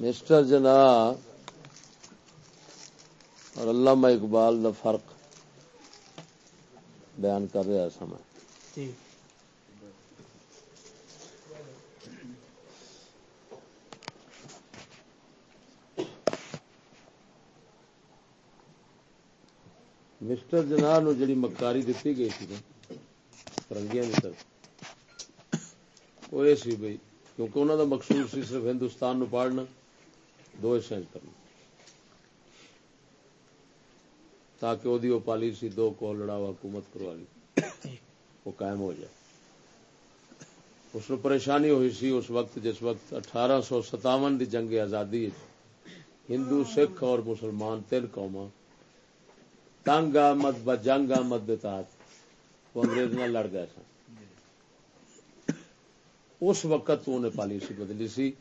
Mister جنا اور علامہ اقبال دا فرق بیان کر رہا سا میں مسٹر جناح نو جڑی مکاری دیتی گئی تھی فرنگیاں طرف وہ یہ سی بھائی کیونکہ انہوں دا مقصود سی صرف ہندوستان نو پاڑنا دو حصے کرنا۔ تاکہ وہ وہ پالیسی دو کو لڑاوا حکومت کروا لی۔ وہ قائم ہو جائے۔ اس پریشانی ہوئی سی اس وقت جس وقت اٹھارہ سو ستاون دی جنگ آزادی ہندو، سکھ اور مسلمان تین قوما تنگ آمد ب جنگ آمد کے تحت وہ انگریز نہ لڑ گئے سن۔ اس وقت تو انہیں پالیسی بدلی سی۔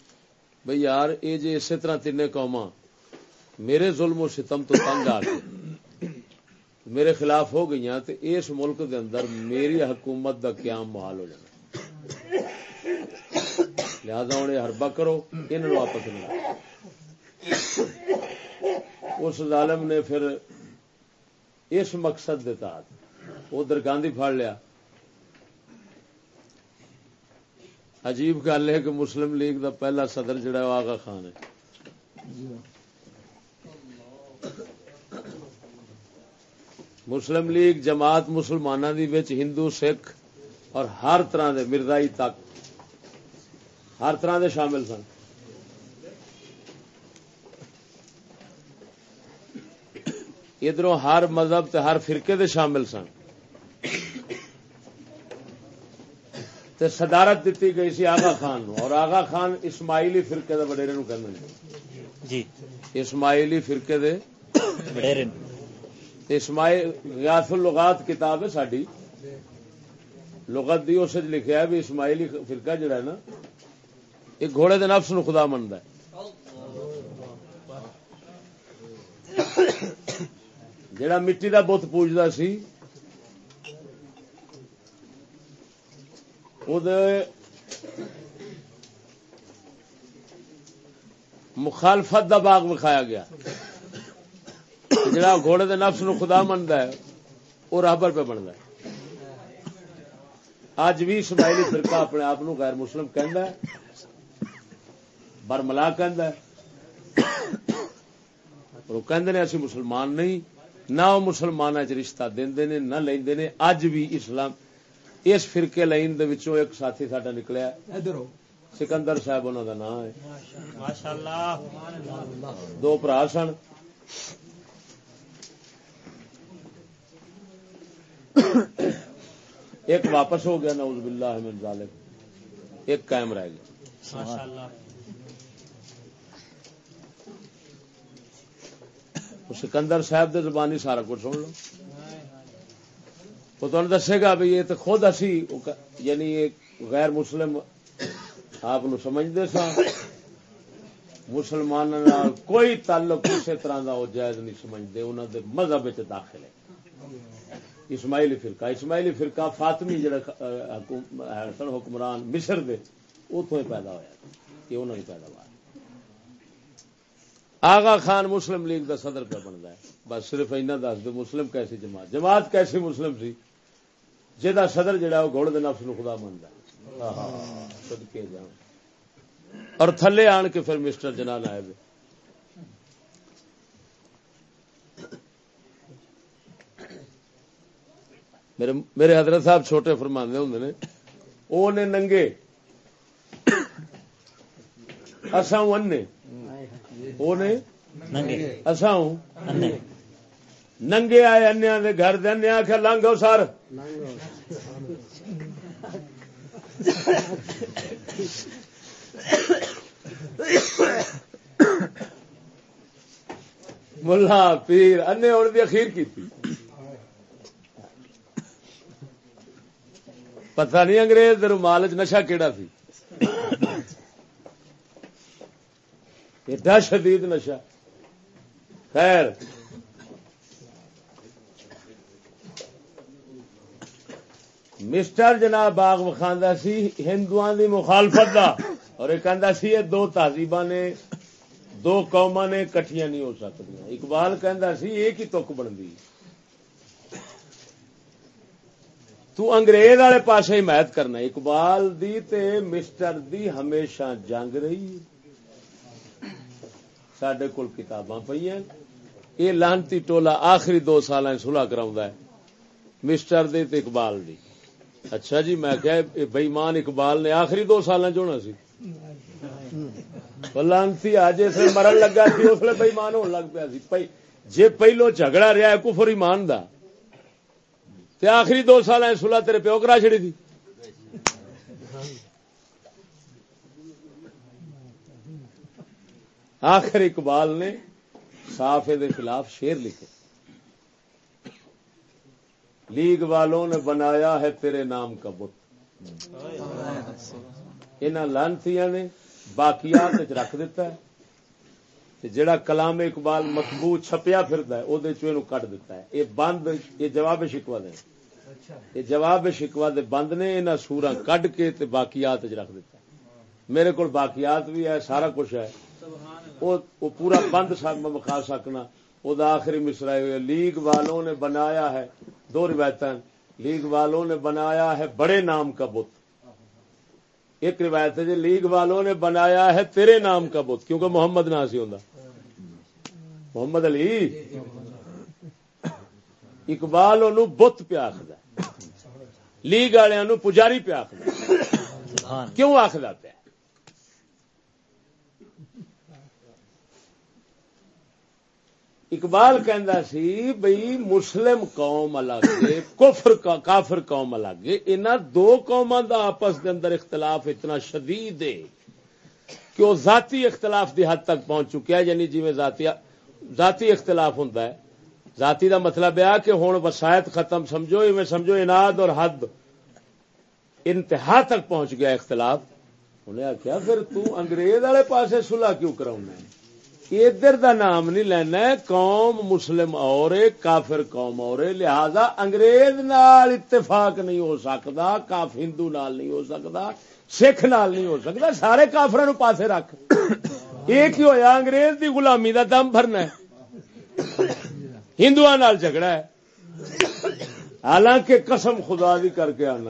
بھئی یار، اے جے اسی طرح تین قوما میرے ظلم و ستم تو تنگ آ کے میرے خلاف ہو گئی تو اس ملک دے اندر میری حکومت دا قیام محال ہو جانا لہذا انہیں ہربا کرو ان واپس لیا اس ظالم نے پھر اس مقصد دے تحت ادھر گاندھی پھاڑ لیا۔ عجیب گل ہے کہ مسلم لیگ دا پہلا صدر جڑا ہے آغا خان ہے۔ مسلم لیگ جماعت مسلمانوں دی وچ ہندو سکھ اور ہر طرح دے مردائی تک ہر طرح دے شامل سن۔ ادھر ہر مذہب تے ہر فرقے دے شامل سن۔ تے صدارت دیتی گئی سی آغا خان نو اور آغا خان اسماعیلی فرقے دے وڈیرے نو جی۔ اسماعیلی فرقے دے وڈیرے اسماعیل غیاث اللغات کتاب ہے ساڈی۔ لغت دی اس لکھیا ہے بھی اسماعیلی فرقہ جڑا ہے نا، ایک گھوڑے دے نفس نو خدا مندا ہے۔ جڑا مٹی دا بت پوجدا سی، او مخالفت دا باغ وکھایا گیا۔ جڑا گھوڑے دے نفس نو خدا مندا ہے وہ رابر پہ بنتا ہے۔ اج بھی اسماعیلی فرقہ اپنے آپ غیر مسلم کہندا ہے برملا کہندا ہے۔ اور وہ کہندے نے اسی مسلمان نہیں نہ وہ مسلمان چ رشتہ دیندے نے نہ لیندے نے۔ اج بھی اسلام اس فرقے لائن دے وچوں ایک ساتھی ساڈا نکلیا سکندر صاحب انہوں دا نام ہے۔ ماشاءاللہ۔ دو برا سن۔ ایک واپس ہو گیا نعوذ باللہ من ظالم ایک قائم رہ گیا۔ سکندر صاحب دے زبانی سارا کچھ سن لو۔ وہ تمہیں دسے گا بھی یہ تو خود اسی یعنی ایک غیر مسلم آپ سمجھتے سا مسلمان کوئی تعلق کسی طرح کا وہ جائز نہیں سمجھتے انہوں دے مذہب داخل ہے۔ اسماعیلی فرقہ اسماعیلی فرقہ فاطمی جڑا سن حکمران مصر دے اتوں ہی پیدا ہوا یہ انہوں نے پیدا ہوا۔ آغا خان مسلم لیگ دا صدر پہ بنتا ہے۔ بس صرف اینا دس دو مسلم کیسی جماعت؟ جماعت کیسی مسلم سی؟ جہاں صدر جڑا وہ گھوڑے دے نفس نو خدا منتا جاؤ اور تھلے آن کے پھر مسٹر جنان آئے میرے میرے حضرت صاحب چھوٹے فرماندے ہوں نے۔ وہ نے ننگے۔ اساں انے وہ نے ننگے۔ اساں انے ننگے آئے دے گھر دے۔ آخیا لنگو سر۔ ملا پیر انے دی اخیر کی پتہ نہیں انگریز رومال چ نشا کیڑا سی؟ ایڈا شدید نشا خیر۔ مسٹر جناب باغ وکھاندا سی ہندوؤں دی مخالفت دا۔ اور یہ کہندا سی، یہ دو تہذیباں نے، دو قوما نے کٹھیاں نہیں ہو سکتی اقبال کہندا سی، ایک ہی تک بنتی تو انگریز والے پاسے حمایت کرنا اقبال دی تے مسٹر دی ہمیشہ جنگ رہی سڈے کول کتاباں پہ یہ لانتی ٹولا آخری دو سال سلاح کرا مسٹر دی تے اقبال دی۔ اچھا جی میں کہ بئیمان اقبال نے آخری دو سال چنا سی۔ لانتی آج اس مرن لگا سی، اس لیے بئیمان ہونے لگ پیا جی پہلو جھگڑا رہا ہے، کفر ایمان دا۔ تے آخری دو سال سلا تیرے پیو کرا چڑی تھی آخر اقبال نے صاف دے خلاف شیر لکھے۔ لیگ والوں نے بنایا ہے تیرے نام کا بت۔ ان لانتی نے باقیات رکھ دیتا ہے۔ جڑا کلام اقبال مقبو چھپیا پھرتا ہے وہ کٹ دیتا ہے۔ یہ بند یہ جواب شکوا دے۔ یہ جواب شکوا دے بند نے انہیں سورا کڈ کے تے باقیات رکھ دیتا ہے۔ میرے کو باقیات بھی ہے سارا کچھ ہے۔ وہ پورا بند میں مکھا سکنا۔ وہ آخری مصرا لیگ والوں نے بنایا ہے دو روایت لیگ والوں نے بنایا ہے بڑے نام کا بت۔ ایک روایت ہے جی لیگ والوں نے بنایا ہے تیرے نام کا بت کیونکہ محمد نہ سی ہوں محمد علی اقبال بت پیا آخر لیگ والوں پجاری پیا آخر کیوں آخر پیا اقبال کہندا سی بھئی مسلم قوم الگ کفر کافر قوم الگ ان دو قوماں دا آپس دے اندر اختلاف اتنا شدید ہے کہ وہ ذاتی اختلاف دی حد تک پہنچ چکا ہے یعنی جی ذاتی ذاتی اختلاف ہوندا ہے۔ ذاتی دا مطلب ہے کہ ہن وسائط ختم، سمجھو میں سمجھو اناد اور حد۔ انتہا تک پہنچ گیا اختلاف۔ انہیں آخیا پھر تو انگریز والے پاسے صلح کیوں کراؤنا ہے؟ ادھر دا نام نہیں لینا قوم مسلم اور کافر قوم اور لہذا انگریز نال اتفاق نہیں ہو سکتا کاف ہندو نال نہیں ہو سکتا سکھ نال نہیں ہو سکتا سارے کافر نو پاسے رکھ۔ ایک ہی ہویا، انگریز دی غلامی دا دم بھرنا ہندو جھگڑا ہے۔ حالانکہ قسم خدا دی کر کے آنا۔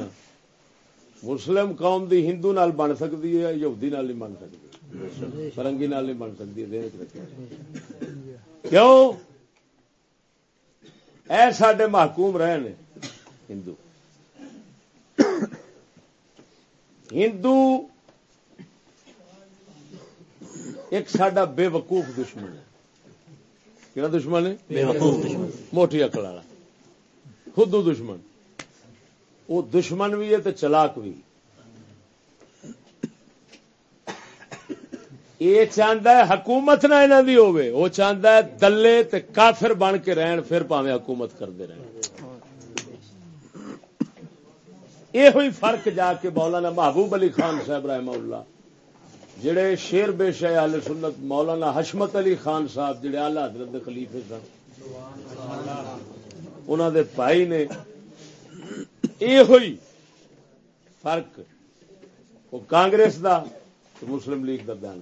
مسلم قوم دی ہندو نال بن سکتی ہے، یہودی نال نہیں بن سکتی۔ فرنگی نال نہیں بن سکتی کیوں؟ اے سڈے محکوم رہے ہندو۔ ہندو ایک سڈا بے وقوف دشمن ہے۔ کہڑا دشمن ہے؟ موٹی اکڑ والا۔ خود دشمن۔ وہ دشمن بھی ہے تو چلاک بھی یہ چاہتا ہے حکومت نہ یہاں کی ہوے وہ چاہتا ہے دلے تے کافر بن کے رہن پھر پاوے حکومت کرتے رہن۔ یہ ہوئی فرق جا کے مولانا محبوب علی خان صاحب رحمہ اللہ جڑے شیر بے شہ آل سنت مولانا حشمت علی خان صاحب، جڑے آلہ حضرت خلیفے سن انہوں دے بھائی نے یہ ہوئی فرق وہ کانگریس دا مسلم لیگ کا بیان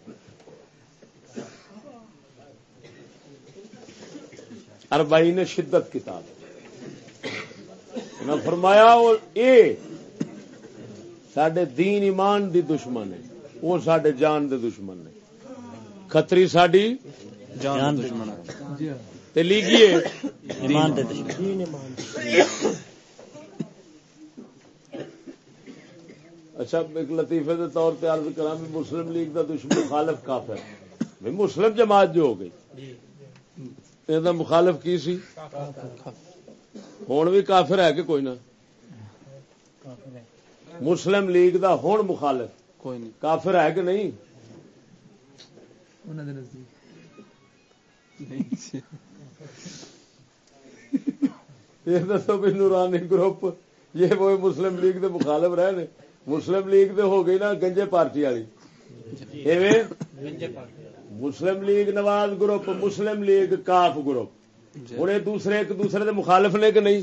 اربائی نے شدت کتاب۔ فرمایا اور اے سڈے دین ایمان دی دشمن ہے۔ وہ سڈے جان دے دشمن نے۔ کتری ساری جان دشمن لیگیے اچھا ایک لطیفے کے طور پہ عرض کرا بھی مسلم لیگ کا دشمن خالف کافر۔ مسلم جماعت جو ہو گئی۔ یہ مخالف کی سی؟ ہوں بھی کافر ہے کہ کوئی نہ؟ مسلم لیگ دا ہوں مخالف۔ کوئی نہیں۔ کافر ہے کہ نہیں؟ یہ دسو بھی نورانی گروپ یہ وہ مسلم لیگ دے مخالف رہے نے۔ مسلم لیگ دے ہو گئی نا گنجے پارٹی والی۔ مسلم لیگ نواز گروپ مسلم لیگ کاف گروپ۔ ہوں یہ دوسرے ایک دوسرے دے مخالف نے کہ نہیں؟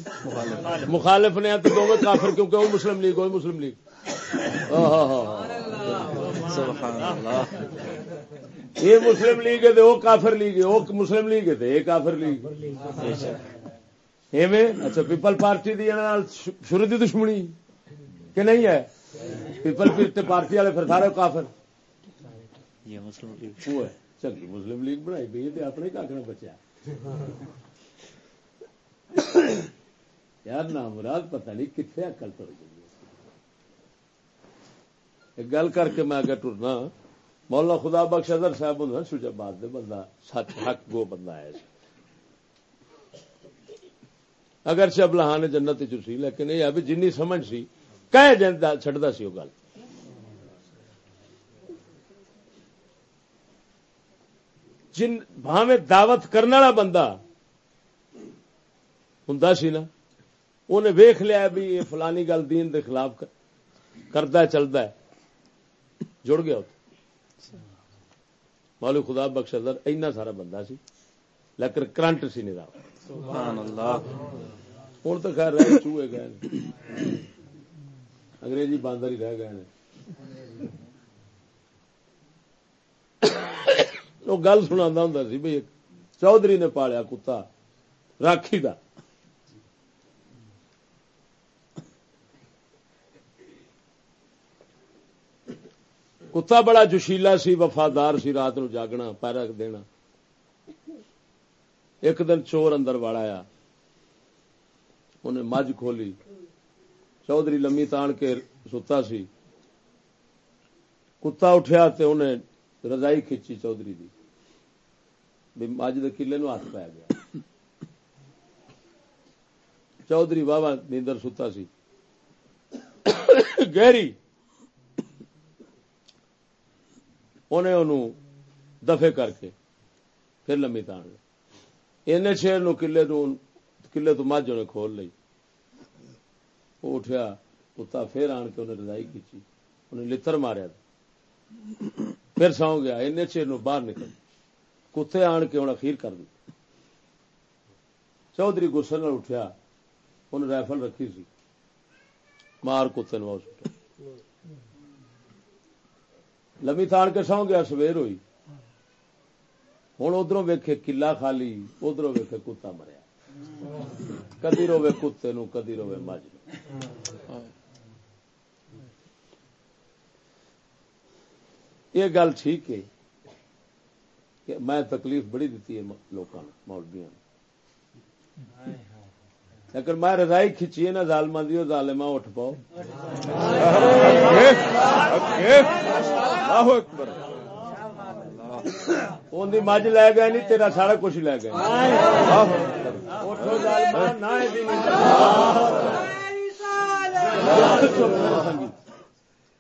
مخالف نے تو دونوں کافر کیونکہ وہ مسلم لیگ وہ مسلم لیگ۔ سبحان اللہ۔ یہ مسلم لیگ ہے وہ کافر لیگ ہے وہ مسلم لیگ ہے یہ کافر لیگ ایویں؟ اچھا پیپل پارٹی دی شروع دی دشمنی کہ نہیں ہے؟ پیپل پارٹی والے پھر سارے کافر۔ یہ مسلم لیگ۔ وہ ہے۔ چنگی مسلم لیگ بنائی گئی ہے اپنے کاکنا بچا یار نام مراد پتہ نہیں کتنے اکل تر گئی۔ ایک گل کر کے میں اگر ٹرنا، مولانا خدا بخش اظہر صاحب ہوں شجا باد دے بندہ، سچ حق گو بندہ ہے اگر چب لہان جنت چ سی، لیکن یہ ہے بھی جنی سمجھ سی، کہہ جاندا چھڈدا سی وہ گل۔ جن بھاویں دعوت کرنے والا بندہ ہوں سی نا، انہیں ویخ لیا بھی یہ فلانی گل دین دے خلاف کرتا چلتا ہے۔ جڑ گیا اتنے۔ مولو خدا بخش در اینا سارا بندہ سی۔ لیکن کرنٹ سی رہا۔ سبحان اللہ۔ ہوں تو خیر رہ چوہے گئے۔ انگریزی باندر ہی رہ گئے نے وہ گل سنا ہوں سی بھائی چودھری نے پالیا کتا راکھی دا۔ کتا بڑا جشیلا سی، وفادار سی، رات نو جاگنا پیرا دینا۔ ایک دن چور اندر واڑا آیا۔ انہیں مجھ کھولی۔ چودھری لمی تان کے ستا سی۔ کتا اٹھیا تے انہیں رضائی کھچی چودھری دی۔ بھی مجھ دے کلے نو ہاتھ پایا گیا۔ چودھری بابا نیندر ستا سی۔ گہری انہیں انہوں دفے کر کے پھر لمی تان لے این شیر نو کلے نو کلے تو مجھ انہیں کھول لی وہ اٹھیا کتا پھر آن کے انہیں رضائی کھچی انہیں لتر ماریا پھر سو گیا این شیر نو باہر نکل کتے آن کے ہوں اخیر کر دی چودھری گسل اٹھیا انہیں رائفل رکھی سی مار کتے نو لمی تھان کے سو گیا سویر ہوئی ہوں ادھر ویکھے کلا خالی ادھر ویکھے کتا مریا کدی روے کتے نو کدی روے مجھ یہ گل ٹھیک ہے کہ میں تکلیف بڑی دیتی ہے لوگوں مولبیاں لیکن میں رضائی کھچی نا ظالما دی ظالما اٹھ پاؤ۔ ان کی مجھ لے گئے نہیں، تیرا سارا کچھ لے گئے۔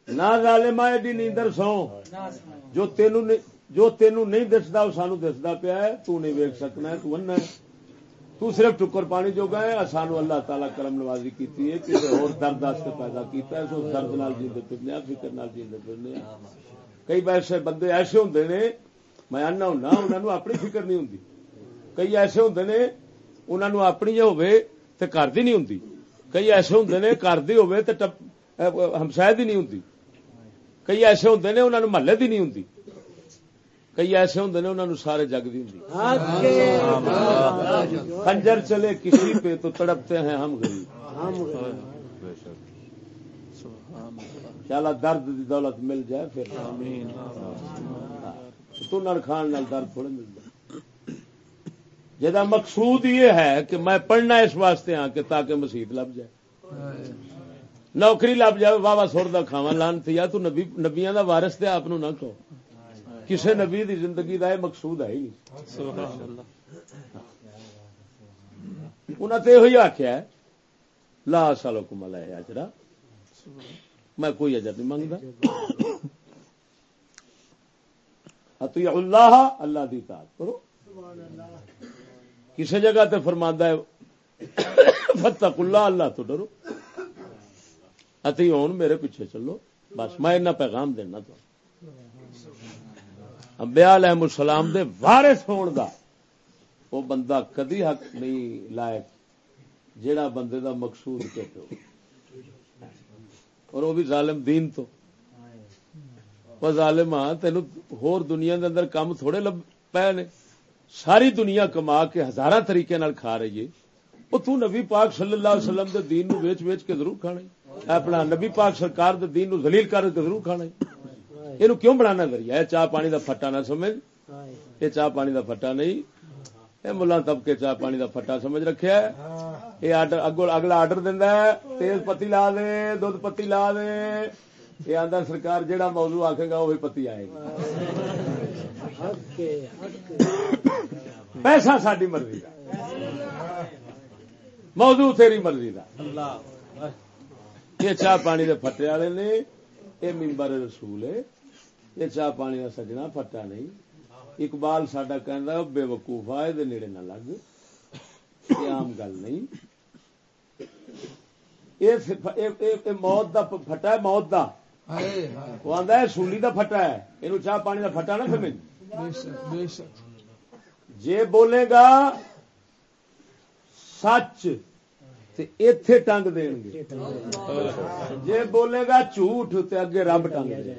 نہ ظالما ایڈی نیندر سو۔ جو تینوں نہیں- جو تینوں نہیں دستا وہ سانو دستا پیا ہے، تو نہیں ویک سکنا ہے، تو ہے۔ تو صرف ٹکر پانی جو گئے، سانو اللہ تعالیٰ کرم نوازی کیتی ہے، کسی اور درد واسطے پیدا کیتا ہے، سو درد نال جیندے پھرنے آ فکر نال جیندے پھرنے آ کئی ایسے بندے ایسے ہوندے نے، میں آنا ہونا انہاں نو اپنی فکر نہیں ہوندی۔ کئی ایسے ہوندے نے، انہاں نو اپنی جو ہوے تے گھر دی نہیں ہوندی۔ کئی ایسے ہوندے نے، گھر دی ہوے تے ہمسائے دی نہیں ہوندی۔ کئی ایسے ہوندے نے، انہاں نو محلے دی نہیں ہوندی۔ کئی ایسے ہوندے نے انہاں نو سارے جگ دی خنجر چلے کسی پہ تو تڑپتے ہیں ہم غریب۔ چالا درد دی دولت مل جائے پھر۔ آمین۔ تو نر کھان نال درد تھوڑے ملتا جہاں مقصود یہ ہے کہ میں پڑھنا اس واسطے ہاں کہ تاکہ مسیت لب جائے۔ نوکری لب جائے واہ واہ سر دا کھاوا لان تھی یا تو نبی نبیاں دا وارث تے آپ نہ کہو۔ کسے نبی دی زندگی دا یہ مقصود ہے ہی نہیں۔ یہ آخیا لا سالو کمل ہے اجرا۔ میں کوئی اجر نہیں منگتا اطیع اللہ اللہ دی اطاعت کرو۔ کسی جگہ تے فرماندا ہے فتق اللہ اللہ تو ڈرو۔ اتی ہون میرے پیچھے چلو۔ بس میں اتنا پیغام دینا تو انبیاء علیہ السلام دے وارث ہون دا، وہ بندہ کدی حق نہیں لائق، جیڑا بندے دا مقصود کہتے ہو۔ اور وہ بھی ظالم دین تو۔ وہ ظالم ہاں تینوں ہور دنیا دے اندر کام تھوڑے لب پے نے۔ ساری دنیا کما کے ہزارہ طریقے نال کھا رہی ہے۔ وہ تو نبی پاک صلی اللہ علیہ وسلم دے دین نو ویچ ویچ کے ضرور کھانا اپنا نبی پاک سرکار دے دین نو ذلیل کر کے ضرور کھانا یہ کیوں بنانا ذریعہ چاہ پانی دا پھٹا نہ سمجھ یہ چاہ پانی دا پھٹا نہیں ملا طبقے چاہ پانی دا پھٹا سمجھ رکھیا ہے یہ اگلا آرڈر دینا ہے تیز پتی لا دے دودھ پتی لا دے یہ آدھا سرکار جہاں موضوع آکھے گا وہی پتی آئے گی پیسہ ساری مرضی کا موضوع تیری مرضی کا یہ چاہ پانی دے پھٹے والے نے یہ ممبر رسول ہے یہ چاہ پانی کا سجنا پھٹا نہیں اقبال ساڈا کہ بے وقوفا یہ نیڑے نہ لگ یہ عام گل نہیں یہ موت دا پھٹا ہے موت دا وہ آدھا ہے سولی دا پھٹا ہے یہ چاہ پانی دا پھٹا نہ سمجھ جے بولے گا سچ اتے ٹنگ دین گے۔ جے بولے گا جھوٹ تے اگے رب ٹنگ دے۔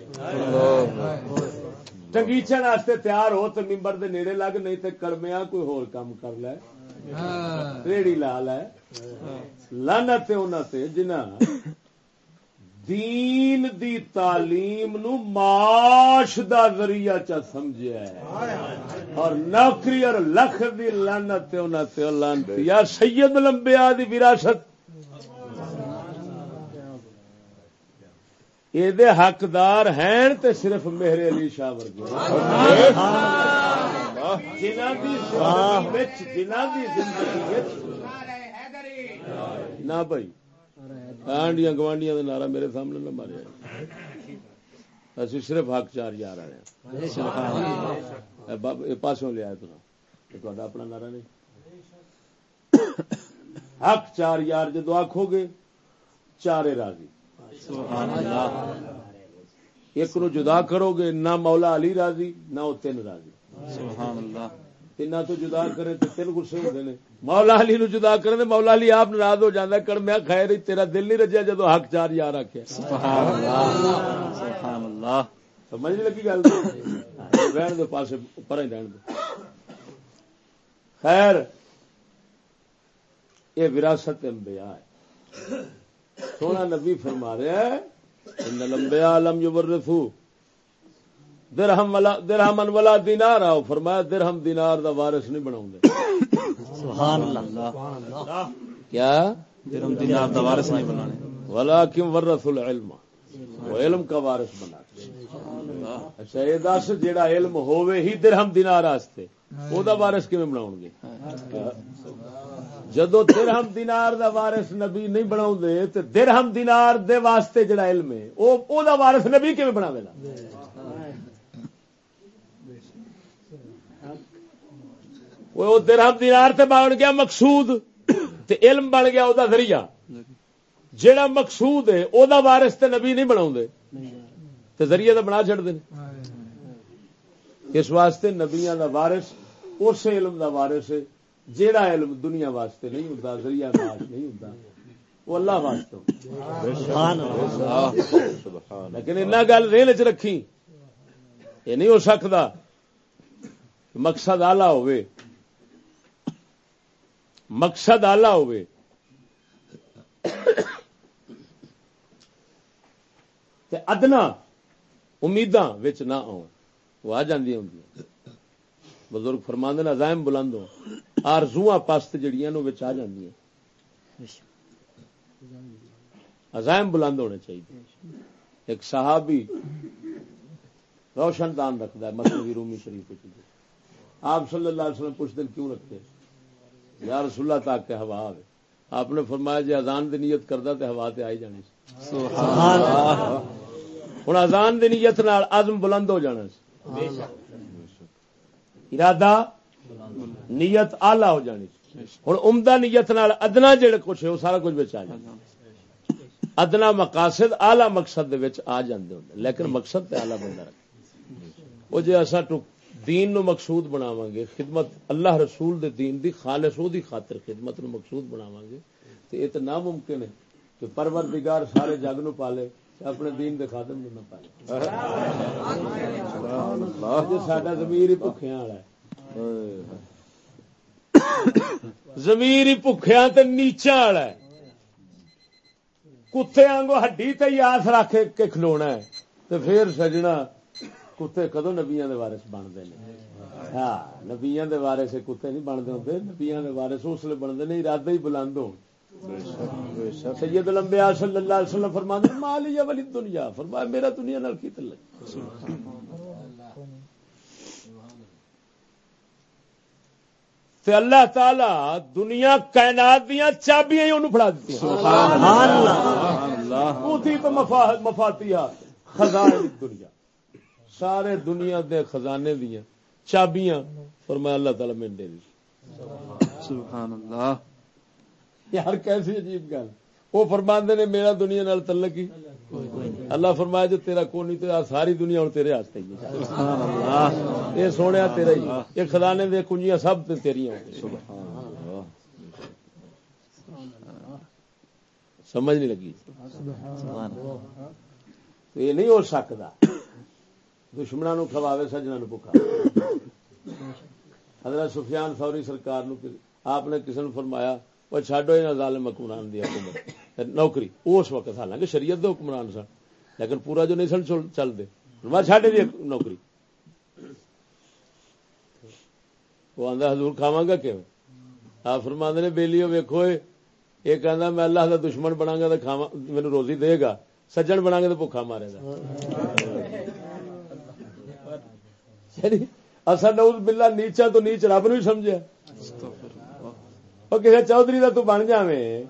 ٹنگیچن واسطے تیار ہو تو ممبر دے نیڑے لگ نہیں تے کڑمیا کوئی ہور کام کر لے۔ ریڑی لا لے۔ لانت انہاں تے جنہ دین دی تعلیم نو معاش دا ذریعہ چا سمجھیا ہے۔ اور نوکری اور لکھ دی لعنت تے انہاں تے لعنت یا سید لمبیا دی وراثت۔ اے دے حقدار ہیں تے صرف مہر علی شاہ ورگے۔ جنہاں دی زندگی وچ جنہاں دی زندگی وچ۔ نہ بھائی۔ آنڈیاں گوانڈیاں کا نعرہ میرے سامنے نہ مارے۔ اسی صرف حق چار یار آئے پاسوں لیا تو اپنا نعرہ نہیں۔ حق چار یار جدو آخو گے چارے راضی۔ ایک نو جدا کرو گے نہ مولا علی راضی نہ وہ تین راضی۔ تین تو جدا کرے تو تین گسے ہوتے ہیں مولا علی نو جدا کرے مولا علی آپ ناراض ہو جاتا کر میں خیر تیرا دل نہیں رجیا جدو حق چار یار آخیا سمجھ لگی گل رہن دو پاسے پر ہی رہن دو۔ خیر یہ وراثت انبیاء ہے۔ سونا نبی فرما رہا ہے ان الانبیاء لم یورثو۔ درہم ولا درہم ولا دینار آؤ فرمایا درہم دینار دا وارث نہیں بناؤں دے سبحان اللہ۔ کیا؟ درہم دینار دا وارث نہیں بنانے۔ ولکن ورث العلم۔ وہ علم کا وارث بنا اچھا یہ دس جیڑا علم ہووے ہی درہم دینار واسطے او دا وارث کیویں بناون گے؟ جدو درہم دینار دا وارث نبی نہیں بناؤں دے تے درہم دینار دے واسطے جڑا علم ہے او او دا وارث نبی کیویں بناوے گا؟ وہ درہم دینار تے بن گیا مقصود تے علم بن گیا او ذریعہ جیڑا مقصود ہے او دا وارث تے نبی نہیں بناؤں دے تے ذریعہ دا بنا چھڑ دے اس واسطے نبیاں دا وارث اس علم دا وارث ہے جیڑا علم دنیا واسطے نہیں ہوتا ذریعہ معاش نہیں ہوتا وہ اللہ واسطے لیکن اتنا گل ریل چ رکھی یہ نہیں ہو سکتا مقصد آلہ ہوئے مقصد آلہ ہوئے۔ تے ادنا امیداں وچ نہ آؤ وہ آ جاندی ہوں بزرگ فرماندے نے عزائم بلند ہو آرزواں پست جڑیاں نو وچ آ جاندیاں عزائم بلند ہونے چاہیے ایک صحابی روشن دان رکھتا ہے مسلم رومی شریف آپ صلی اللہ علیہ وسلم پوچھتے ہیں، کیوں رکھتے ہیں؟ یا رسول اللہ تاک کے ہوا آئے آپ نے فرمایا جی اذان دی نیت کردا تے ہوا تے آئی جانی سبحان اللہ۔ ہن اذان دی نیت نال عزم بلند ہو جانا سی۔ ارادہ نیت آلہ ہو جانی ہوں عمدہ نیت نال ادنا جڑا کچھ ہے وہ سارا کچھ بچ آ جائے ادنا مقاصد آلہ مقصد دے وچ آ جاندے ہوندے لیکن مقصد تے آلہ بندہ رکھ وہ جے اسا ٹو دین نو مقصود بناواں گے خدمت اللہ رسول دے دین دی خالص او دی خاطر خدمت نو مقصود بناواں گے تے یہ تے ناممکن ہے کہ پروردگار سارے جگ نو پالے اپنے دین دے خادم نو نہ پالے۔ سبحان اللہ۔ جے ساڈا ضمیر ہی بھکھیاں والا ہے۔ ضمیر ہی بھکھیاں تے نیچاں والا ہے۔ کتے آنگو ہڈی تے ہی آس رکھ کے کھلونا ہے۔ تے پھر سجنا کتے کدو نبیاں دے وارث بنتے ہیں؟ ہاں نبیاں دے وارث کتے نہیں بنتے ہوتے نبیاں دے وارث اس لیے بنتے نہیں ارادہ ہی بلند ہو سید الانبیاء صلی اللہ علیہ وسلم فرماتے ہیں مالی ولی دنیا؟ فرمایا میرا دنیا نال کی تعلق؟ تے اللہ تعالی دنیا کائنات دیاں چابیاں ہی دیتی سبحان اللہ۔ مفاتیہ خزائن دنیا۔ سارے دنیا دے خزانے دیاں چابیاں فرمایا اللہ تعالی میں دے دی۔ سبحان اللہ۔ یار کیسی عجیب گل۔ وہ فرماندے نے میرا دنیا نال تعلق ہی۔ اللہ فرمایا جو تیرا کو نہیں تو ساری دنیا ہوں تیرے ہاتھ ہی سبحان اللہ۔ یہ سونے تیرا ہی یہ خزانے دے کنجیاں سب تے تیریاں ہوں۔ سمجھ نہیں لگی۔ سبحان اللہ۔ تو یہ نہیں ہو سکتا۔ دشمنوں نو کھواوے سجنا نو بکا حضرت سفیان فوری سرکار نو آپ نے کسی نے فرمایا وہ چڈو یہ ظالم حکمران دی حکومت۔ نوکری۔ اس وقت حالانکہ شریعت دے حکمران سن، لیکن پورا جو نہیں سن، چل- دے میں چڈ دی نوکری وہ آدھا حضور کھاوا گا کہ آپ فرما نے بےلی ویکو یہ کہنا میں اللہ کا دشمن بنا گا تو کھاوا مینو روزی دے گا، سجن بنا گا تو بھوکا مارے گا۔ یعنی اصل نوز بلا نیچا تو نیچ رب نو ہی سمجھا وہ کسی چودھری کا تو بن جائے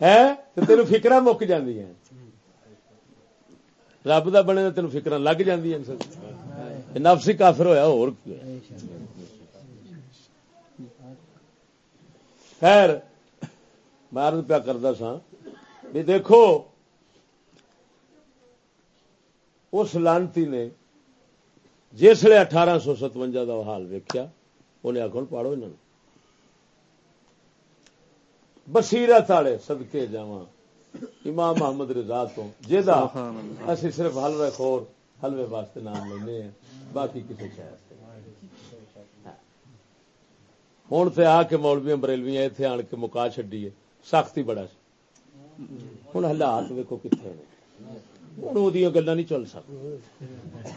ہے؟ تو تین فکر مک جی رب کا بنے تین فکر لگ جی نفسی کافر ہویا، اور خیر، میں پیا کرتا سا بھی دیکھو، اس لانتی نے جسے اٹھارہ سو ستوجا کا حال ویکیا انہیں آخر پاڑو انہوں بصیرت والے سدکے جا امام محمد رضا تو جا اسی صرف حلوے خور حلوے واسطے نام لینے ہیں باقی کسی شہر ہوں تو آ کے مولوی بریلویاں اتنے آن کے مکا چڈی ہے سختی بڑا ہوں حالات ویکو کتنے نے۔ ہوں وہ گلا نہیں چل سکتی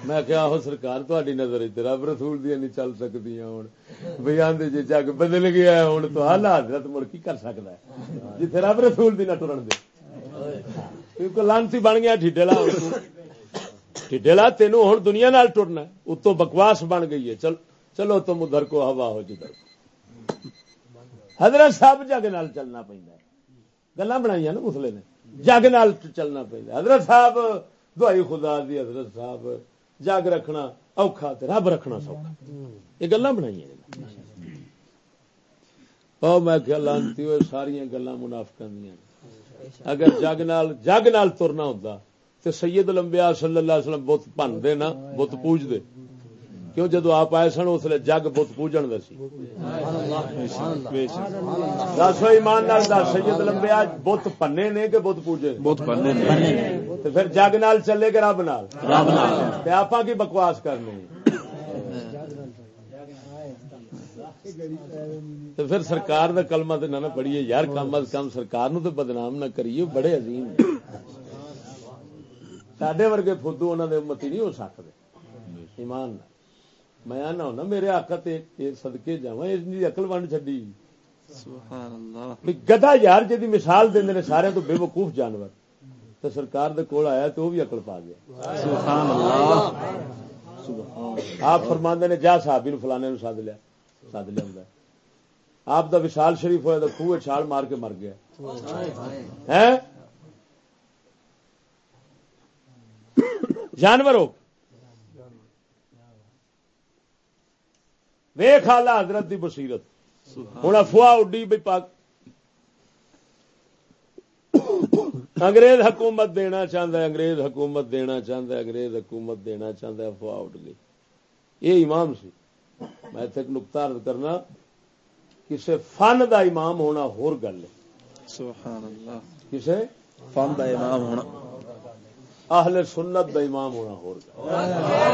میں کیا ہو سرکار تاری نظر رب رسول دیا نہیں چل سکتی ہوں بھائی آدھے جی جگ بدل گیا ہوں تو حالات مڑ کی کر سکتا ہے جیتے رب رسول دی نہ ٹرن دے کیونکہ لانتی بن گیا ٹھڈے لا ٹھڈے لا تینوں ہوں دنیا نال ٹرنا اتوں بکواس بن گئی ہے چل چلو تم ادھر کو ہوا ہو جدھر کو حضرت صاحب جگ نال چلنا پہنتا گلا بنائی نا مسلے نے جگ نال چلنا پہنتا حضرت صاحب دوائی خدا دی حضرت صاحب، جگ رکھنا اوکھا تے رب رکھنا سوکھا۔ یہ گلا بنائی جی۔ او میں کہ لانتی ہوئے ساری گلا منافقاں دیاں۔ اگر جگ نال جگ نال ترنا ہوتا تو سید الانبیاء صلی اللہ علیہ وسلم بت بن دے نا، بت پوج دے کیوں جدو آپ آئے سن اس لیے جگ بت پوجن دے سی۔ دسو ایمان نال دس سید الانبیاء بت پنے نے کہ بت پوجے؟ نے۔ پھر جگ نال چلے گا رب نال؟ رب نال۔ تے آپ کی بکواس کرنی؟ تو پھر سرکار دا کلمہ تے نہ نہ پڑھیے۔ یار کم از کم سرکار نو تے بدنام نہ کریے بڑے عظیم ساڈے ورگے فدو انہاں دے امتی نہیں ہو سکدے۔ ایمان نال۔ میں آنا ہونا میرے آقا تے صدقے جاواں اس دی عقل ونڈ چھڈی۔ سبحان اللہ۔ بھی گدا یار جی مثال دیندے نے سارے تو بے وقوف جانور۔ تو سرکار دے کول آیا تو وہ بھی عقل پا گیا۔ سبحان اللہ۔ آپ فرماندے نے جا صحابی نو فلانے نو سد لیا۔ سد لیا ہوندا۔ آپ دا وشال شریف ہویا تو خوہ چھال مار کے مر گیا۔ ہیں؟ جانور ہو۔ ویخ آلہ حضرت دی بصیرت۔ ہوں افواہ اڈی بھائی پاک۔ انگریز حکومت دینا چاہتا ہے انگریز حکومت دینا چاہتا ہے انگریز حکومت دینا چاہتا ہے افواہ اٹھ گئی۔ یہ امام سی۔ میں ایک نقطہ عرض کرنا کسے فن دا امام ہونا ہور گل ہے۔ سبحان اللہ۔ کسے فن دا امام ہونا۔ اہل سنت دا امام ہونا ہور گل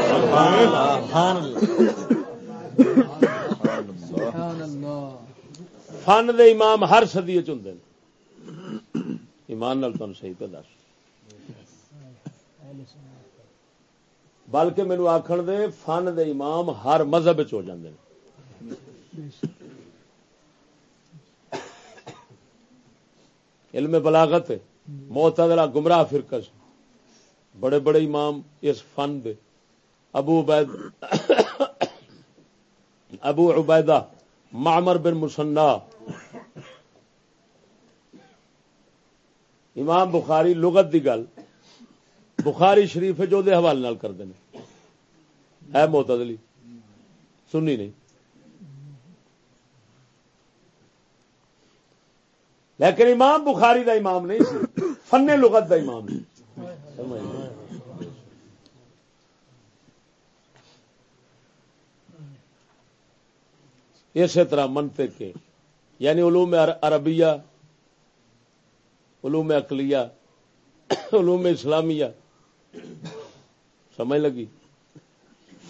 سبحان اللہ۔ فن دے امام ہر صدی چ ہوں ایمان نال تمہیں صحیح پہ دس۔ بلکہ مینو آخر دے فن دے امام ہر مذہب چ ہو جاندے نے۔ علم بلاغت معتدلہ گمراہ فرقہ بڑے بڑے امام اس فن دے۔ ابو عبید ابو عبیدہ معمر بن مسنا۔ امام بخاری لغت دی گل۔ بخاری شریف جو دے حوالے نال کرتے ہیں ہے معتدلی سنی نہیں۔ لیکن امام بخاری دا امام نہیں فن لغت دا امام۔ نہیں سمجھ لو۔ اسی طرح منطق کے یعنی علوم عربیہ، علوم اقلیہ علوم اسلامیہ۔ سمجھ لگی؟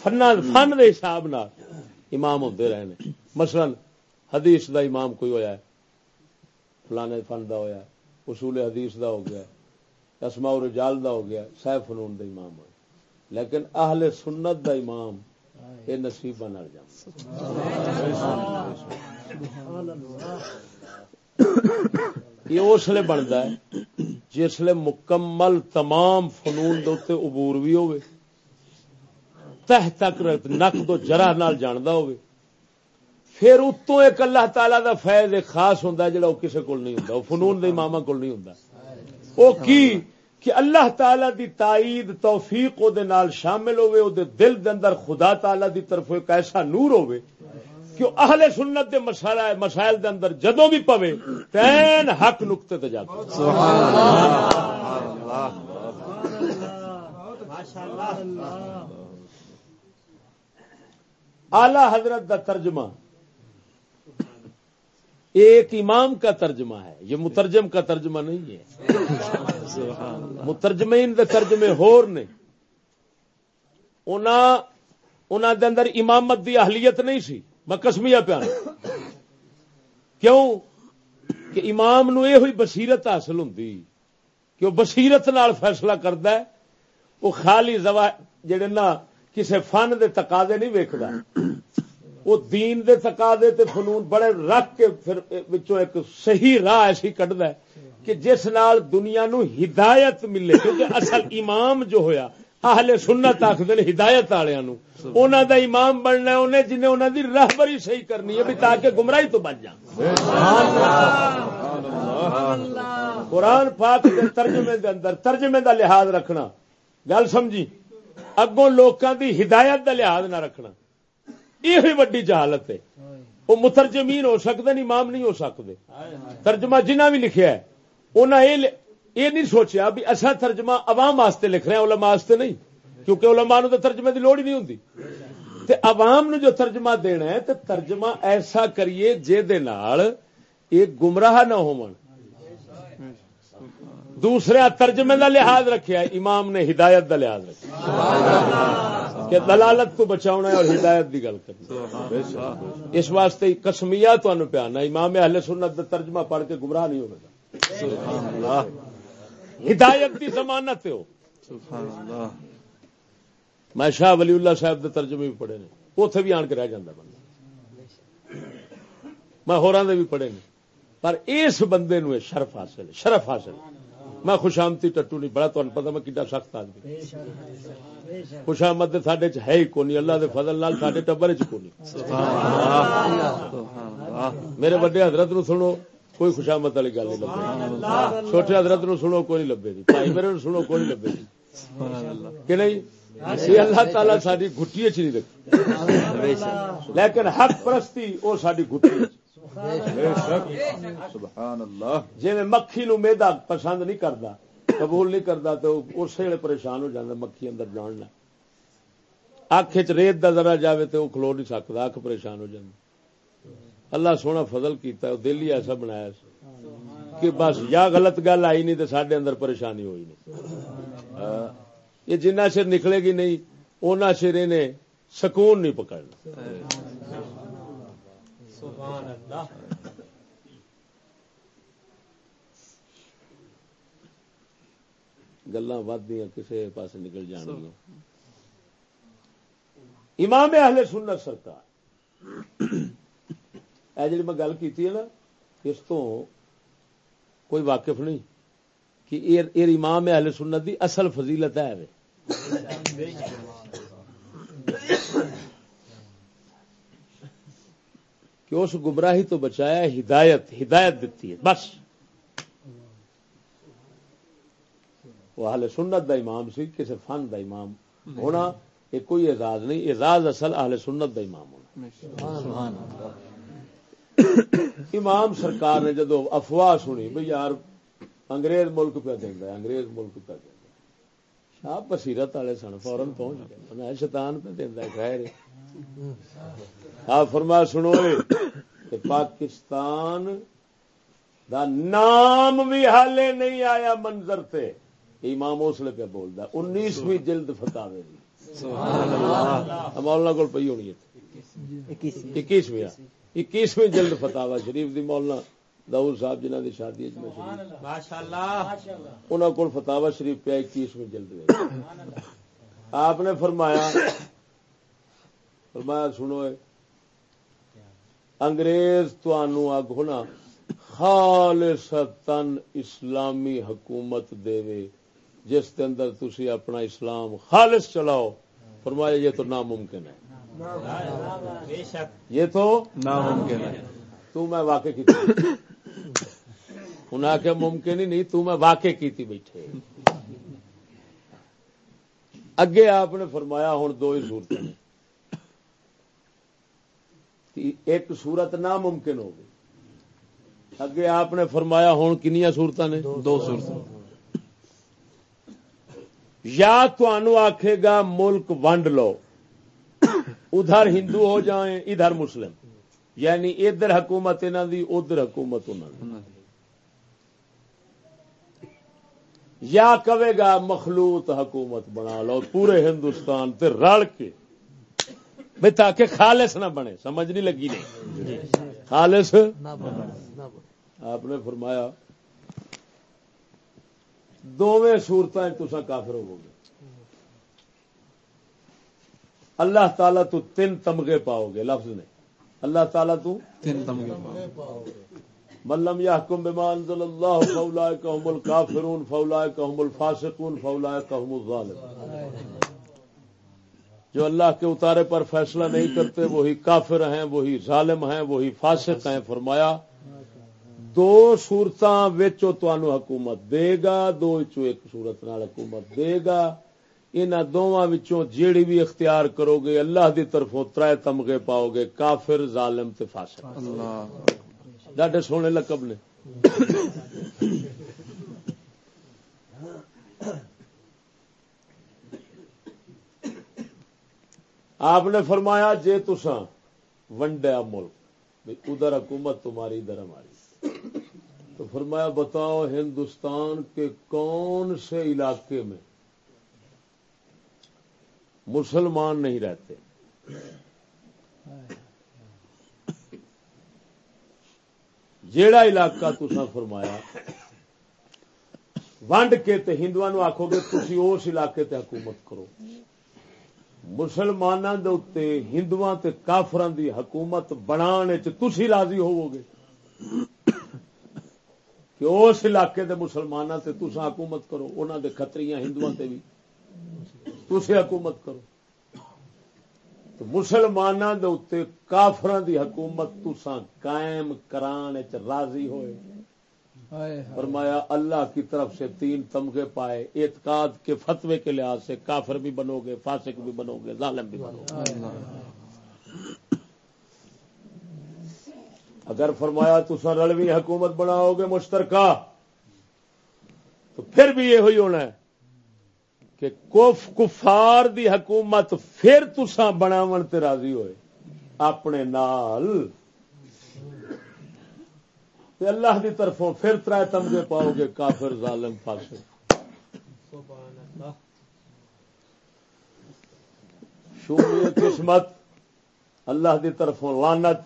فن فن دے حساب نال امام ہوتے رہے نے مثلا حدیث دا امام کوئی ہویا ہے، فلانے فن دا ہویا ہے، اصول حدیث دا ہو گیا اسماء الرجال دا ہو گیا صاحب فنون دا امام ہویا لیکن اہل سنت دا امام یہ نصیبہ نال جانا یہ اس لیے بنتا ہے جس لیے مکمل تمام فنون دے عبور بھی ہوئے۔ تہ تک نک تو جرا نال جاندا ہوئے۔ پھر اتوں ایک اللہ تعالی دا فیض خاص ہوندا ہے جڑا وہ کسے کول نہیں ہوندا، وہ فنون دے اماماں کول نہیں ہوندا۔ وہ کی؟ کہ اللہ تعالی دی تائید توفیق او دے نال شامل ہوئے او دے دل دے اندر خدا تعالی دی طرف ایک ایسا نور ہوئے کہ اہل سنت دے مسائل مسائل دے اندر جدوں بھی پوے، تین حق نقطے تے جا کے اعلی حضرت دا ترجمہ ایک امام کا ترجمہ ہے، یہ مترجم کا ترجمہ نہیں ہے۔ مترجمین دے ترجمے ہور نے۔ انہاں انہاں دے اندر امامت دی اہلیت نہیں سی۔ میں کسمیا پیا کیوں؟ کہ امام نو یہ ہوئی بصیرت حاصل ہوندی۔ کہ وہ بصیرت نال فیصلہ کردا ہے۔ وہ خالی زوا جڑے نا کسے فن دے تقاضے نہیں ویکھدا۔ وہ دین دے تقاضے تے فنون بڑے رکھ کے پھر وچوں ایک صحیح راہ ایسی کڈدا ہے کہ جس نال دنیا نو ہدایت ملے، کیونکہ اصل امام جو ہویا، اہل سنت آخر ہدایت والوں نو۔ انہاں دا امام بننا انہیں جنہیں انہاں دی راہبری صحیح کرنی ہے، بھی تاکہ گمراہی تو بچ جان قرآن پاک دے ترجمے دے اندر، ترجمے دا لحاظ رکھنا۔ گل سمجھی؟ اگوں لوکاں دی ہدایت دا لحاظ نہ رکھنا۔ یہ وڈی جہالت ہے۔ وہ مترجمین ہو سکتے ہیں امام نہیں ہو سکتے۔ ترجمہ جنہ بھی لکھیا ہے انہاں یہ یہ نہیں سوچیا بھی اصا ترجمہ عوام واسطے لکھ رہے ہیں علماء واسطے نہیں۔ کیونکہ علماء نو تو ترجمے دی لوڑ ہی نہیں ہوندی۔ تے عوام نو جو ترجمہ دینا ہے تے ترجمہ ایسا کریے جے دے نال یہ گمراہ نہ ہون دوسرے ترجمے دا لحاظ رکھیا ہے امام نے ہدایت دا لحاظ رکھیا کہ دلالت کو بچاؤنا ہے اور ہدایت دی گل کرنی اس واسطے قسمیہ تمہیں پیانا امام اہل سنت دا ترجمہ پڑھ کے گمراہ نہیں ہوگا ہدایت دی ضمانت ہو میں شاہ ولی اللہ صاحب دے ترجمے بھی پڑھے نے۔ اوتھے بھی آن کے رہ جاندہ بندہ۔ میں ہوراں دے بھی پڑھے نے۔ پر اس بندے نو شرف حاصل شرف حاصل میں خوشامتی ٹٹو نہیں، بڑا تمہیں پتا میں کڈا سخت آدمی خوشامد ساڈے چ ہے ہی کونی اللہ دے فضل نال ساڈے ٹبر چ کونی میرے بڑے حضرت نو سنو، کوئی خوشامت والی گل نہیں لبے چھوٹے حضرت نو سنو، کوئی نہیں لبے گی بھائی میرے سنو، کوئی نہیں لبے گی کہ نہیں؟ یہ اللہ تعالیٰ ساری گٹی چ نہیں رکھی لیکن حق پرستی وہ ساری گٹی سبحان اللہ. جی میں مکھی نو میدا پسند نہیں کرتا قبول نہیں کرتا تو اسی ویلے پریشان ہو جاتا مکھی اندر جان اکھ چ ریت دا ذرا جاوے تو وہ کھلو نہیں سکتا اکھ پریشان ہو جاتی اللہ سونا فضل کیتا ہے دل ہی ایسا بنایا کہ بس یا غلط گل آئی نہیں تو سڈے اندر پریشانی ہوئی نہیں۔ یہ جنہ چر نکلے گی نہیں اُنہ چر انہیں سکون نہیں پکڑنا۔ گلا ودیا کسی پاس نکل جان امام اہل سنت سرکار۔ اے جی میں گل کی نا اس تو کوئی واقف نہیں کہ امام اہل سنت دی اصل فضیلت ہے۔ کہ اس گمراہی تو بچایا ہدایت ہدایت دیتی ہے، بس۔ وہ اہل سنت دا امام سی کسی فن دا امام ہونا، یہ کوئی اعزاز نہیں، اعزاز اصل اہل سنت دا امام ہونا۔ امام سرکار نے جدو افواہ سنی بھائی یار، انگریز ملک پہ دینا انگریز ملک پہ دینا شاہ بصیرت والے سن فورن پہنچ گئے شیطان پہ دینا خیر آپ فرما سنو پاکستان دا نام بھی حالے نہیں آیا منظر سے امام اسلے پہ بولتا انیسویں جلد فتاوے مولانا کو پی ہونی اکیسویں۔ اکیسویں جلد فتوا شریف دی مولانا داؤد صاحب جنہ دی شادی انہوں کو فتوا شریف پہ اکیسویں جلد آپ نے فرمایا فرمایا سنو انگریز تو اگ ہونا خالص تن اسلامی حکومت دے جس کے اندر تھی اپنا اسلام خالص چلاؤ۔ فرمایا یہ تو ناممکن ہے۔ یہ تو ناممکن ہے۔ تو میں واقع کی انہیں آخیا ممکن ہی نہیں تو میں واقع کی تھی بیٹھے۔ اگے آپ نے فرمایا ہوں دو ہی صورت ایک صورت ناممکن ہو گئی اگے آپ نے فرمایا ہوں کنیا صورت نے؟ دو صورت یا تو آکھے گا ملک ونڈ لو۔ ادھر ہندو ہو جائیں ادھر مسلم۔ یعنی ادھر حکومت انہوں دی ادھر حکومت انہوں یا کہے گا مخلوط حکومت بنا لو پورے ہندوستان تے رل کے۔ بھائی تاکہ خالص نہ بنے سمجھ نہیں لگی نہیں۔ خالص؟ آپ نے فرمایا دونوں سورت تسا کافر ہو گے اللہ تعالی تو تین تمغے پاؤ گے لفظ نے۔ اللہ تعالی تو تین تمغے پاؤ ملم یا حکم بمان ضل اللہ فولا کام الکافرون فولا کام الفاسقون فولا کام الظالم جو اللہ کے اتارے پر فیصلہ نہیں کرتے وہی کافر ہیں وہی ظالم ہیں وہی فاسق ہیں فرمایا دو سورت حکومت دے گا دو ایک سورت نال حکومت دے گا۔ ان دونوں جیڑی بھی اختیار کرو گے اللہ دی طرفوں ترائے تمغے پاؤ گے کافر ظالم تے فاسق۔ ڈاڈے سونے لقب نے۔ آپ نے فرمایا جے تسا ونڈیا ملک ادھر حکومت تمہاری، ادھر ہماری۔ تو فرمایا بتاؤ ہندوستان کے کون سے علاقے میں مسلمان نہیں رہتے؟ جیڑا علاقہ تسا فرمایا، ونڈ کے تے ہندو آخو گے تھی اس علاقے تے حکومت کرو۔ مسلمانوں کے ہندو کافران دی حکومت بنا تھی راضی ہوو گے کہ اس علاقے دے مسلمانوں سے تسا حکومت کرو انہوں دے خطری ہندو سے بھی تھی حکومت کرو۔ تو مسلمانوں دے اتنے کافران دی حکومت تسا قائم کران راضی ہوئے۔ فرمایا اللہ کی طرف سے تین تمغے پائے۔ اعتقاد کے فتوے کے لحاظ سے کافر بھی بنو گے فاسق بھی بنو گے ظالم بھی بنو گے۔ اگر فرمایا تو رلوی حکومت بناؤ گے مشترکہ تو تو پھر بھی یہ ہوئی ہونا ہے کہ کف کفار دی حکومت پھر تسا بناون تے راضی ہوئے۔ اپنے نال تے اللہ دی طرفوں پھر ترائے تمغے پاؤ گے کافر ظالم فاسق۔ شومی قسمت اللہ دی طرفوں لانت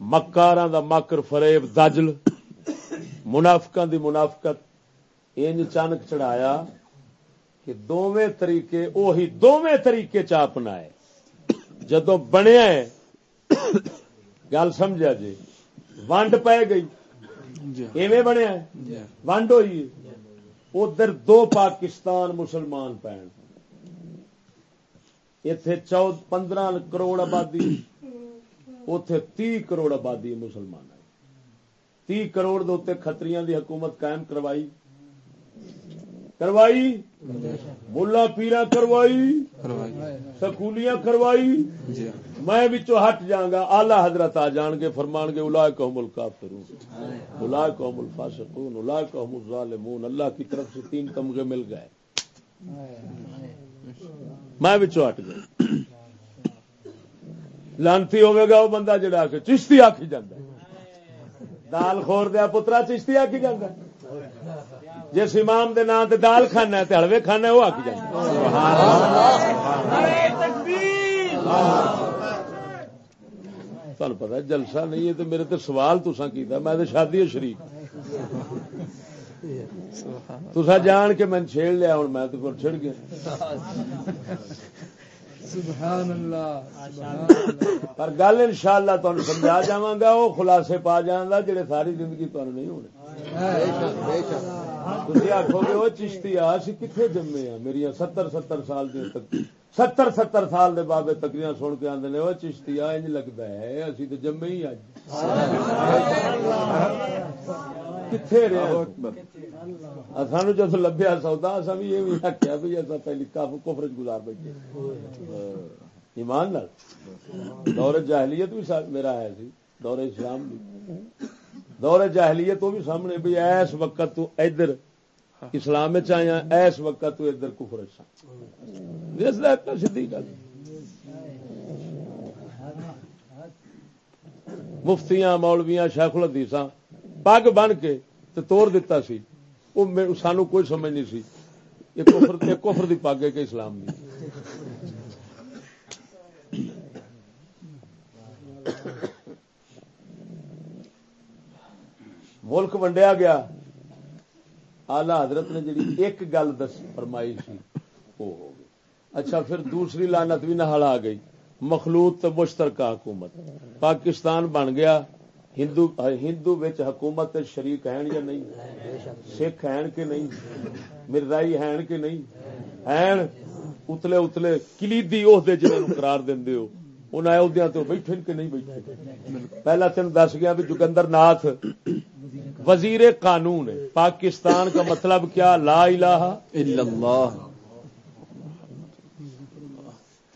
مکاراں دا مکر فریب دجل۔ منافقاں دی منافقت۔ انج چانک چڑھایا کہ دوویں طریقے اوہی دوویں طریقے چ اپنائے۔ جدو بنیا گل سمجھا جی ونڈ پی گئی۔ جی۔ ایویں بنیا جی۔ ونڈ ہوئی ادھر دو پاکستان مسلمان پین اتے چود پندرہ کروڑ آبادی اتے تی کروڑ آبادی مسلمان تی کروڑ دے کتریاں دی حکومت قائم کروائی۔ کروائی ملا پیرا کروائی سکولیاں کروائی۔ جی۔ میں ہٹ جاؤں گا آلہ حضرت آ جان گے فرمان گے الا قوم الکافرون۔ الا قوم الفاسقون الا قوم الظالمون۔ اللہ کی طرف سے تین تمغے مل گئے۔ میں ہٹ گیا۔ لانتی ہوے گا وہ بندہ جڑا کہ چشتی آکھی جاندہ ہے۔ دال خور دیا پترا چشتی آکھی جاندہ ہے۔ جس امام دے نام تے دال کھانا ہے تے ہلوے کھانا ہے، وہ آکھی جاندہ تمہیں پتا جلسہ نہیں ہے تو میرے تے سوال تسا کیتا میں تے شادی ہے شریف تسا جان کے میں چھیڑ لیا ہوں میں تو چھڑ گیا۔ سبحان اللہ پر گل ان شاء اللہ تمہیں سمجھا جا گا وہ خلاصے پا جانا جڑے ساری زندگی تمہیں نہیں ہونے۔ تھی آخو گے وہ چشتی آ اسی کتنے جمے آ میری ستر ستر سال دی تک ستر ستر سال دے بابے تکریاں سن کے آدھے نے وہ چشتی آ انج لگتا ہے اسی تو جمے ہی اج۔ کتنے رہے؟ سانو جب لبیا سودا اصا بھی یہ بھی آخیا بھی اصا پہلی کافی کفر گزار بیٹھے۔ ایمان نال۔ دور جاہلیت بھی میرا ہے سی، دور اسلام بھی دور جاہلیت وہ بھی سامنے بھی ایس وقت تو ادھر اسلام چ آیا، ایس وقت تو ادھر کفر جس چ سیدھی گل۔ مفتیاں، مولویاں، شیخ الحدیثاں پگ بن کے تے توڑ دیتا سی۔ وہ سانو کوئی سمجھ نہیں سی یہ کفر دی پگ ہے کہ اسلام دی۔ ملک ونڈیا گیا۔ آلہ حضرت نے جڑی ایک گل دس فرمائی سی، وہ ہو گئی۔ اچھا پھر دوسری لانت بھی نہ آ گئی۔ مخلوط مشترکہ حکومت۔ پاکستان بن گیا۔ ہندو ہندو وچ حکومت تے شریک ہیں یا نہیں؟ سکھ ہیں کہ نہیں؟ مرزائی ہیں کہ نہیں؟ ہیں، اتلے اتلے کلیدی عہدے جنہاں قرار دیندے ہو، انہاں عہدیاں تو بیٹھے کہ نہیں بیٹھے پہلا تین دس گیا بھی جوگندر ناتھ وزیر قانون ہے۔ پاکستان کا مطلب کیا؟ لا الہ الا اللہ۔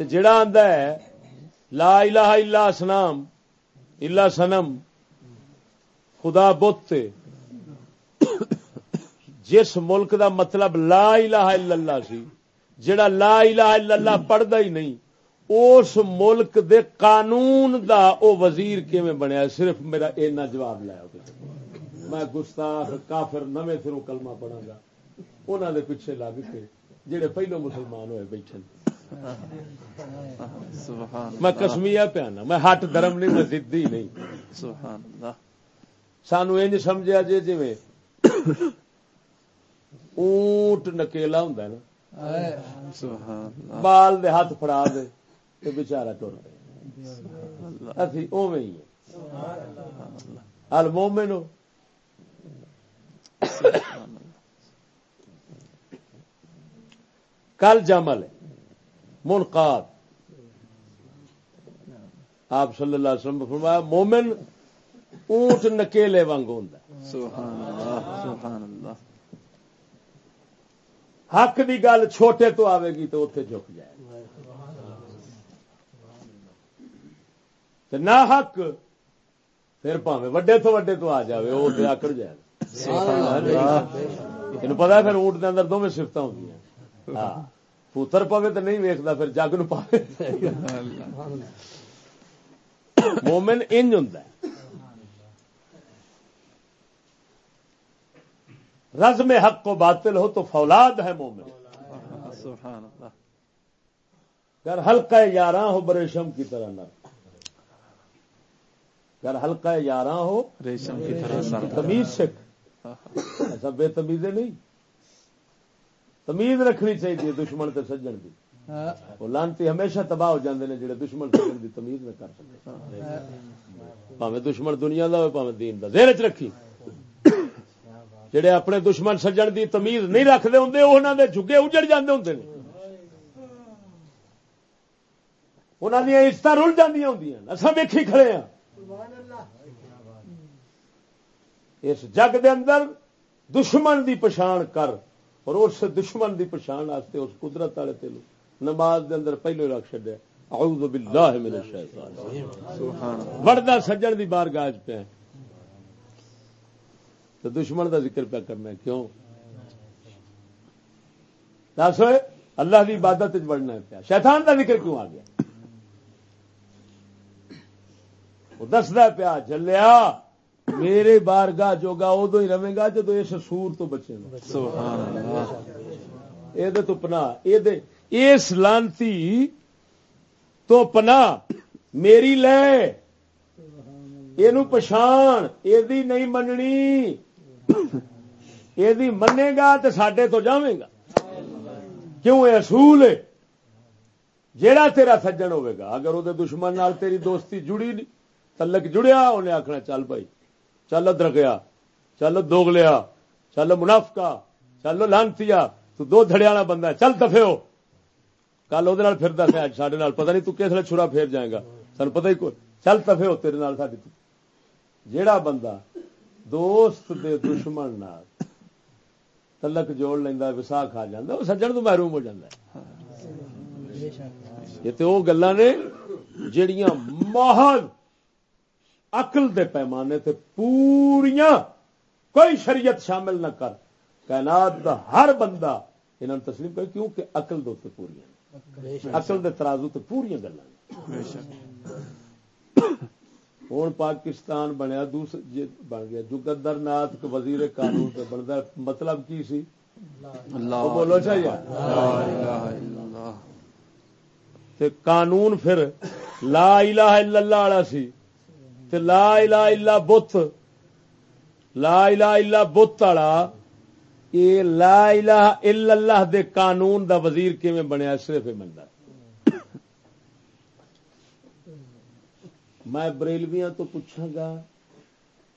تے جڑا آندا ہے، لا الہ الا اسنام الا سنم خدا بت جس ملک دا مطلب لا الہ الا اللہ سی جڑا لا الہ الا اللہ پڑھدا ہی نہیں اس ملک دے قانون دا او وزیر کیویں بنیا؟ صرف میرا اینا جواب لایا میں گستاخ کافر نویں سروں کلمہ پڑھاں گا۔ انہاں دے پیچھے لگ کے جڑے پہلو مسلمان ہوئے بیٹھے میں کسمیا پیانا میں ہٹ درم نہیں میں ضدی نہیں۔ سبحان اللہ۔ سانو انج سمجھا جی جی اونٹ نکیلا ہوں نا۔ بال دے ہاتھ پڑا دے تو بچارا ٹر پے اسی اوے ہی ہل کل جمل منقاد۔ آپ صلی اللہ علیہ وسلم فرمایا مومن اونٹ نکیلے وانگ ہوندا ہے۔ سبحان اللہ سبحان اللہ۔ حق دی گل چھوٹے تو آئے گی تو اتنے جھک جائے۔ تے نہ حق پھر پاوے وڈے تو وڈے تو آ جاوے وہ آکڑ جائے۔ تین پتا پھر اونٹ دے اندر دونوں سفت ہوں ہاں پوتر پوے تو نہیں ویکتا پھر جگ نو پاوے۔ مومن انج ہوں رز میں حق کو باطل ہو تو فولاد ہے مومن۔ سبحان اللہ گر ہلکا یاراں ہو بریشم کی طرح نہ۔ گر ہلکا یاراں ہو ریشم کی طرح تمیز سکھ ایسا بے تمیزیں نہیں۔ تمیز رکھنی چاہیے دشمن تے سجن دی۔ وہ لانتی ہمیشہ تباہ ہو جاندے نے جڑے دشمن سجن دی تمیز نہ کر سکتے پاوے دشمن دنیا دا ہوئے پاوے دین دا۔ ذہن چ رکھی۔ جڑے اپنے دشمن سجن دی تمیز نہیں رکھتے ہوں انہوں دے جھگے اجڑ جاندے ہوں انہوں دیا عزت رل جی ہوں اصا ویکھی کھڑے ہاں۔ اس جگ دے اندر دشمن دی پچھان کر اور اس دشمن دی پچھان واسطے اس قدرت والے تیل نماز دے اندر پہلو رکھ چڈیا اعوذ باللہ من الشیطان۔ وڑدا سجن دی بار گاج پہ تو دشمن دا ذکر پہ کرنا کیوں؟ دس اللہ کی عبادت بڑھنا پیا۔ شیطان دا ذکر کیوں آ گیا؟ وہ دسدا پیا جلیا میرے بارگاہ جوگا ادو ہی رہے گا جدو اس سور تو بچے گا۔ یہ تو پنا اس لانتی تو پنا میری لے۔ یہ پچھان یہ نہیں مننی۔ یہ منے گا تو سڈے تو جاوے گا۔ کیوں یہ اصول ہے؟ جیڑا تیرا سجن ہوے گا، اگر وہ دشمن نال تیری دوستی جڑی نہیں تلک جڑیا، انہیں آخنا چل بھائی، چل ادرکیا چل دوگلیا چل منافقا، چل لانتیا، تو دو دھڑے والا بندہ ہے، چل دفے ہو۔ کل وہ پھردا سی اج سڈے پتہ نہیں تو کس لیے پھیر جائے گا؟ سن پتہ ہی کوئی، چل دفے ہو تیرے نال ساڈی جیڑا بندہ دوست دے دشمن نال تلک جوڑ لینا وسا کھا وہ سجن تو محروم ہو ہے۔ یہ تو وہ گلا نے جڑیاں محض عقل دے پیمانے تے پوریاں کوئی شریعت شامل نہ کر کائنات دا ہر بندہ انہوں نے تسلیم کر کیونکہ عقل دے پوریاں اقل دے ترازو تے پوریاں گلا ہوں پاکستان بنیا دوسرے بن گیا۔ جگدر ناتھ وزیر قانون تے بنتا مطلب کی سی؟ بولو چاہیے قانون پھر لا الہ الا اللہ والا سی۔ تے لا الہ الا بت۔ لا الہ الا بت والا۔ یہ لا الہ الا اللہ دے قانون دا وزیر کیویں بنیا صرف یہ میں بریلویاں تو پوچھاں گا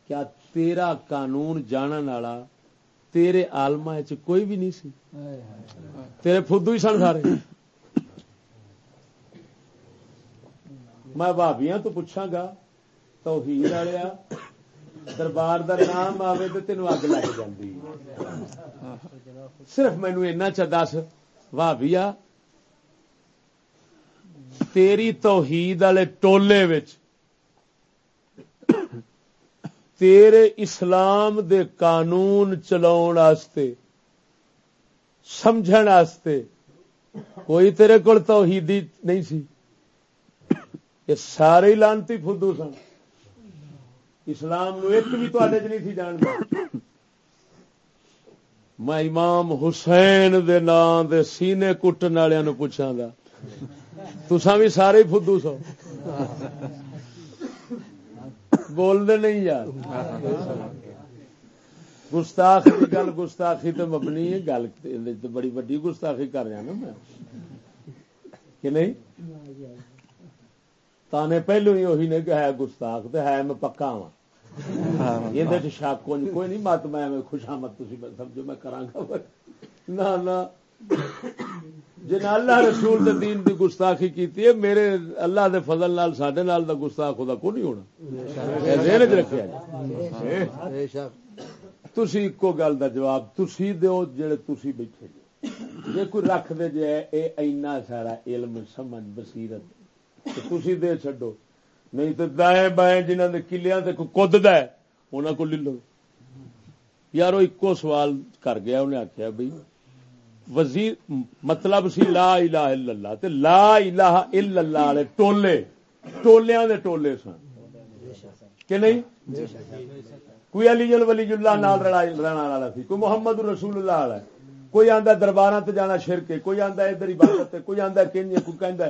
کیا تیرا قانون جانن والا تیرے آلما کوئی بھی نہیں سی؟ تیرے فدو ہی سن سارے۔ میں بھابیاں تو پوچھاں گا تو والیا دربار دا نام آوے تو تینوں اگ لگ جاندی۔ صرف مینو اینا چا دس بھابیا تیری توحید والے ٹولے وچ تیرے اسلام دے قانون چلاؤن واسطے سمجھن واسطے کوئی تیرے کول توحیدی نہیں سی۔ یہ سارے لانتی فدو سن اسلام نو ایک بھی تے چ نہیں سی جانتا میں امام حسین دے نام دے سینے کٹن والوں نو پوچھاں گا تساں بھی سارے فدو سو بول دے نہیں یار گستاخ کی گل، گستاخی تو مبنی ہے۔ گل تو بڑی وڈی گستاخی کر رہا نا میں۔ کہ نہیں؟ تانے پہلو ہی وہی نے کہ ہے گستاخ تو ہے میں پکا وا یہ شک کوئی نہیں مت میں خوشامت تھی سمجھو، میں کرا گا۔ نہ نہ۔ جن اللہ رسول دے دین دی گستاخی کیتی ہے میرے اللہ دے فضل نال ساڈے نال دا گستاخ خدا کو نہیں ہونا۔ اے ذہن وچ رکھیا جی تسی اکو گل دا جواب تسی دیو جڑے تسی بیٹھے جی جے کوئی رکھ دے جے اے اینا سارا علم سمجھ بصیرت تے تسی دے چھڈو۔ نہیں تو دائیں بائیں جنہوں نے کلیاں سے کوئی کدد ہے انہوں کو لے لو یار وہ ایکو سوال کر گیا انہیں آخیا بھائی وزیر مطلب سی لا الہ الا اللہ تے لا الہ الا اللہ والے ٹولے، ٹولیاں دے ٹولے سن۔ کہ نہیں؟ کوئی علی جل ولی اللہ نال رہنا والا سی، کوئی محمد رسول اللہ والا کوئی آندا درباراں تے جانا شرک ہے، کوئی آندا ادھر عبادت ہے، کوئی آندا کنج کوئی کہندا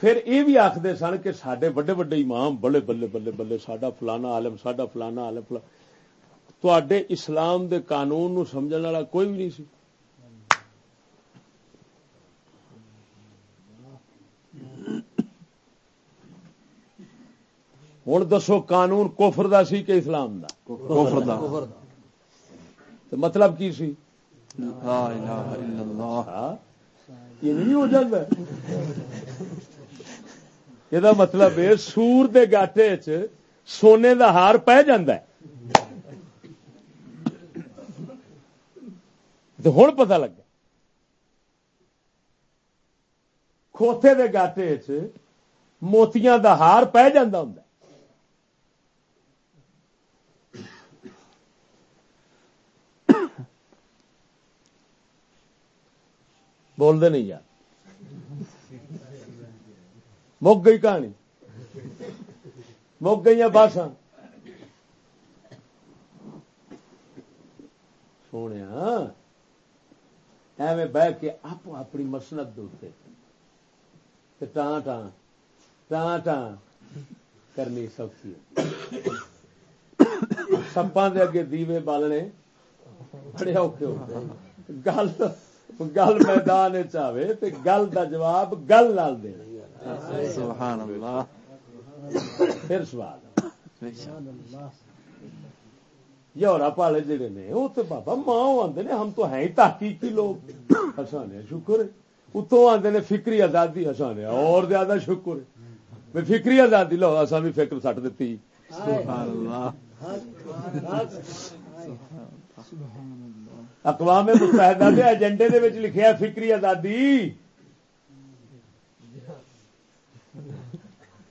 پھر یہ بھی آخر سن کہ سڈے وڈے وڈے امام بڑے بلے بلے بلے، ساڈا فلانا عالم، ساڈا فلانا عالم فلانا تے اسلام دے قانون نو سمجھن والا کوئی بھی نہیں سی۔ ہوں دسو قانون کوفر دا سی کہ اسلام دا؟ کفر دا۔ تو مطلب کی سی؟ ہاں؟ یہ نہیں ہو جاتا یہ مطلب ہے سور دے گاٹے چ سونے دا ہار پہ جاندہ ہے۔ ہوں پتہ لگا۔ کھوتے دے گاٹے چ موتیاں دا ہار پہ جاندہ ہوں بولتے نہیں یار۔ مک گئی کہانی۔ مک گئی باساں۔ سونے ایویں بہ کے آپ اپنی مسنت دے ٹان ٹان ٹان ٹان کرنی سوکھی۔ سپاں دے اگے دیوے بالنے، بڑے اوکھے ہوتے گل گل میدان چاہے گل دا جواب گل نال دینا سبحان اللہ۔ پھر سوال۔ یورپ والے جڑے نے وہ تو بابا ماں آتے نے ہم تو ہیں ہی تحقیقی لوگ۔ ہسانے شکر ہے۔ اتوں آتے نے فکری آزادی ہسانے اور زیادہ شکر ہے۔ فکری آزادی لو اصا بھی فکر سٹ دیتی سبحان اللہ۔ اقوام متحدہ کے ایجنڈے دے وچ لکھیا فکری آزادی۔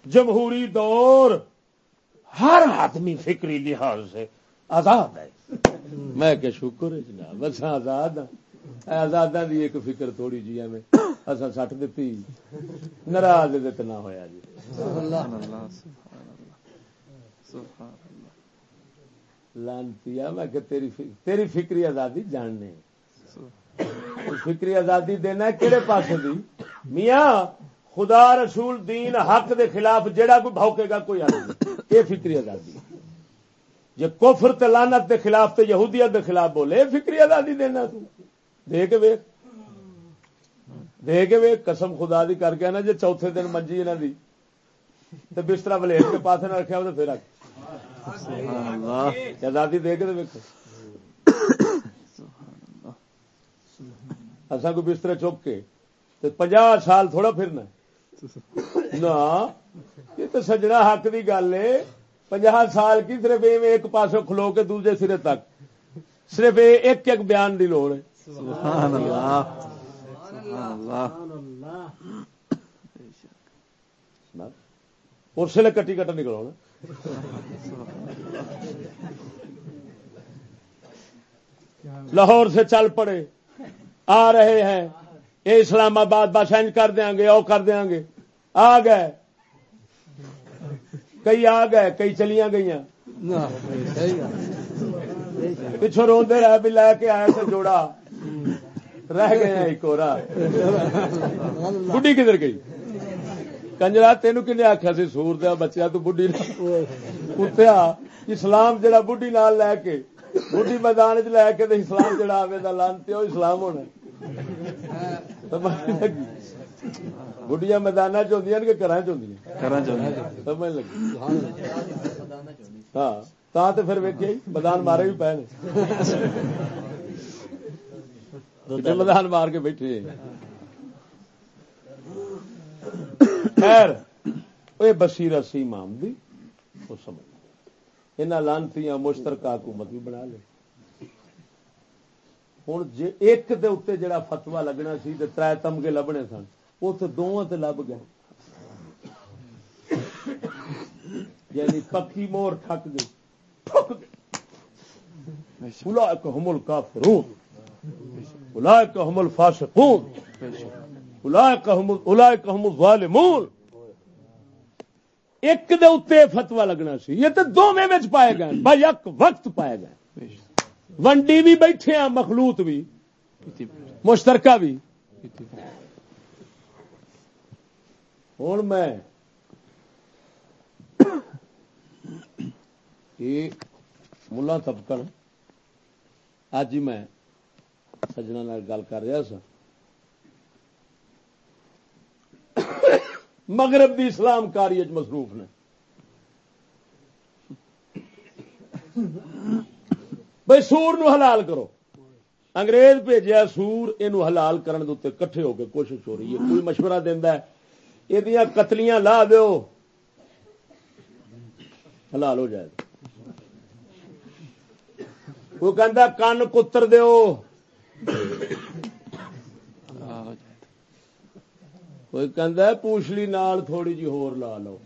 جمہوری دور ہر آدمی فکری لحاظ سے آزاد ہے۔ میں کہ شکر ہے جناب بس آزاد ہاں۔ آزاد دی ایک فکر تھوڑی جی میں۔ اصا سٹ دیتی ناراض نہ ہویا جی سبحان اللہ سبحان اللہ سبحان اللہ لانتی میں کہ تیری تیری فکری آزادی جاننے فکری آزادی دینا کہڑے پاسے دی؟ میاں، خدا رسول دین حق دے خلاف جڑا کوئی بھوکے گا کوئی حل یہ فکری آزادی۔ جے کفر تے لعنت دے خلاف تے یہودیت دے خلاف بولے فکری آزادی دینا تو۔ دے کے ویکھ۔ دے کے ویکھ، قسم خدا دی کر کے نا جے چوتھے دن منجی انہاں دی۔ تے بستر بلیٹ کے پاسے نہ رکھیا ہو پھر رکھ آزادی دے کے اصا کو بستر چک کے۔ پنجا سال تھوڑا پھرنا۔ نہ یہ تو سجنا حق کی گل ہے۔ پنجا سال کی صرف ایک پاسوں کھلو کے دوسرے سرے تک۔ صرف ایک ایک بیان کی لوڑ ہے۔ سبحان اللہ۔ سبحان اللہ۔ اس لیے کٹی کٹا نکلو لاہور سے چل پڑے۔ آ رہے ہیں۔ یہ اسلام آباد بس اینج کر دیں گے او کر دیں گے۔ آ گئے۔ کئی آ گئے کئی چلیاں گئی پچھو روندے رہے بھی لے کے آئے سے جوڑا۔ رہ گئے ہیں ایک اور بڈی کدھر گئی؟ کنجرا تین کنے آخیا سی؟ سور دیا بچیا تو کتیا اسلام جڑا بڈی نال لے کے بڈی میدان چ لے کے اسلام جڑا آوے دا لانتے وہ اسلام ہونا بڈیاں میدان چاہیے کہ گھر چاہیے لگی؟ ہاں تا تے پھر ویکھیا ہی میدان مارے بھی پے میدان مار کے بیٹھے۔ خیر۔ وہ بصیرت سی امام دی، وہ سمجھ۔ انہاں لانتیاں مشترکہ حکومت بھی بنا لے۔ ہوں جے ایک دے اتنے جڑا فتوا لگنا سی تے تر تمگے لبنے سن، وہ تو دونوں تے لب گئے۔ یعنی پکی مور تھک گئی۔ تھک گئی۔ اولئک هم الکافرون۔ اولئک هم الفاسقون۔ اولئک الظالمون. ایک دے اتنے فتوا لگنا سی. یہ تو دونوں میں پائے گئے با یک وقت پائے گئے ونڈی بھی بیٹھے ہیں، مخلوط بھی، مشترکہ بھی. ہوں میں یہ ملا طبقہ اج ہی میں سجنا گل کر رہا سا مغرب دی اسلام کاری مصروف نے۔ بھائی سور نو حلال کرو۔ انگریز بھیجا سور یہ حلال کرنے دے کٹھے ہو کے کوشش ہو رہی ہے۔ کوئی مشورہ دینا یہ قتلیاں لا دیو۔ حلال ہو جائے۔ کوئی کہہ کن کتر دیو۔ کوئی کہ پوچھلی نال تھوڑی جی ہور لا لو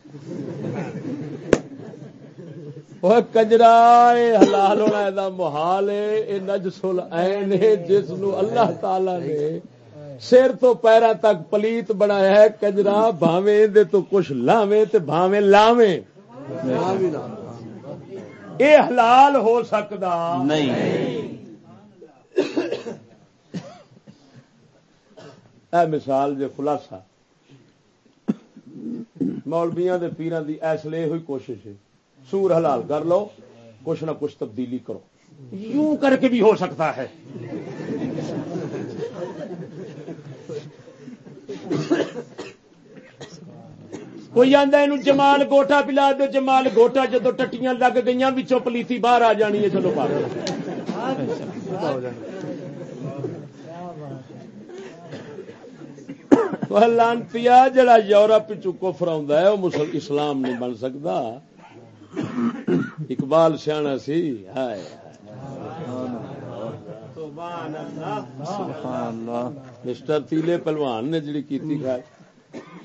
کجرا حلال ہونا محال ہے یہ نجسل ہے جس نو اللہ تعالی نے سر تو پیرا تک پلیت بنایا ہے کجرا بھاوے دے تو کچھ لاوے تے بھاوے لاوے یہ حلال ہو سکتا نہیں اے مثال جو خلاصہ مولبیاں دے پیران دی ایسے ہوئی کوشش ہے۔ سور حلال کر لو، کچھ نہ کچھ تبدیلی کرو۔ یوں کر کے بھی ہو سکتا ہے۔ کوئی آدھا یہ جمال گوٹا پلا دو، جمال گوٹا جدو ٹٹیاں لگ گئی بچوں پلیتی باہر آ جانی ہے، چلو پا لانتی جڑا یورپ چفر ہے وہ اسلام نہیں بن سکتا اقبال سیاح سی۔ ہائے۔ مسٹر تیلے پلوان نے جڑی کیتی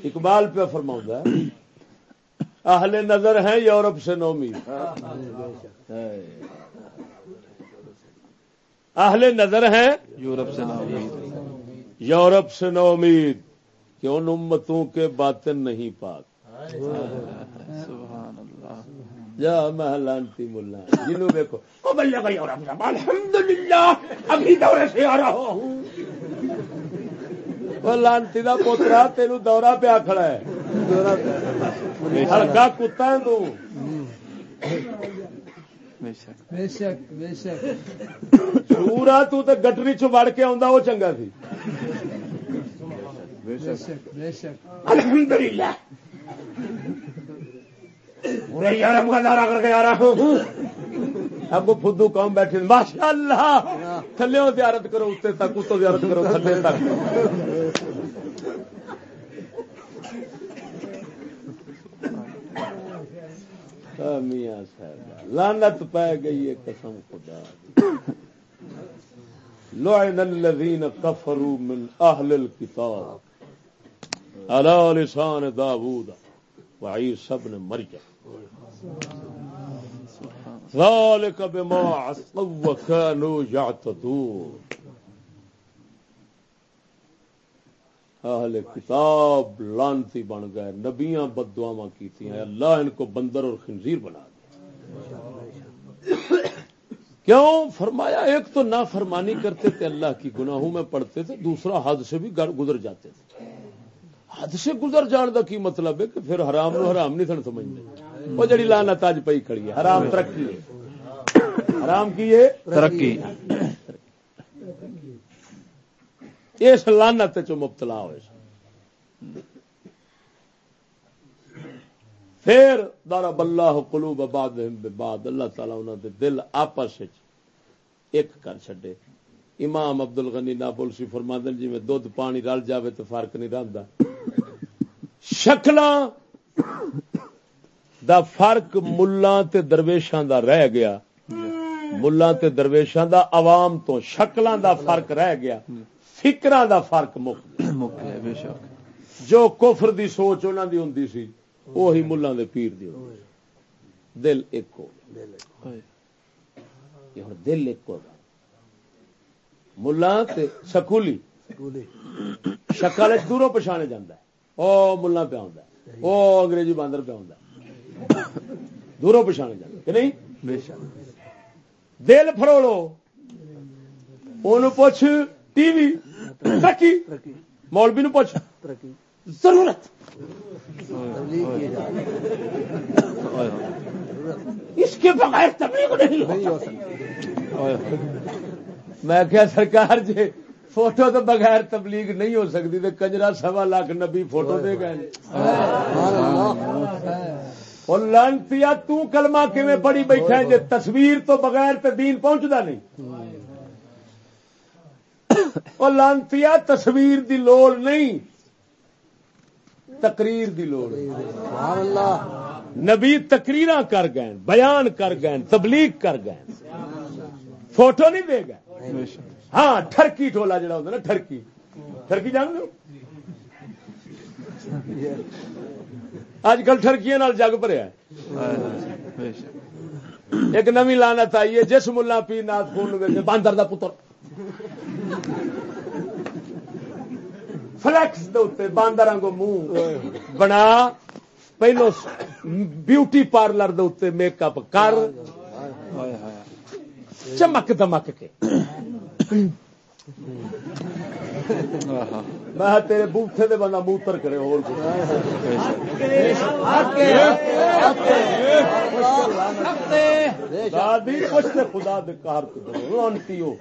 اقبال پہ فرما اہل نظر ہیں یورپ سے نومی اہل نظر ہیں یورپ سے یورپ سے نو امید کہ ان امتوں کے باطن نہیں پاک؟ جا محلانتی ملا جنوں دیکھو۔ الحمد للہ ابھی دورے سے آ رہا ہوں۔ لانتی کا پوترا تین دورہ پیا کھڑا ہے۔ ہلکا کتا ہے تو۔ سورا تو گٹری چ وڑ کے آ چنگا سی۔ الحمد لله. یار بازار آ کر کے آ رہا سب فدو قوم بیٹھے ماشاء اللہ تھلے زیارت کرو اتنے تک اتو زیارت کرو تھلے تک میاں صاحب لانت پی گئی ہے قسم خدا. لوئن الذین کفروا من اہل الکتاب على لسان داوود وعيسى ابن مريم. ذلك بما عصوا وكانوا يعتدون. اہل کتاب لانتی بن گئے، نبیاں بدعا کی اللہ ان کو بندر اور خنزیر بنا دیا۔ کیوں؟ فرمایا، ایک تو نہ فرمانی کرتے تھے، اللہ کی گناہوں میں پڑھتے تھے، دوسرا حد سے بھی گزر جاتے تھے۔ حد سے گزر جان کا کی مطلب ہے کہ پھر حرام نو حرام نہیں سن سمجھتے۔ وہ جڑی لانت اج پی کھڑی ہے حرام ترقی ہے۔ حرام کی ہے؟ ترقی۔ اس لانت چ مبتلا ہوئے۔ پھر دارا بلہ کلو باد بعد اللہ تعالی انہوں دے دل آپس ایک کر چڈے امام ابد ال غنی نا پولسی فرماندن جی میں دھد پانی رل جاوے تو فرق نہیں رہتا شکل دا فرق ملان تے درویشاں دا رہ گیا۔ ملان تے درویشاں دا عوام تو شکلاں دا فرق رہ گیا۔ فکراں دا فرق مک گیا۔ بے شک۔ جو کفر دی سوچ انہاں دی ہوندی سی وہی ملان دے پیر دی دل ایک ہو۔ گیا یہ ہوں دل ایک ہو۔ ملا سکولی۔ شکل دوروں پچھانے جانا او ملا پیا ہوں او انگریزی باندر پیا ہوں دوروں پچھانے جانا کہ نہیں؟ دل فروڑو ان پوچھ ٹی وی؟ ترقی؟ مولوی نو پوچھ۔ ضرورت۔ اس کے بغیر تبلیغ نہیں ہو سکتی۔ میں کیا سرکار جی فوٹو تو بغیر تبلیغ نہیں ہو سکتی تو کجرا سوا لاکھ نبی فوٹو دے گئے اور لانتی تو کلمہ کیویں پڑھی بیٹھا ہے تصویر تو بغیر تے دین پہنچدا نہیں؟ اور لانتی تصویر دی لوڑ نہیں، تقریر دی لوڑ نبی تقریر کر گئے، بیان کر گئے، تبلیغ کر گئے۔ فوٹو نہیں دے گئے۔ ہاں ٹھرکی ٹولا جڑا ہوتا نا، ٹھرکی۔ ٹھرکی جان دو اج کل ٹھرکیاں جگ بھریا ایک نوی لانت آئی ہے، جس ملا پی نات خون ویسے باندر دا پتر۔ فلیکس دے اتنے باندر کو منہ بنا، پہلو بیوٹی پارلر دے اتنے میک اپ کر۔ چمک دمک کے۔ میں تیرے بوٹے دے بندہ موتر کرے اور کچھ۔ بے خدا دے لانتی ہو۔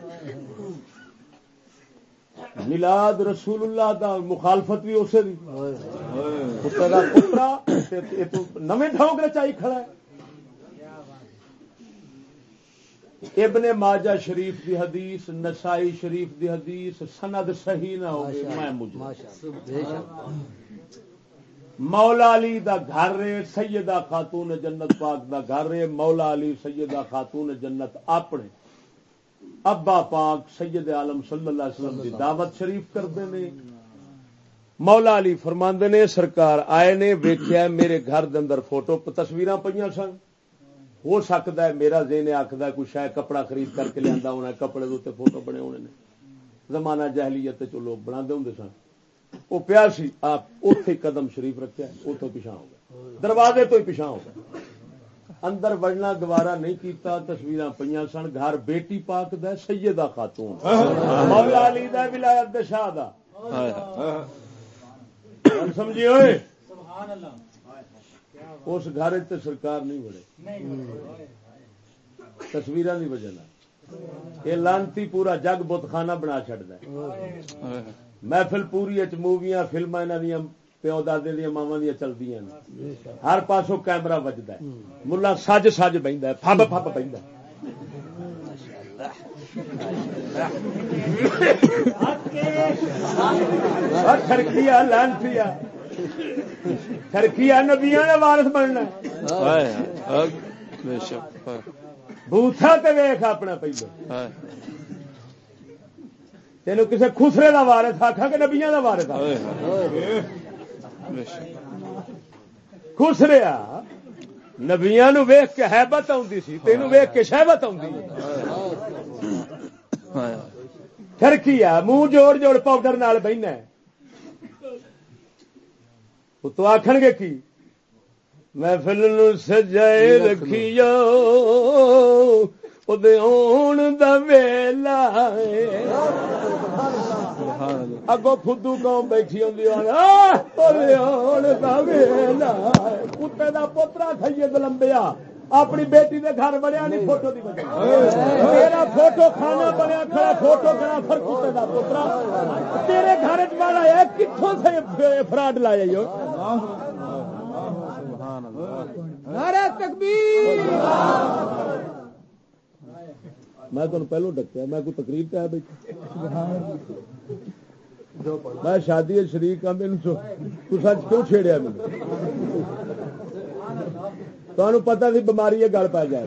ملاد رسول اللہ دا مخالفت بھی اسے دی۔ پتر دا پترا نویں ڈھونگ رچائی کھڑا ہے۔ ابن ماجہ شریف دی حدیث نسائی شریف دی حدیث سند صحیح نہ ہو میں مجھے مولا علی دا گھر رے سیدہ خاتون جنت پاک دا گھر رے مولا علی سیدہ خاتون جنت اپنے۔ ابا پاک سید عالم صلی اللہ علیہ وسلم دی دعوت شریف کرتے نے مولا علی فرماندے نے سرکار آئے نے ویکھیا میرے گھر دے اندر فوٹو تصویراں پئیاں سن۔ ہو سکتا ہے میرا ذہن آخد کوئی شاید کپڑا خرید کر کے لیا ہونا کپڑے دے اتنے فوٹو بنے ہونے نے۔ زمانہ جہلیت چ لوگ بنا ہوں سن۔ وہ پیا سی آپ اتے قدم شریف رکھا اتوں پیچھا ہو گیا دروازے تو ہی پیچھا ہو گیا اندر وڑنا گوارا نہیں کیتا تصویر پہ سن۔ گھر بیٹی پاک دا سیدہ خاتون۔ مولا علی دا ولایت دے شاہ دا۔ ہائے۔ ہائے گل سمجھی ہوئے اس گھر تے سرکار نہیں بڑے تصویر کی وجہ یہ لانتی پورا جگ بت خانہ بنا ہے۔ ہائے محفل پوری موویاں فلما یہاں پیو دادے دیا ماوا دیا چلتی ہر پاسوں کیمرہ وجدا ہے۔ ملا سج سج بہتا فب فب بہتا تھرکیا لانتی تھرکیا نبیا کا وارس بننا شک ہائے بوتھا تے ویخ اپنا پہلو۔ ہائے۔ تینوں کسے خسرے کا وارس آخا کہ نبیا کا وارس شک۔ خسریا نبیا نو ویخ کے حیبت آتی سی تینوں ویخ کے شہبت آتی پھر کی آ منہ جوڑ جوڑ پاؤڈر نال بہنا ہے۔ وہ تو آخن گے کی؟ محفل سجائے رکھیو اودے آن دا ویلا اگو خدو قوم بیٹھی ہوندی اودے آن دا ویلا ہے۔ کتے دا پوترا سید لمبیا۔ اپنی بیٹی دے گھر بڑیا نہیں فوٹو دی میرا فوٹو کھانا بنیا کھڑا فوٹو کھڑا پھر کتے دا پوترا۔ تیرے گھر والا ہے کتھوں سے فراڈ لایا نعرہ تکبیر میں تمہیں پہلو ڈکیا میں کوئی تقریر پہ بیٹھا میں شادی شریک ہوں میرے سچ کیوں چھیڑیا مجھے تمہیں پتا سی بیماری ہے گل پی جائے۔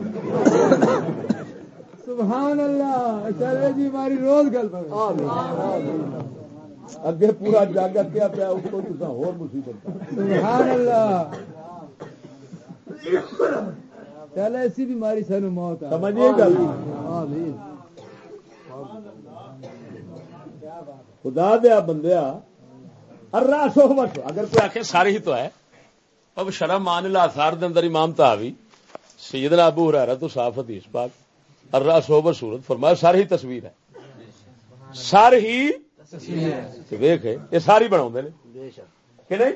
سبحان اللہ چلے جی ہماری روز گل پر اگے پورا جگ اکیا پیا اس کو تصا ہو مصیبت سبحان اللہ۔ چل ایسی بیماری سانو موت سمجھیے گل خدا دیا بندیا ارا سو بس اگر کوئی آخر ساری ہی تو ہے۔ اب شرم مان لا اثار دے اندر امام تاوی سیدنا ابو ہرارا تو صاف حدیث پاک۔ ارا سو صورت فرمایا ساری ہی تصویر ہے۔ ساری ہی ویخ یہ ساری بنا کہ نہیں؟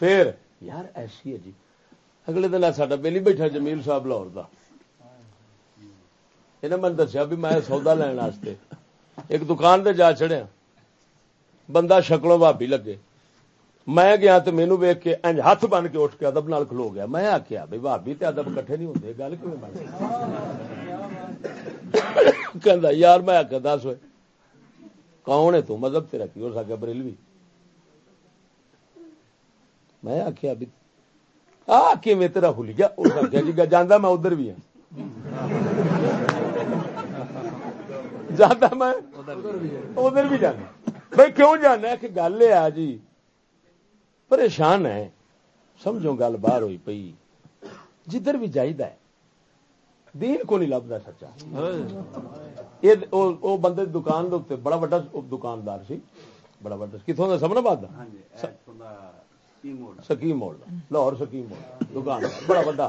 پھر یار ایسی ہے جی۔ اگلے دن ساڈا پہلی بیٹھا جمیل صاحب لاہور یہ من دسیا بھی میں سودا لین واسطے۔ ایک دکان تے جا چڑیا بندہ شکلوں بھابی لگے۔ میں گیا تو مینو ویک کے انج ہاتھ بن کے اٹھ کے ادب نال کھلو گیا۔ میں آخیا بھائی بھابی تے ادب کٹھے نہیں ہوتے گل کیوں بن کہ یار میں آخیا دس ہوئے۔ کون ہے تو؟ مذہب تیرا کی ہو سکا بریلوی۔ میں آخیا بھی، آ کے میں تیرا کھل گیا؟ اس آخیا جی جانا میں ادھر بھی ہوں جانا میں؟ ادھر بھی جانا۔ بھائی، کیوں جانا؟ کہ گل ہے جی۔ پریشان ہے۔ سمجھو، گل باہر ہوئی پئی۔ جدھر بھی جائیدا ہے۔ دین کو نہیں لبدا سچا۔ او بندے دکان دے بڑا بڑا دکاندار سی۔ بڑا بڑا کتوں کا سمنا بات سکیم موڑ۔ لاہور سکیم موڑ دکان بڑا بڑا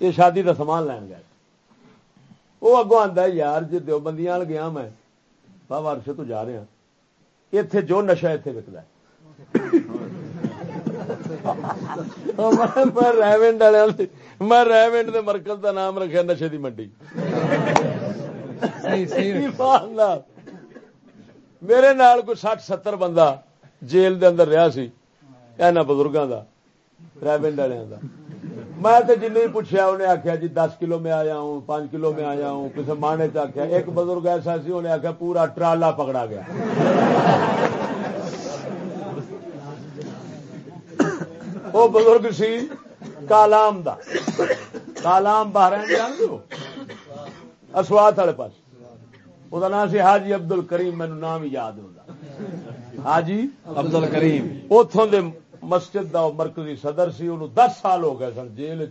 یہ شادی کا سامان لین گیا۔ وہ اگوں آتا یار جی دو بندیاں گیا میں بابا عرشے تو جا رہا اتے جو نشا اتے وکد میں ریونڈ والے میں ریونڈ دے مرکز دا نام رکھا نشے دی منڈی میرے نال کوئی سٹھ ستر بندہ جیل دے اندر رہا سی اینا بزرگاں دا ریونڈ والوں دا میں تو جن پوچھا انہیں آخیا جی دس کلو میں آیا ہوں پانچ کلو میں آیا ہوں کسی مانے چ آخیا ایک بزرگ ایسا سی انہیں آخیا پورا ٹرالا پکڑا گیا وہ بزرگ سی کالام دا۔ کالام باہر اسوات والے پاس۔ وہ نام سی حاجی ابدل کریم مینو نام ہی یاد ہوتا حاجی ابدل کریم۔ اتوں دے مسجد دا مرکزی صدر سی انہوں دس سال ہو گئے سن جیل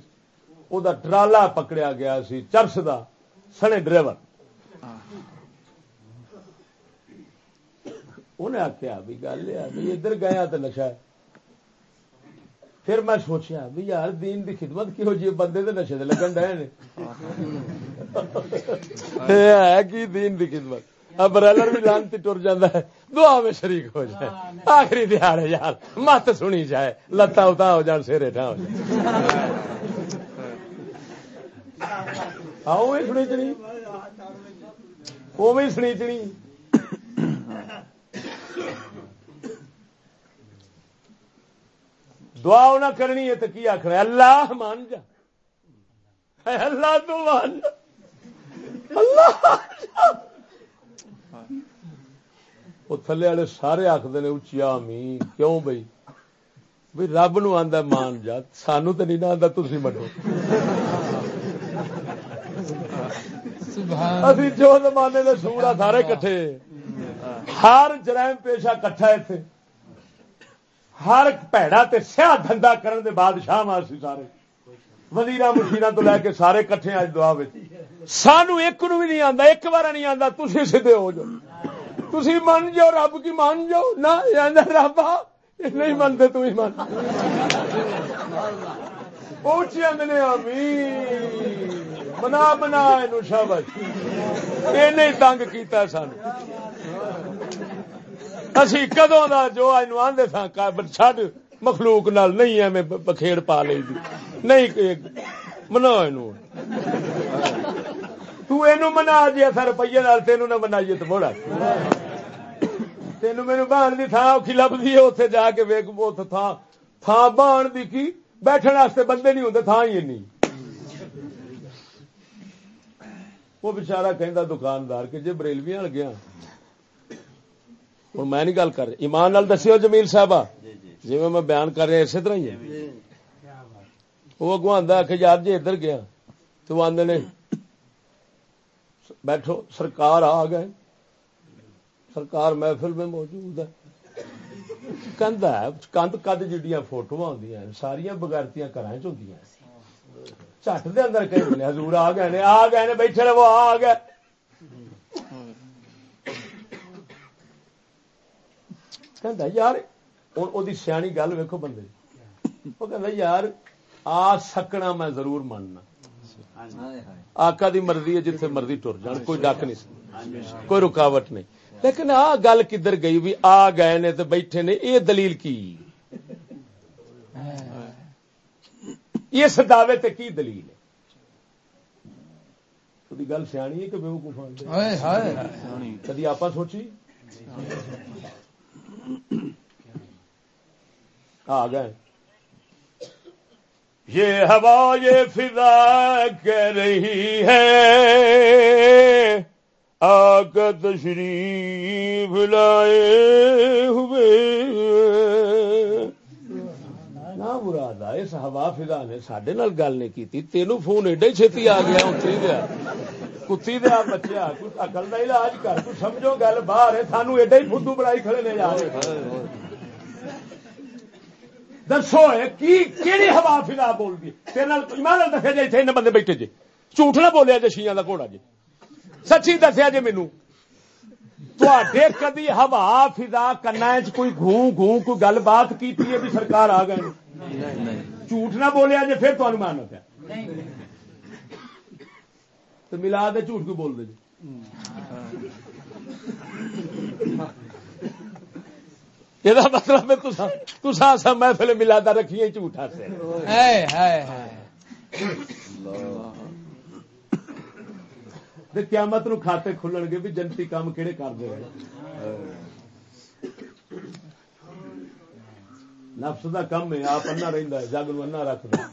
دا ٹرالا پکڑیا گیا سی چرس دا سنے ڈرائیور۔ انہیں آخیا بھی گل ہے ادھر گیا تو نشا ہے۔ پھر میں سوچیا بھی یار، دین دی خدمت کیوں جی؟ بندے دے نشے دے لگن ڈے ہے کی دین دی خدمت؟ برائلر بھی لانتی ٹر جانا ہے۔ دعا میں شریک ہو جائے۔ آخری دیہڑے یار، مت سنی جائے۔ لتا اتا ہو جان، سیرے ٹھا ہو جائے ہاں، آؤ سنی چنی وہ بھی سنی چنی دعا نہ کرنی ہے تو کی آخر اللہ مان جا۔ اللہ تو مان جا۔ اللہ وہ تھلے والے سارے آخر نے اچیا می کیوں بھائی بھائی رب نو آدھا مان جا۔ سانو تو نہیں نہ آتا تھی منو ابھی جو زمانے کے سورا سارے کٹھے۔ ہر جرائم پیشہ کٹھا اتنے ہر پیڑا تے سیاہ دھندا کرن دے بادشاہ مارسی سارے۔ وزیر مشیر تو لے کے سارے کٹھے آج دعا سانو ایک نو بھی نہیں آتا ایک بار نہیں آتا تھی سیدے ہو جاؤ۔ تھی من جاؤ، رب کی مان جاؤ۔ نہ رب نہیں منتے تو تھی من۔ پہنچی آدھے منا بنا یہ شابش یہ نہیں تنگ کیتا سان اسی کدوں دا جو آدھے سا چڈ مخلوق نال نہیں ایویں بکھیڑ پا لی نہیں منا تین منا جی اصا روپیے تین نہ منائیے تو بڑا تین میرے بہن کی تھان اوکھی لبھی ہے اتنے جا کے ویک تھان تھان بہن کی کی بیٹھنے واسطے بندے نہیں ہوتے تھان ہی نہیں۔ وہ بچارا کہ دکاندار کہ جی بریلویاں لگیا ہوں میں نہیں گل کر رہا ایمان نال دسیو جمیل صاحب جی میں بیان کر رہا اسی طرح ہی ہے وہ اگو آدھا کہ یار جی ادھر گیا تو آدھے نے بیٹھو سرکار آ گئے سرکار محفل میں موجود ہے کند ہے کند کد جڈیاں فوٹو ہوں ساریا بغیرتیاں گھر چ ہوں چٹ دے اندر نے حضور آ گئے آ گئے بیٹھے رہو آ گئے کہندا یار ہوں وہ سیانی گل ویکو بندے۔ وہ کہندا یار آ سکنا میں ضرور ماننا آقا دی مرضی ہے جتھے مرضی ٹر جان کوئی ڈک نہیں کوئی رکاوٹ نہیں لیکن آ گل کدھر گئی بھی آ گئے نے تو بیٹھے نے یہ دلیل کی اس دعوے تے کی دلیل ہے گل سیانی ہے کہ بے وقوف ہائے ہائے کدی آپ سوچی آ گئے۔ یہ ہوا یہ فضا کہہ رہی ہے۔ آگ تشریف لائے ہوئے۔ نہ مراد اس ہوا فضا نے سڈے گل نہیں کی تینوں فون ایڈا ہی چھتی آ گیا، اتری دیا کتی دیا بچیا کچھ اکل کا علاج کر تو سمجھو گل باہر ہے، سانو ایڈا ہی فدو بڑائی کھڑے نے جا دسو کی، کیڑی ہوا فضا بول دی ایمان دسیا جی اتنے بندے بیٹھے جی جھوٹ نہ بولیا جی شیاں دا گھوڑا جی سچی دسیا جی مینو تے کدی ہوا فضا کنا چ کوئی گھوں گھوں کوئی گل بات کی بھی سرکار آ گئے؟ جھوٹ نہ بولیا جی پھر تمہیں ماننا پیا تو ملا دے جھوٹ کو بول دے جی؟ یہ مطلب ہے تسا تسا سا محفل ملادا رکھیے جھوٹا سے۔ ہائے ہائے ہائے۔ تے قیامت نو کھاتے کھلن گے بھی جنتی کام کہڑے کر دے نفس دا کم ہے آپ انا رہندا ہے جگ نو انا رکھدا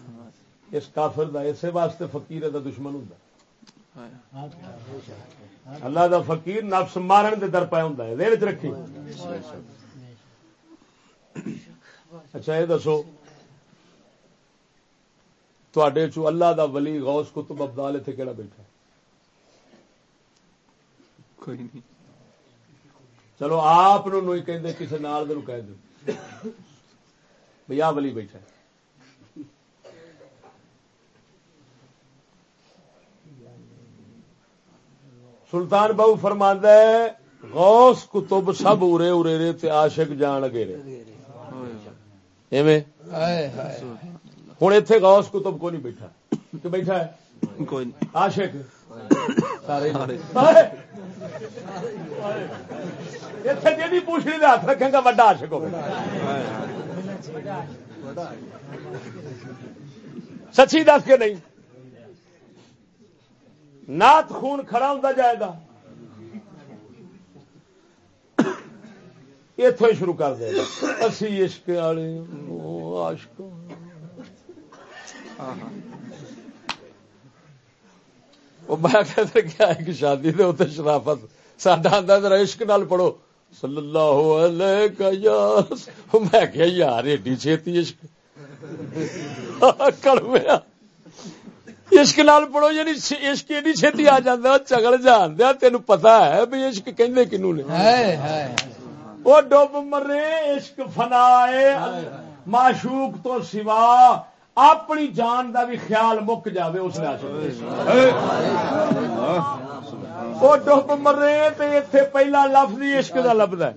اس کافر دا اسے واسطے فقیر دا دشمن ہوندا۔ اللہ دا فقیر نفس مارن دے در پہ ہوندا ہے وچ رکھی۔ اچھا یہ دسو۔ تڈے چو اللہ دا ولی غوث کتب ابدال اتنے کہڑا بیٹھا کوئی نہیں۔ چلو آپ نہیں کہ کسی نال دے نو کہہ دو بھئی آ ولی بیٹھا ہے۔ سلطان بہو فرماندا ہے غوث کتب سب ارے ارے رے تے عاشق جان گے رے۔ ایویں؟ ہائے ہائے ہوں اتنے غوث کتب کو نہیں بیٹھا؟ کہ بیٹھا ہے؟ کوئی نہیں۔ عاشق۔ سارے پوچھنی دے ہاتھ رکھے گا وڈا عاشق ہو سچی دس کے نہیں؟ نات خون کھڑا ہوں جائے گا۔ اتو ہی شروع کر دے گا۔ اسی عشق والے او عاشق۔ وہ میں کیا ہے کہ شادی دے اتنے شرافت۔ ساڈا آدھا ذرا عشق نال پڑھو۔ صلی اللہ علیہ کا یار میں کیا یار ایڈی چھیتی عشق۔ کڑویا۔ عشق نال پڑھو یعنی عشق ایڈی چھیتی آ جاتا چگل جان دیا تین پتا ہے بھی عشق کہندے کنو نے۔ وہ ڈب مرے عشق فنا معشوق تو سوا اپنی جان دا بھی خیال مک جاوے اس وہ ڈب مرے تے ایتھے پہلا لفظ ہی عشق دا لفظ ہے۔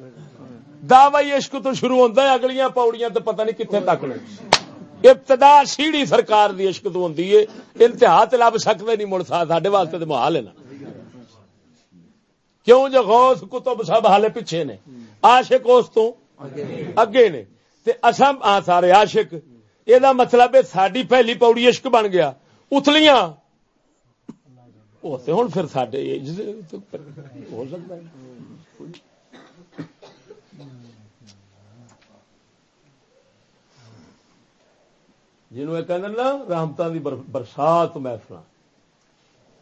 دعوی عشق تو شروع ہوتا ہے اگلیاں پاؤڑیاں تو پتہ نہیں کتنے تک نے۔ ابتدا سیڑھی سرکار دی عشق تو ہوندی ہے، انتہا تے لب سکتے نہیں مڑ ساڈے واسطے تے محال ہے نا۔ کیوں جو غوث کتب سب حالے پیچھے نے؟ عاشق اس تو اگے نے۔ تے اساں، آ سارے عاشق یہ مطلب ہے ساری پہلی پوڑی عشق بن گیا۔ اتلیاں۔ وہ تے ہن پھر ساڈے ہو سکتا ہے۔ جنہوں یہ کہتے ہیں نا رحمتہ دی برسات محفل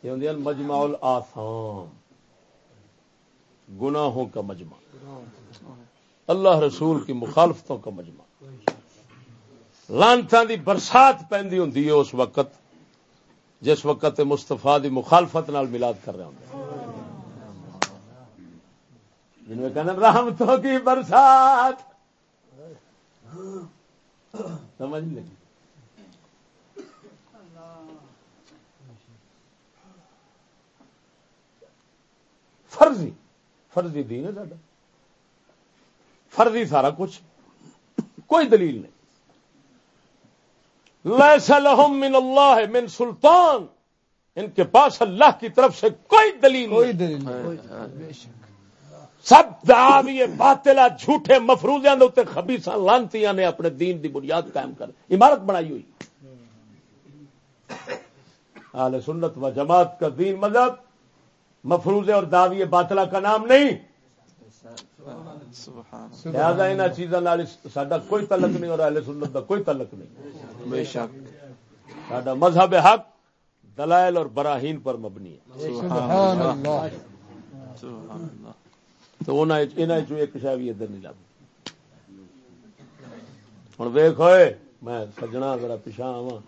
یہ ہوں مجمع الآثام۔ گناہوں کا مجمع۔ اللہ رسول کی مخالفتوں کا مجمع۔ لانتاں دی برسات پہندی ہوں اس وقت، جس وقت مستفا دی مخالفت نال ملاد کر رہے ہوں جنہوں یہ کہتے ہیں رحمتوں کی برسات۔ سمجھ نہیں لگی۔ فرضی فرضی دین ہے ساڈا فرضی سارا کچھ کوئی دلیل نہیں. لیس لہم من اللہ من سلطان ان کے پاس اللہ کی طرف سے کوئی دلیل کوئی دلیل نہیں. سب دعوی باطلا جھوٹے مفروضیاں دے اتنے خبیصاں لانتیاں نے اپنے دین دی بنیاد قائم کر. عمارت بنائی ہوئی. اہل سنت و جماعت کا دین مذہب مفروضے اور دعوی باطلا کا نام نہیں۔ سبحان لہذا ان چیزوں سڈا کوئی تعلق نہیں اور اہل سنت کا کوئی تعلق نہیں۔ بے شک۔ سڈا مذہب حق دلائل اور براہین پر مبنی ہے۔ سبحان اللہ۔ سبحان اللہ۔ تو انہیں ایک شاید بھی ادھر نہیں لگ ہوں ویخ ہوئے میں سجنا ذرا پچھا آوا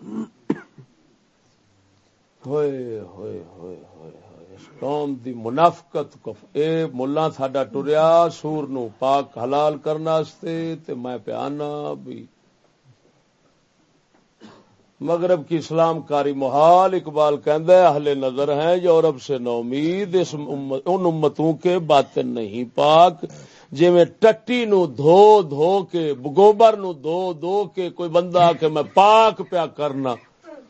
ہوئے ہوئے ہوئے ہوئے۔ قوم دی منافقت اے ملا ساڈا ٹریا، سور نو پاک حلال کرنے تے میں پیانا بھی۔ مغرب کی اسلام کاری محال اقبال کہندا ہے، اہل نظر ہیں، یورپ سے نومید اس امت ان امتوں کے باطن نہیں پاک۔ جی میں ٹٹی نو دھو دھو کے گوبر نو دھو دھو کے، کوئی بندہ آ کے میں پاک پیا کرنا۔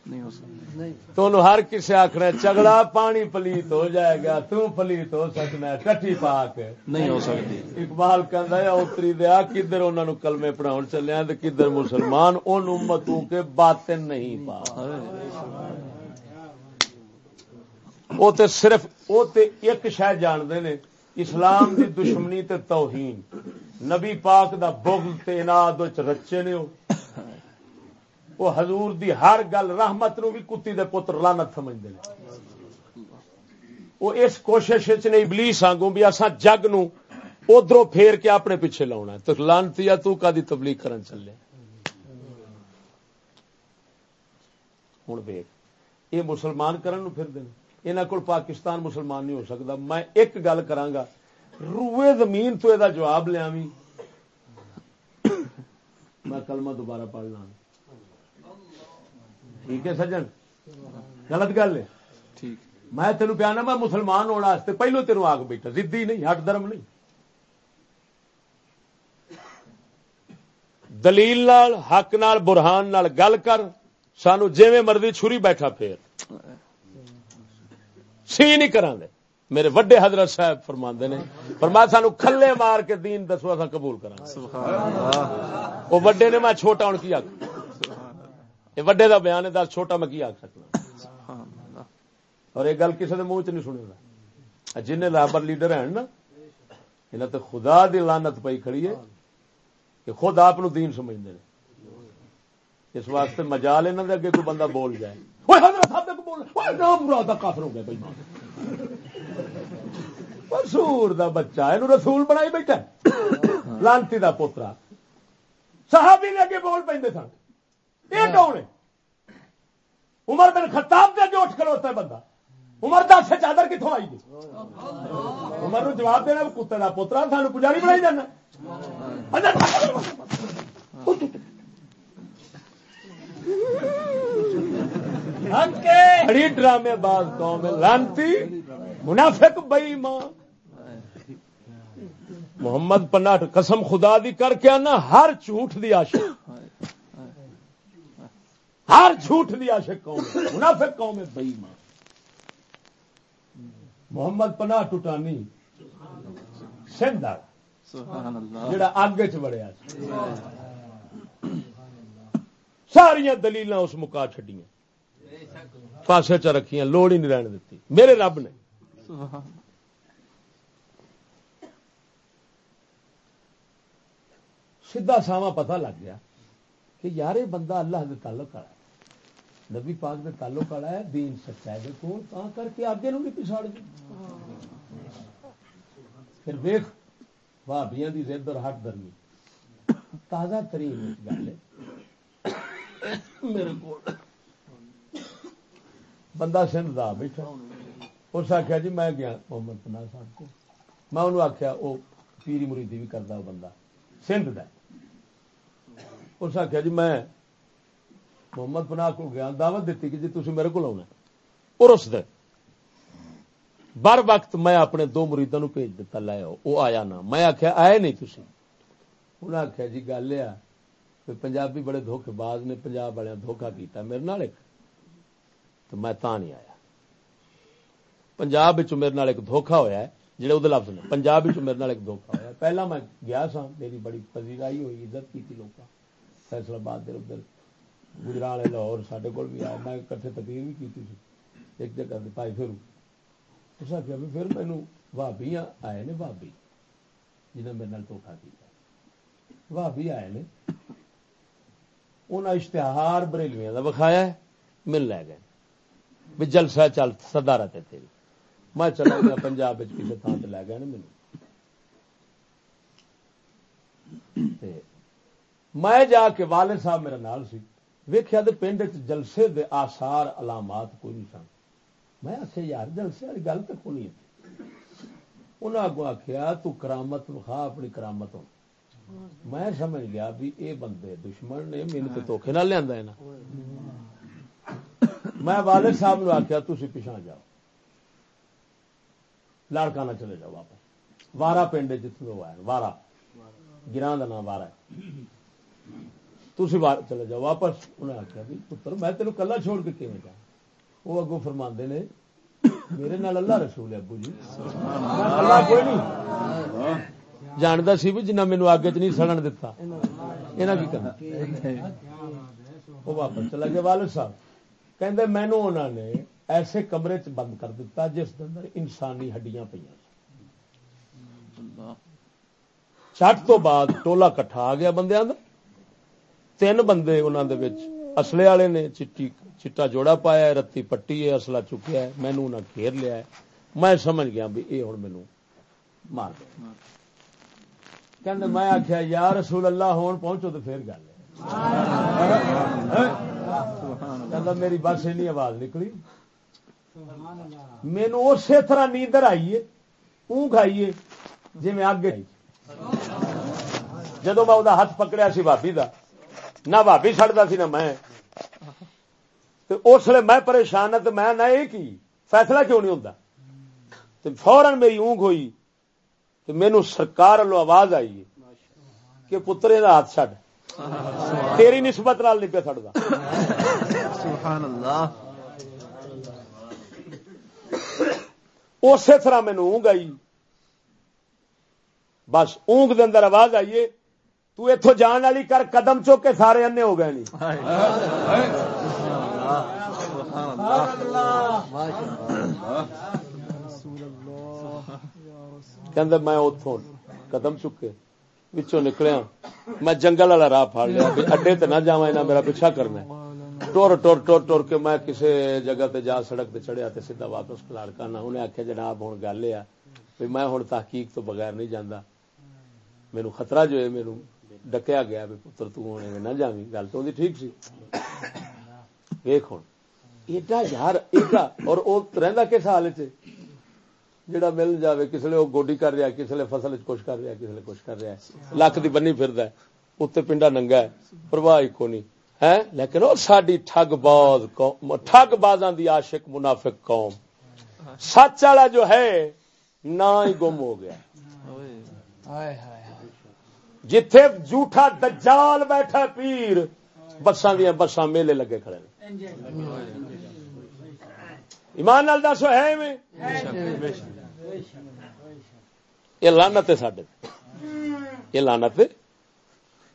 نہیں ہو سکتا۔ تو ہر کسی آخنا چگڑا پانی پلیت ہو جائے گا تو پلیت ہو سکنا ہے ٹٹی پاک نہیں ہو سکتی۔ اقبال ہے اتری دیا کدھر انہوں نے کلمے پڑھاؤ چلے تے کدھر مسلمان ان امتوں کے باطن نہیں پا۔ وہ تے صرف وہ تے ایک شہ جانتے نے اسلام دی دشمنی تے توہین۔ نبی پاک دا بغل تے اناد رچے نے وہ حضور دی ہر گل رحمت نو بھی کتی دے پتر لانت سمجھتے ہیں وہ اس کوشش وچ نے ابلیس بھی اساں جگ نو ادھروں پھیر کے اپنے پیچھے لاؤنا تو لانتی تو کا دی تبلیغ کرن چلے۔ ہوں یہ مسلمان کرن نو پھر دین۔ یہاں کو پاکستان مسلمان نہیں ہو سکتا میں ایک گل کرانگا روئے زمین تو یہ جواب لیا میں کلمہ دوبارہ پڑھ پڑھنا ٹھیک ہے سجن؟ غلط گل ہے۔ میں تینوں پیانا میں مسلمان ہونے واسطے پہلو تینوں آگ بیٹھا زدی نہیں ہٹ درم نہیں۔ دلیل نال حق نال برہان نال گل کر سانو جیویں مرضی چھری بیٹھا پھر۔ سی نہیں کران دے۔ میرے وڈے حضرت صاحب فرما نے فرما سانو کھلے مار کے دین دسو قبول کرا سبحان اللہ۔ وڈے نے میں چھوٹا ہوں کی آخ یہ وڈے دا بیان ہے دس چھوٹا میں کی سکنا؟ سبحان اللہ۔ اور یہ گل کسی کے منہ چ نہیں گا۔ جن لابر لیڈر ہیں نا انہیں تو خدا دی لانت پئی کھڑی ہے کہ خود آپ دین سمجھتے ہیں اس واسطے مجال انہوں دے اگے کوئی بندہ بول جائے۔ حضرت صاحب بول مراد دا کافر ہو گیا بھائی۔ رسول دا بچہ اینو رسول بنائی بیٹھا۔ لانتی دا پوترا۔ صحابی دے اگے بول پیندے سن۔ یہ کون ہے؟ عمر بن خطاب دے اگے اٹھ کھلوتا ہے بندہ؟ عمر دس چادر کتوں آئی گی عمر نو جواب دینا کتے دا پوترا سانو پجاری بنائی جانا۔ بڑی ڈرامے باز قوم لانتی، منافق بئی ماں محمد پناٹ قسم خدا دی کر کے آنا، ہر جھوٹ دی عاشق۔ ہر جھوٹ دی عاشق قوم ہے۔ منافق قوم ہے بئی ماں۔ محمد پناہ ٹوٹانی۔ سندھ جڑا اگ چ وڑیا سی۔ ساریا دلیل اس مکا چڈیاں پاسے چ رکھیاں لوڑ ہی نہیں رہن دیتی میرے رب نے۔ سبحان۔ سیدھا ساواں پتہ لگ گیا۔ کہ یار یہ بندہ اللہ دے تعلق والا ہے۔ نبی پاک دے تعلق والا ہے دین سچائی دے کول تا کر کے آگے نو نہیں پچھاڑ دی پھر ویخ بھابیاں دی زد اور ہٹ درمی۔ تازہ ترین گل ہے۔ میرے کول۔ بندہ سندھ دا بیٹھا۔ اس آخیا جی میں گیا محمد پناہ صاحب کو۔ میں انہوں آخیا وہ پیری مریدی بھی کرتا وہ بندہ سندھ دا اس آخیا جی میں محمد پناہ کو گیا، دعوت دیتی کہ جی تھی میرے کو آنا اور اس دن بر وقت میں اپنے دو مریدوں نو بھیج دیتا، لے آؤ وہ آیا نہ۔ میں آخیا آئے نہیں تھی انہیں آخیا جی گل یہ پنجابی بڑے دھوکے باز نے پنجاب والے دھوکا کیتا، میرے نال ایک۔ تو میں تا نہیں آیا۔ پنجاب میرے نال ایک دھوکا ہویا ہے، جڑے وہ لفظ نے۔ پنجاب میرے نال ایک دھوکا ہوا پہلا میں گیا سا میری بڑی پذیرائی ہوئی، عزت کی تھی لوگ فیصلہ باد ادھر گجرا لاہور سارے کول بھی آیا، میں کٹھے تقریر بھی کی تھی ایک جگہ پائی پھر۔ اس آخیا بھی پھر مینو بھابی آئے نے بھابی جنہیں میرے نال دھوکا کیا بھابی آئے نے انہیں اشتہار بریلویاں کا بکھایا مل لے گئے۔ بھی جلسہ چل صدارت ہے تیری۔ میں چلا گیا پنجاب کسی تھان سے لے گیا نا مینو میں جا کے والد صاحب میرے نال سی ویخیا تو پنڈ جلسے دے آسار علامات کوئی نہیں سن۔ میں آخیا یار، جلسے والی گل تو کونی انہیں اگو آخیا تو کرامت وکھا اپنی کرامت میں سمجھ گیا بھی اے بندے دشمن نے میرے تو دھوکھے نہ لیا میں والد صاحب نے آخیا تھی پچھا جاؤ۔ لاڑکانہ چلے جاؤ واپس۔ وارا پنڈ جتنے وہ آئے وارا گران کا نام وارا تھی چلے جاؤ واپس انہیں آخیا بھی پتر میں تینوں کلا چھوڑ کے کیون جا وہ اگو فرما نے میرے نال اللہ رسول ہے ابو جی۔ اللہ کوئی نہیں۔ جانتا سی بھی جنہ مینو آگے چ نہیں سڑن دتا۔ یہاں کی کرنا؟ وہ واپس چلا گیا والد صاحب۔ کہ مینو انہوں نے ایسے کمرے چ بند کر دیتا جس اندر انسانی ہڈیاں پہ چٹ تو بعد ٹولا کٹھا آ گیا بندے تین بندے انہوں دے وچ اصلے والے نے چٹی، چٹا جوڑا پایا ہے، رتی پٹی ہے اصلا چکیا ہے مینو انہیں گھیر لیا ہے۔ میں سمجھ گیا بھی یہ ہوں مینو مار کہ میں آخیا یا رسول اللہ ہون پہنچو تو پھر گل میری بس اینی آواز نکلی۔ مینو اسی طرح نیندر آئیے اونگ آئیے جی میں اگ گئی جدو میں وہ ہاتھ پکڑیا سی بھابی کا نہ بھابی سڑتا سی نہ میں۔ اس لیے میں پریشان ہوں تو میں نہ یہ کی فیصلہ کیوں نہیں ہوتا فورن میری اونگ ہوئی تو مینو سرکار والوں آواز آئی کہ پترے کا ہاتھ چڈ تیری نسبت نال نہیں پہ سڑتا اسی طرح مینو اونگ آئی۔ بس اونگ اندر آواز آئیے تو اتو جان والی کر قدم چوک کے سارے انے ہو گئے نہیں۔ میں اتوں قدم چکے پچھوں نکلیا۔ میں جنگل والا راہ پھاڑ لیا۔ اڈے تے نہ جا میرا پیچھا کرنا ٹور ٹور ٹور ٹور کے میں کسی جگہ تے جا سڑک تے چڑھیا تے سیدھا واپس کلاڑکانا انہیں آخیا جناب ہوں گل یہ میں ہوں تحقیق تو بغیر نہیں جانا میرے خطرہ جو ہے میرے ڈکیا گیا بھی پتر تنے نہ جاوی گل تو ٹھیک سی ویخ ہوں ایڈا یار ایڈا اور وہ رہتا کس حال چ جڑا مل جاوے کس لیے وہ گوڈی کر رہا کس لیے فصل کچھ کر رہا کس لیے کچھ کر رہا ہے لکھ دی بنی پھر اتنے پنڈا ننگا ہے پرواہ کو نہیں ہے لیکن وہ ساری ٹگ باز ٹگ بازاں دی عاشق منافق قوم سچ والا جو ہے نہ ہی گم ہو گیا جتھے جھوٹا دجال بیٹھا پیر بسان دیا بسان میلے لگے کھڑے ایمان نال دسو، ہے میں یہ لانت ہے سڈے یہ لانت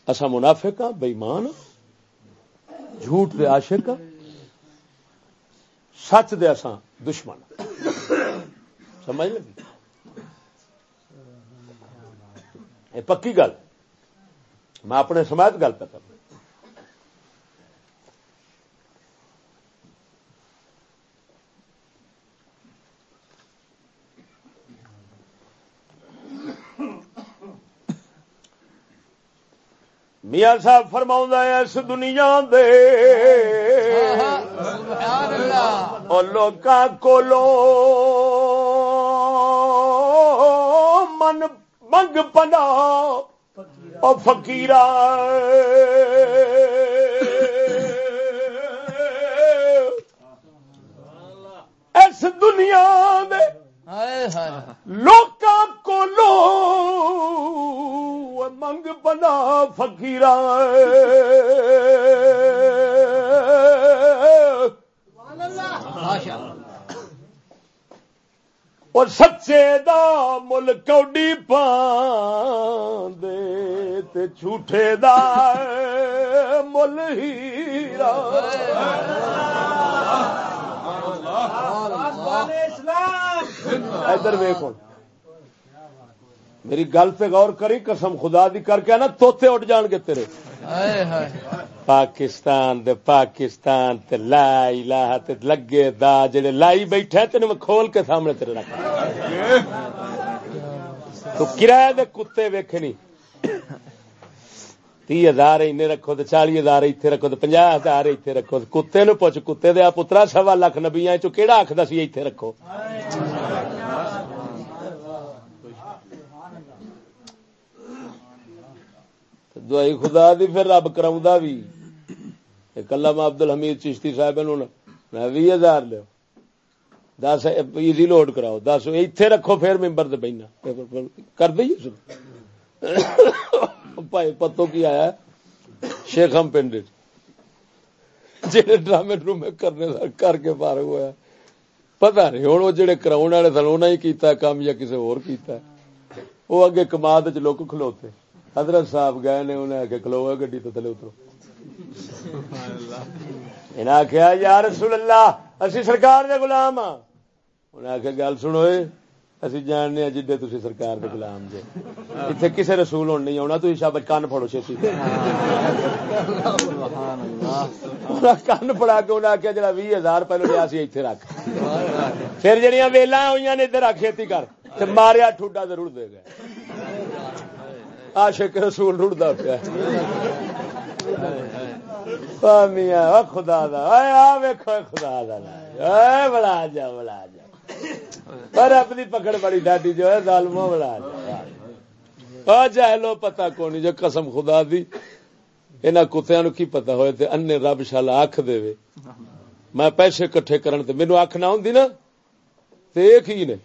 اصا منافق ہاں بےمان ہاں۔ جھوٹ دے عاشق ہاں۔ سچ دے اساں دشمن ہاں۔ سمجھ لگی؟ پکی گل۔ میں اپنے سماعت گل پہ کروں میاں صاحب فرما اس دنیا دے۔ لوگ کو لو من منگ پنا اور فقیر اس دنیا میں لوکاں کو لو منگ بنا فقیر ماشاء اللہ۔ اور سچے دا مل کوڈی پان دے تے جھوٹے دا مل ہیرا ادھر ویخ میری گل پہ غور کری، قسم خدا دی کر کے نا توتے اٹھ جان گے تیرے۔ پاکستان دے پاکستان تے لا الہ تے لگے دا جڑے لائی بیٹھے تینوں میں کھول کے سامنے تیرے رکھ تو کرایہ دے کتے ویکھنی۔ تی ہزار اینے رکھو تو چالی ہزار اتنے رکھو تو پنجا ہزار اتنے رکھو کتے نو پوچھ، کتے دیا پترا سوا لاکھ نبیا چو کہڑا آخر سی اتنے رکھو؟ دوائی خدا دی پھر رب کراؤں بھی کلا عبد الحمید چشتی صاحب میں بھی ہزار لو دس ایزی لوڈ کراؤ۔ دس اتنے رکھو پھر ممبر سے بہنا کر دئیے بھائی پتو کی آیا شیخ ہم پنڈ جہے ڈرامے ڈرامے کرنے کر کے پار ہوا پتا نہیں ہوں وہ جہے کراؤ والے سن انہیں ہی کیتا کام یا کسی اور کیتا وہ اگے کماد چ لوگ کھلوتے۔ حضرت صاحب گئے نے، انہیں آگے کھلو گڈی تو تھلے اترو۔ انہیں آخیا یا رسول اللہ، اسی سرکار دے غلام ہاں۔ انہیں آخیا گل سنو اسی جاننے ہاں جڈے تھی سرکار دے غلام جے۔ اتنے کسے رسول ہونے نہیں آنا تھی شاہ کن پڑو چھتی سبحان اللہ کن پڑا کے انہیں آخیا جا بھی ہزار پہلو لیا سی اتنے رکھ۔ پھر جہیا ویلا ہوئی نے ادھر رکھ کھیتی کر۔ تے ماریا، ٹھوڈا ضرور دے گئے۔ عاشق رسول رڑدا پیا۔ میاں خدا دا اے خدا دا بڑا جا بڑا جا۔ پر اپنی پکڑ بڑی ڈاڈی جو ہے، ظالموں بڑا جا۔ آ جہلو پتہ کونی، جو قسم خدا دی۔ انہاں کتیاں نو کی پتہ ہوئے تے انے رب شالا اکھ دے وے۔ میں پیسے کٹھے کرن تے مینوں اکھ نہ ہوندی نا۔ تے ایک ہی نے۔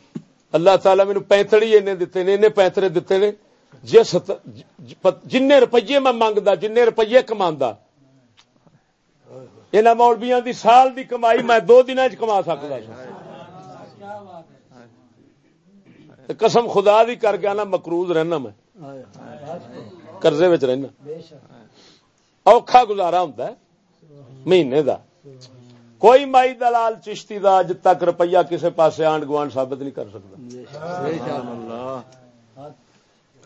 اللہ تعالی مینوں پینتڑی اینے دتے نے، اینے پینترے دتے نے۔ جس جن روپیے میں منگتا جن روپیے کما یہاں مولبیاں دی سال دی کمائی میں دو دن چ کما سکتا قسم خدا دی کر کے نا مکروز رہنا میں۔ قرضے رہنا۔ اوکھا گزارا ہوں مہینے دا۔ کوئی مائی دلال چشتی دا اج تک روپیہ کسے پاسے آنڈ گوانڈ ثابت نہیں کر سکتا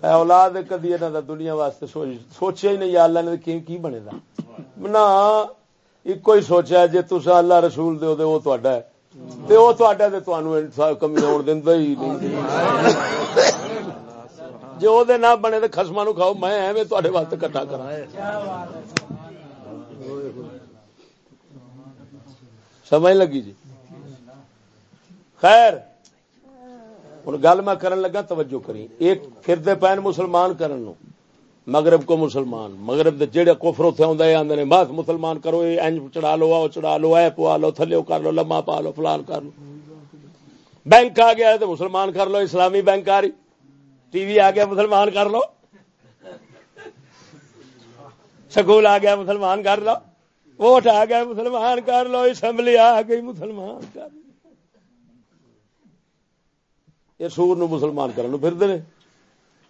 اولاد کدی انہاں دا دنیا واسطے سوچیا ہی نہیں اللہ نے کی کی بنے دا نہ ایک ہی سوچیا جے تسا اللہ رسول دے دے او تہاڈا ہے۔ تے او تہاڈا تے تانوں انصاف کمی ہون دیندا ہی نہیں۔ جے او دے نہ بنے تے خصماں نو کھاؤ، میں ایویں تہاڈے واسطے اکٹھا کراں۔ سمجھ لگی جی؟ خیر۔ ہوں گل میں کرن لگا، توجہ کری ایک پھر پین مسلمان کرن نو، مغرب کو مسلمان، مغرب دے جڑے کفر اتنے آدھے آدھے نے بس مسلمان کرو یہ اینج چڑھا لو، آؤ چڑھا لو، اے پوا لو تھلو کر لو لما پا لو، فلان کر لو۔ بینک آ گیا تو مسلمان کر لو، اسلامی بینک آ رہی۔ ٹی وی آ گیا، مسلمان کر لو۔ سکول آ گیا، مسلمان کر لو۔ ووٹ آ گیا، مسلمان کر لو، اسمبلی آ گئی، مسلمان کر لو۔ یہ سور نو مسلمان کرنے پھر دے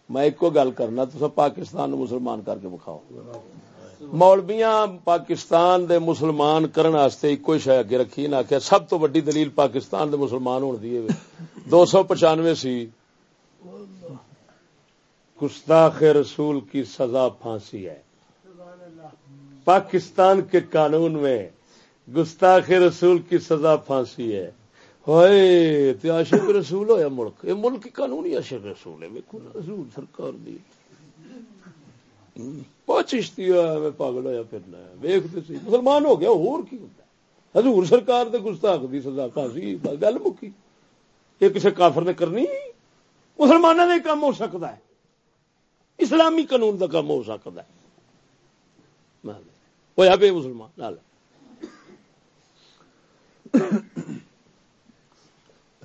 میں ایک گل کرنا تو پاکستان نو مسلمان کر کے بکھاؤ مولبیاں پاکستان دے مسلمان کرن واسطے ایک شے اگے رکھی نہ کہ سب تو بڑی دلیل پاکستان دے مسلمان ہون دی دو سو پچانوے سی۔ گستاخ رسول کی سزا پھانسی ہے۔ پاکستان کے قانون میں گستاخ رسول کی سزا پھانسی ہے۔ عاشق رسول ہویا ملک۔ یہ ملک قانونی عاشق رسول ہے۔ ویکو رسول سرکار دی۔ چشتی ہوا میں پاگل ہوا پھرنا ویختے سی مسلمان ہو گیا اور کی ہوتا حضور سرکار دے گستاخ دی سزا پھانسی گل مکی۔ یہ کسی کافر نے کرنی؟ مسلمانوں نے کام ہو سکتا ہے۔ اسلامی قانون کا کام ہو سکتا ہے۔ ہوا بے مسلمان۔ نال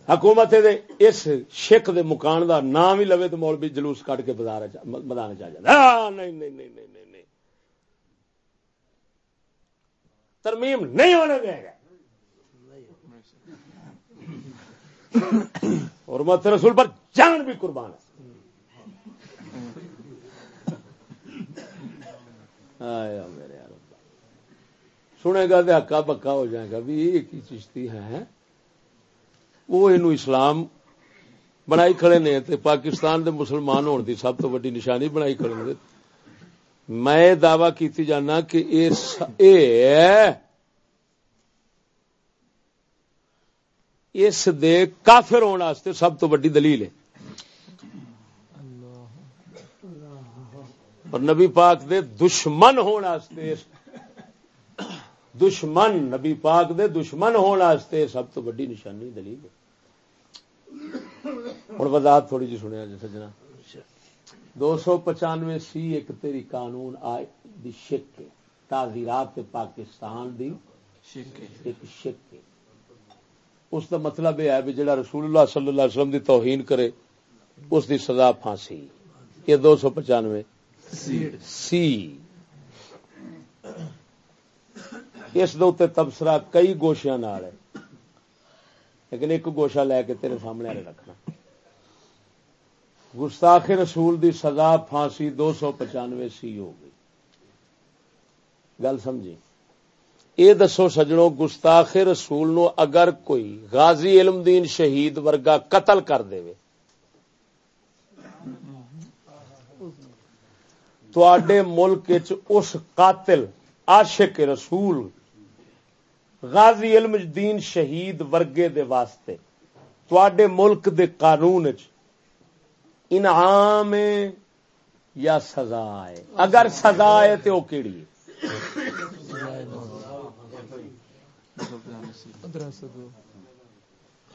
حکومت دے اس شک دے مکان دا نام ہی لوے تو مولوی جلوس کٹ کے بازار میدان چ جائے نہیں نہیں نہیں نہیں نہیں ترمیم نہیں ہونے دے گا۔ اور مت رسول پر جان بھی قربان ہے۔ میرے سنے گا تو ہکا پکا ہو جائے گا۔ بھی یہ کی چشتی ہے وہ یہ اسلام بنائی کھڑے نے تے پاکستان دے مسلمان ہونے دی سب تو بڑی نشانی بنائی کھڑے نے۔ میں دعوی کیتی جانا کہ اے اس دے کافر ہونے واسطے سب تو بڑی دلیل ہے۔ اور نبی پاک دے دشمن ہونے واسطے دشمن نبی پاک دے دشمن ہونے سب تو بڑی نشانی دلیل ہے۔ ہوں وضاحت تھوڑی جی سنیا جی سجنا۔ دو سو پچانوے سی ایک تیری قانون آئے دی شک تعزیرات پاکستان دی ایک شک اس دا مطلب یہ ہے بھی جڑا رسول اللہ صلی اللہ علیہ وسلم دی توہین کرے اس دی سزا پھانسی۔ یہ دو سو پچانوے۔ سی۔ اس دے تبصرہ، کئی گوشیاں نال ہے۔ لیکن ایک گوشا لے کے تیرے سامنے والے رکھنا۔ گستاخ رسول دی سزا پھانسی دو سو پچانوے سی ہو گئی۔ گل سمجھی؟ یہ دسو سجڑوں گستاخ رسول نو اگر کوئی غازی علم دین شہید ورگا قتل کر دے۔ تے ملک اس قاتل، عاشق رسول غازی علم دین شہید ورگے دے واسطے تے ملک دے قانون انعام یا سزا ہے؟ اگر سزا ہے تو کیڑی ہے؟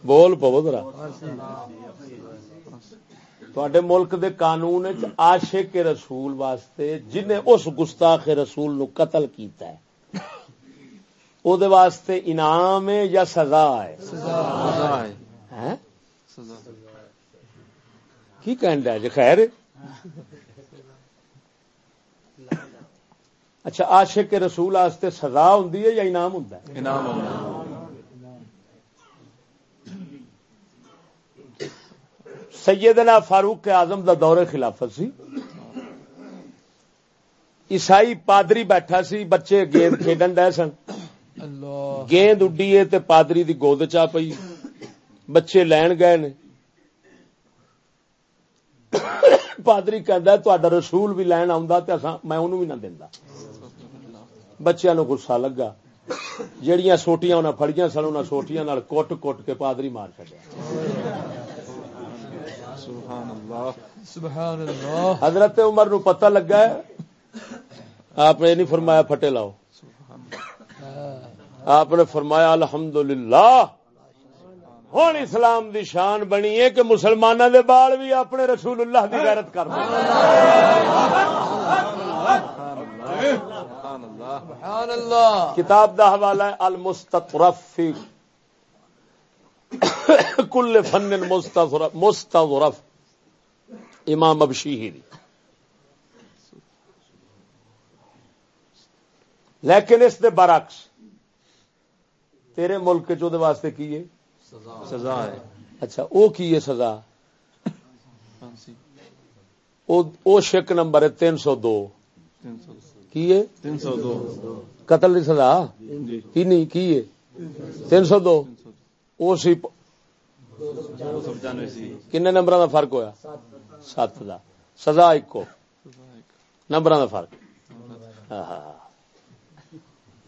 بول پو ذرا۔ تے ملک دے قانون عاشق رسول واسطے جنہیں اس گستاخ رسول نو قتل کیتا ہے او دے واسطے انعام ہے یا سزا ہے؟ کی کہنڈا ہے جی؟ خیر. اچھا عاشق رسول واسطے سزا ہوں یا انعام ہوں سیدنا فاروق اعظم دا دور خلافت سی۔ عیسائی پادری بیٹھا سی بچے گیند کھیڈن ڈے سن۔ گیند اڈی ہے تے پادری دی گود چا پئی۔ بچے لین گئے نے۔ پادری کہندا تہاڈا رسول بھی لین آوندا تے اساں میں اونوں بھی نہ دیندا۔ بچیاں نو غصہ لگا۔ جیڑیاں سوٹیاں انہاں پھڑیاں سن انہاں سوٹیاں نال کوٹ کوٹ کے پادری مار چھڈیا۔ سبحان اللہ حضرت عمر نو پتہ لگا ہے۔ آپ نے نہیں فرمایا پھٹے لاؤ۔ آپ نے فرمایا الحمدللہ۔ ہوں اسلام دی شان بنی ہے کہ مسلمانوں دے بال بھی اپنے رسول اللہ کی غیرت کر کتاب دا حوالہ ہے المستطرف فی کل فن مستظرف امام ابشیری لیکن اس دے برعکس تیرے ملک چ واسطے کی ہے؟ سزا. ہے۔ اچھا او کی ہے سزا؟ او شک نمبر ہے تین سو دو۔ کی ہے؟ تین سو دو۔ قتل کی سزا؟ کی نہیں کی ہے؟ تین سو دو۔ او سی کن نمبر کا فرق ہویا؟ سات دا سزا ایک نمبر کا فرق۔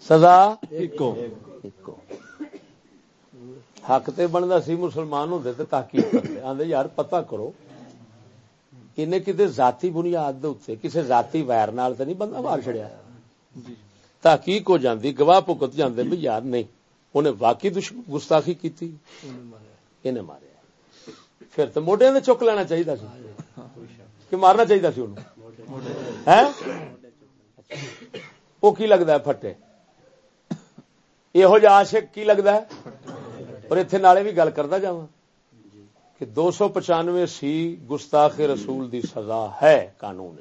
سزا ایک حق تے بنتا سی مسلمان ہوتے تو تحقیق کرتے آدھے یار پتہ کرو۔ انہیں کتنے ذاتی بنیاد کسی ذاتی ویر نال تو نہیں بندہ مار چڑیا تحقیق ہو جاندی گواہ پکت جاندے بھی یار نہیں۔ انہیں واقعی گستاخی کی انہیں ماریا۔ پھر تو موڈے نے چک لینا چاہیے سی۔ کہ مارنا چاہیے سی انہوں۔ وہ کی لگتا ہے پھٹے؟ یہو جہ آشک کی لگتا ہے اور اتنے نالے بھی گل کرتا جا کہ دو سو پچانوے سی گستاخ رسول دی سزا ہے قانون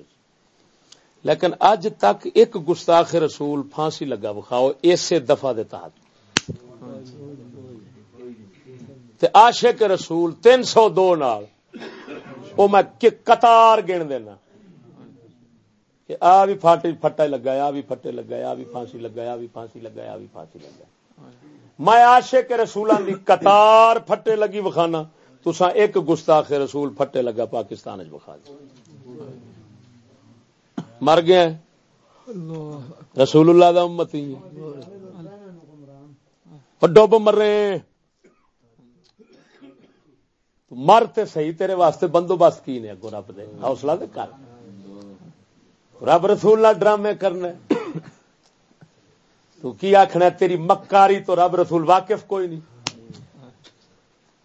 لیکن اج تک ایک گستاخ رسول پھانسی لگا بخاؤ اسے دفعہ دے تحت تے عاشق رسول تین سو دو نال وہ میں قطار گن دینا کہ آ بھی پھاٹی پھٹا لگا آ بھی پھٹے لگا آ بھی پھانسی لگا آ بھی پھانسی لگا آ بھی پھانسی لگا میں عاشق رسولان دی قطار پھٹے لگی بخانا تسا ایک گستاخ رسول پھٹے لگا پاکستان بخا مر گیا رسول اللہ دا امتی ڈب مر رہے مر تے صحیح، تیرے واسطے بندوبست کی نے اگو رب دے؟ حوصلہ دے کر۔ رب رسول ڈرامے کرنے۔ تو کی آخنا تیری مکاری تو رب رسول واقف کوئی نہیں۔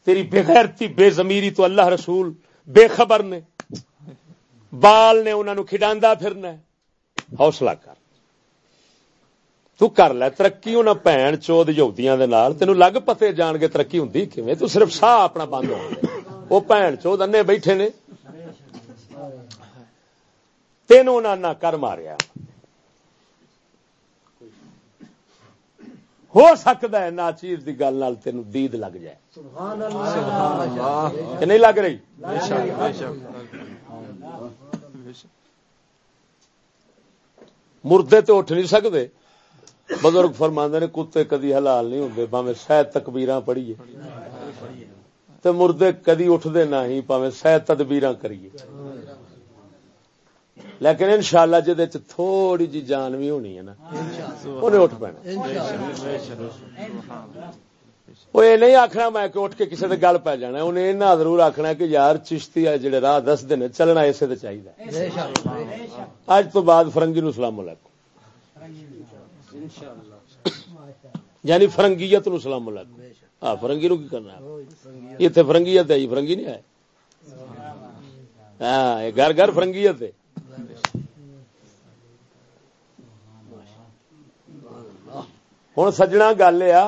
تیری بغیرتی، بے زمیری تو اللہ رسول، بے خبر نے۔ بال نے انہوں کھڈا پھرنا حوصلہ کر۔ تو کر لے، ترقی انہیں بھن چود یہودیاں دے نال۔ تینوں لگ پتے جان کے ترقی ہوں کیویں؟ تو صرف ساہ اپنا بند ہو۔ وہ بھن چود انے بیٹھے نے۔ تینوں نہ کر ماریا۔ ہو سکتا ہے نا چیز کی گل تین دید لگ جائے۔ کہ نہیں لگ رہی؟ مردے تو اٹھ نہیں سکتے بزرگ فرماندے نے کتے کدی حلال نہیں ہوں پاوے شاید تکبیر پڑھیے۔ تو مردے کدی اٹھتے نہ ہی پاوے شاید تدبیر کریے۔ لیکن ان شاء اللہ جی تھوڑی جی جان بھی ہونی ہے نا انہیں اٹھ پینا۔ وہ یہ نہیں آخنا میں کہ اٹھ کے کسی کے گل پی جانا انہیں اتنا ضرور آخنا کہ یار چشتی ہے جڑے راہ دس دن چلنا اسے تو چاہیے اج تو بعد فرنگی نو سلام علیکم۔ یعنی فرنگیت نو سلام علیکم۔ ہاں فرنگی نو کی کرنا اتنے فرنگیت ہے جی فرنگی نہیں ہے۔ ہاں گھر گھر فرنگیت ہے۔ ہوں سجنا گل یہ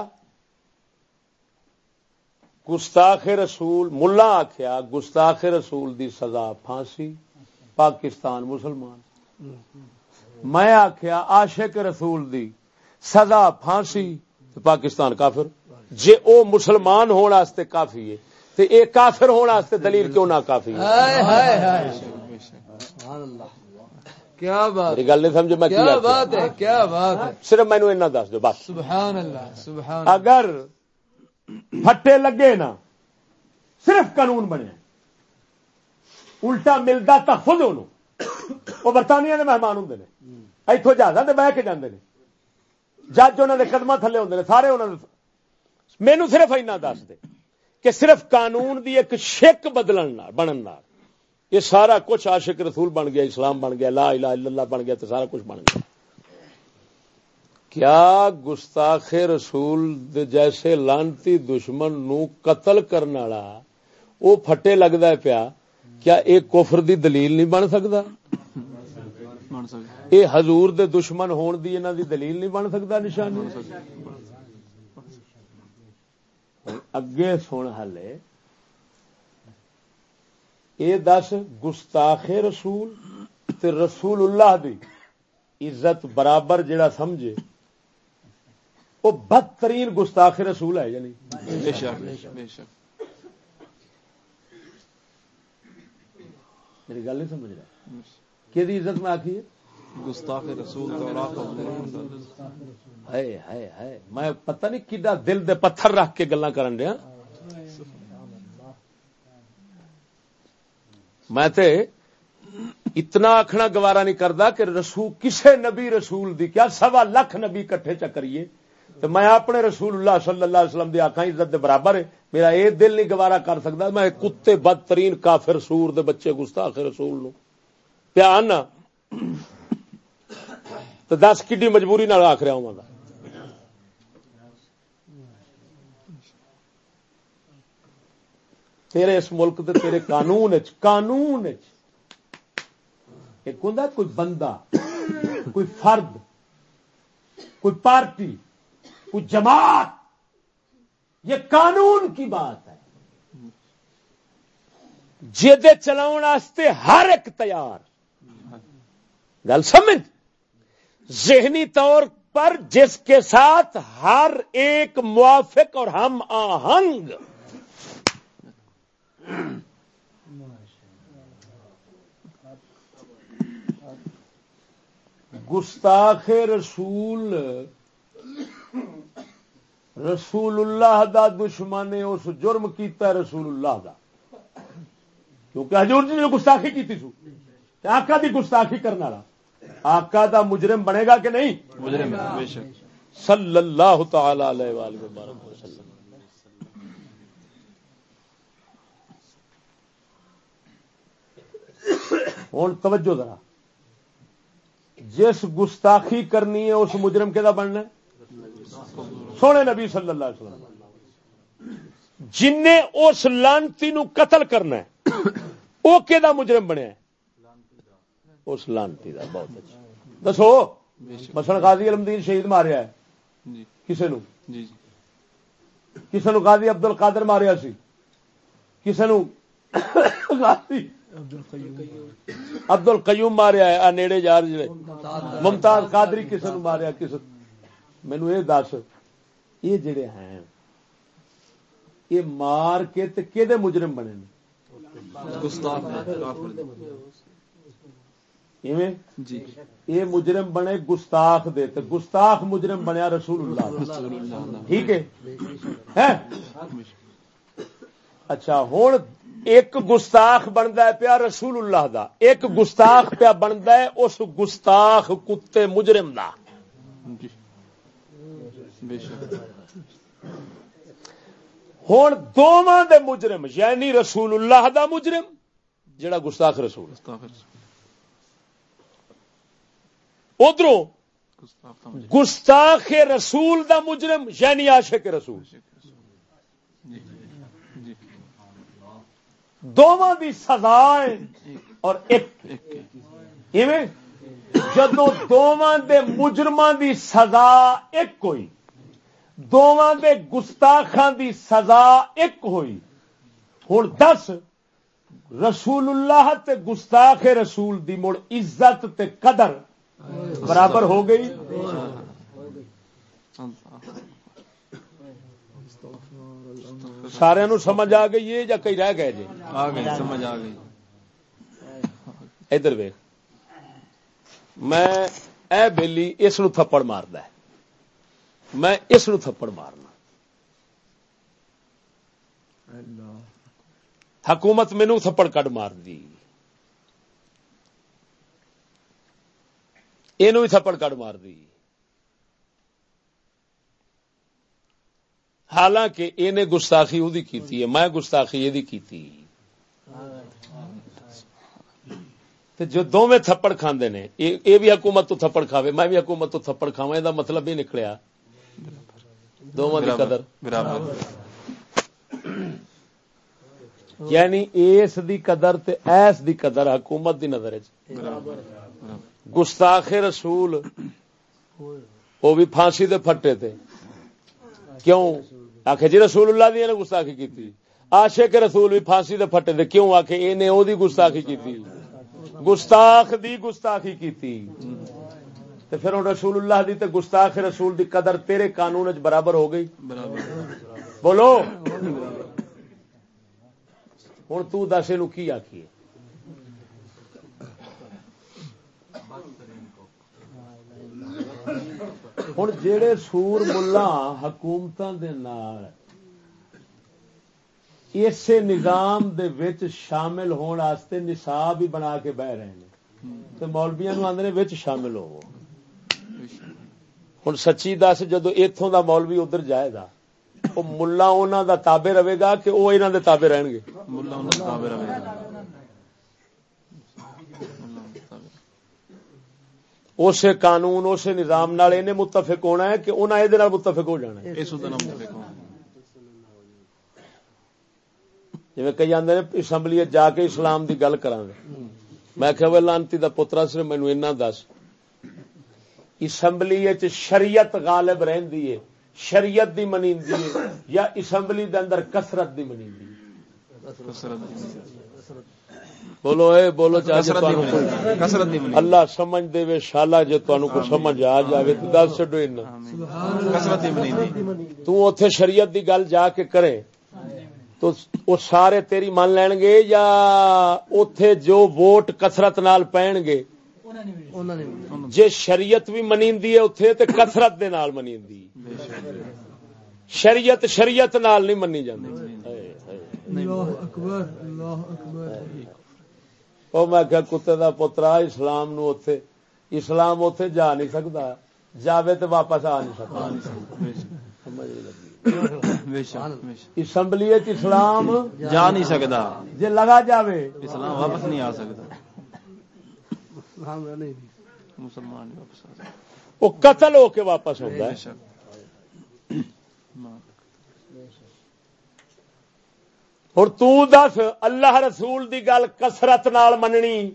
گستاخ رسول ملا آخیا گستاخ رسول دی سزا پھانسی پاکستان مسلمان۔ میں آخیا عاشق رسول دی سزا پھانسی پاکستان کافر۔ جے او مسلمان ہونے کافی ہے تو اے کافر ہونے دلیل کیوں نہ کافی ہے کیا بات گل نہیں میں کیا بات ہے کیا بات ہے؟ صرف ایسا دس دو بس۔ سبحان اللہ سبحان اگر پھٹے لگے نا صرف قانون بنے۔ الٹا ملتا تو خود وہ برطانیہ کے مہمان ہوں اتوں جہاز بہ کے جانے جج انہوں نے قدم تھلے ہوں سارے انہوں مینو صرف اینا دس دے کہ صرف قانون دی ایک شک بدلن بنن یہ سارا کچھ عاشق رسول بن گیا، اسلام بن گیا، لا الہ الا اللہ بن گیا، تو سارا کچھ بن گیا۔ کیا گستاخ رسول جیسے لانتی دشمن نو قتل کرنے والا وہ پھٹے لگتا ہے پیا؟ کیا ایک کوفر دی دلیل نہیں بن سکتا یہ حضور دے دشمن ہون دی انہاں دی دلیل نہیں بن سکتا نشانی؟ اگے سن ہلے اے دس گستاخ رسول تے رسول اللہ دی عزت برابر جڑا سمجھے وہ بدترین گستاخ رسول ہے یا نہیں میری گل نہیں سمجھ رہا۔ کہ عزت میں آخی ہے؟ گستاخ رسول میں پتہ نہیں کڈا دل دے پتھر رکھ کے گلا کرن دیا۔ میں تے اتنا آخنا گوارا نہیں کرتا کہ رسول کسے نبی رسول دی کیا سوا لکھ نبی کٹھے چکریے تو میں اپنے رسول اللہ صلی اللہ علیہ وسلم دی آخا عزت دے برابر ہے۔ میرا یہ دل نہیں گوارا کر سکتا میں کتے بدترین کافر سور دے بچے گستاخ رسول نو پیان تو دس کی مجبوری نال آخ رہا ہوں تیرے اس ملک دے تیرے قانون قانون ایک ہوں کوئی بندہ، کوئی فرد، کوئی پارٹی، کوئی جماعت، یہ قانون کی بات ہے۔ جے چلاؤ ہر ایک تیار۔ گل سمجھ؟ ذہنی طور پر جس کے ساتھ ہر ایک موافق اور ہم آہنگ۔ گستاخ رسول رسول اللہ دا دشمن نے اس جرم کیتا رسول اللہ دا۔ کیونکہ حضور جی نے گستاخی کی سو۔ آقا دی گستاخی کرنے والا۔ آقا دا مجرم بنے گا کہ نہیں؟ مجرم صلی اللہ تعالی علیہ وسلم۔ ہوں توجہ ذرا۔ جس گستاخی کرنی ہے اس مجرم کے بننا سونے نبی صلی اللہ علیہ وسلم۔ جن اس لانتی نو قتل کرنا ہے وہ کہ مجرم بنیا اس لانتی دا بہت اچھا۔ دسو مسن قاضی علمدین شہید ماریا ہے۔ جی۔ کسی نو؟ جی، جی۔ کسی نو قاضی ابدل قادر ماریا سی؟ کسی نو؟ عبد ال قیوم ماریا ہے نیڑے جار جڑے ممتاز قادری کسی نو ماریا کسی مینو یہ دس یہ جڑے ہیں یہ مار کے کہ مجرم بنے جی۔ یہ مجرم بنے گستاخ دے تو گستاخ مجرم بنیا رسول اللہ ٹھیک ہے؟ اچھا ہوں ایک گستاخ بنتا ہے پیا رسول اللہ دا ایک گستاخ پیا بنتا ہے اس گستاخ کتے مجرم دا۔ جی۔ ہوں دونوں دے مجرم یعنی رسول اللہ دا مجرم جڑا گستاخ رسول۔ ادھر گستاخ رسول دا مجرم یعنی عاشق رسول۔ جی، جی۔ دونوں دی سزا اور ایک جدو دونوں دے مجرمان دی سزا ایک کوئی دونوں دے گستاخان دی سزا ایک ہوئی۔ ہوں دس رسول اللہ تے گستاخ رسول دی مڑ عزت تے قدر برابر ہو گئی۔ سارے نو سمجھ آ گئی ہے یا کئی رہ گئے جی؟ آ گئی سمجھ آ گئی۔ ادھر ویخ میں اے بیلی اس نو تھپڑ مارد میں اس نو تھپڑ مارنا۔ حکومت مینو تھپڑ کٹ مار دی یہ تھپڑ کٹ مار دی حالانکہ یہ گستاخی وہ کی میں گستاخی یہ جو دونوں تھپڑ کھانے نے یہ بھی حکومت تو تھپڑ کھاوے میں بھی حکومت تو تھپڑ کھاوا یہ مطلب یہ نکلیا۔ دونوں کی قدر۔ یعنی اس دی قدر تے ایس دی قدر حکومت دی نظر گستاخ رسول وہ بھی پھانسی دے پھٹے تھے کیوں؟ آخ جی رسول اللہ دی نے گستاخی کی آشے کے رسول بھی پھانسی دے پھٹے تھے کیوں آخ یہ وہ گستاخی کی گستاخ دی گستاخی کی تے پھر رسول اللہ دی تے گستاخ رسول دی قدر تیرے قانون چ برابر ہو گئی۔ بولو۔ ہوں تس یہ کی آخیے ہوں جڑے سور ملا حکومت اسے نظام دے وچ شامل ہونے نصاب ہی بنا کے بہ رہے ہیں۔ تو مولبیا نو آدھے شامل ہو ہوں سچی دس جدو اتوں دا مولوی ادھر جائے گا وہ ملا انہوں دا تابے رہے گا کہ وہ انہوں دے تابے رہن گے؟ اسے قانون اسے نظام نال متفق ہونا ہے کہ انہیں یہ متفق ہو جانا جی کئی آدھے اسمبلی جا کے اسلام کی گل کر میں کہ وہ لانتی دا پترا سر مینو اینا دس۔ اسمبلی شریعت غالب رہندی ہے شریعت دی منیندی ہے یا اسمبلی دے اندر کثرت دی منیندی ہے؟ بولو اے بولو اللہ سمجھ دے وے شالا جے تانوں کو سمجھ آ جاوے تے دس چھڈو اینا نہیں منی تو اوتھے شریعت دی گل جا کے کرے۔ تو وہ سارے تیری مان لین گے یا اوتھے جو ووٹ کثرت نال پین گے؟ جے شریعت بھی منیندی ہے اوتھے تے کثرت دے نال منیندی۔ شریعت شریعت نال نہیں منی جاندی۔ ہائے او میں کہ کتے دا پترا اسلام نو اوتھے، اسلام اوتھے جا نہیں سکدا۔ جاوے تے واپس آ نہیں سکدا۔ اسمبلی اسلام جا نہیں سکتا جے لگا جاوے۔ اسلام واپس نہیں آ سکتا نہیں۔ مسلمان وہ قتل ہو کے واپس ہوتا بے ہے شک۔ اور تو دس اللہ رسول دی گل کسرت نال مننی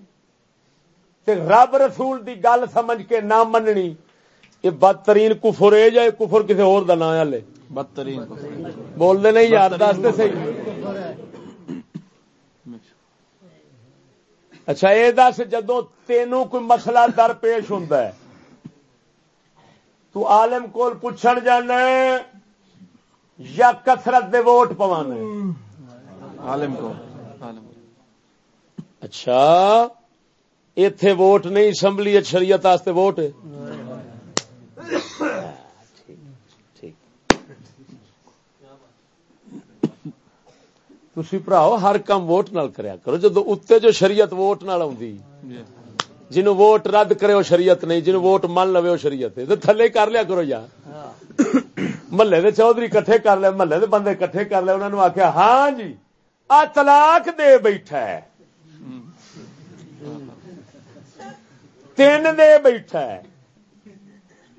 تے رب رسول دی گل سمجھ کے نہ مننی یہ بدترین کفر ہے یا کفر کسی اور دا نام ہے لے؟ بدترین۔ بول دے نہیں یار دس دے صحیح۔ اچھا یہ دس جدو تینوں کوئی مسئلہ در پیش ہوندا ہے تو عالم کول پوچھن جانا یا کثرت دے ووٹ پوانا ہے؟ عالم کو اچھا ایتھے ووٹ نہیں اسمبلی شریعت ووٹ ہے ٹھیک تسی بھراؤ ہر کام ووٹ نال کریا کرو۔ جدو اتنے جو شریعت ووٹ نال آندی جی۔ جنوں ووٹ رد کرے وہ شریعت نہیں جنوں ووٹ من لوے وہ شریعت ہے۔ تھلے کر لیا کرو یار۔ محلے دے چودھری کٹھے کر لے محلے دے بندے کٹھے کر لے انہوں نے آخیا ہاں جی آ طلاق دے بیٹھا ہے۔ تین دے بیٹھا ہے۔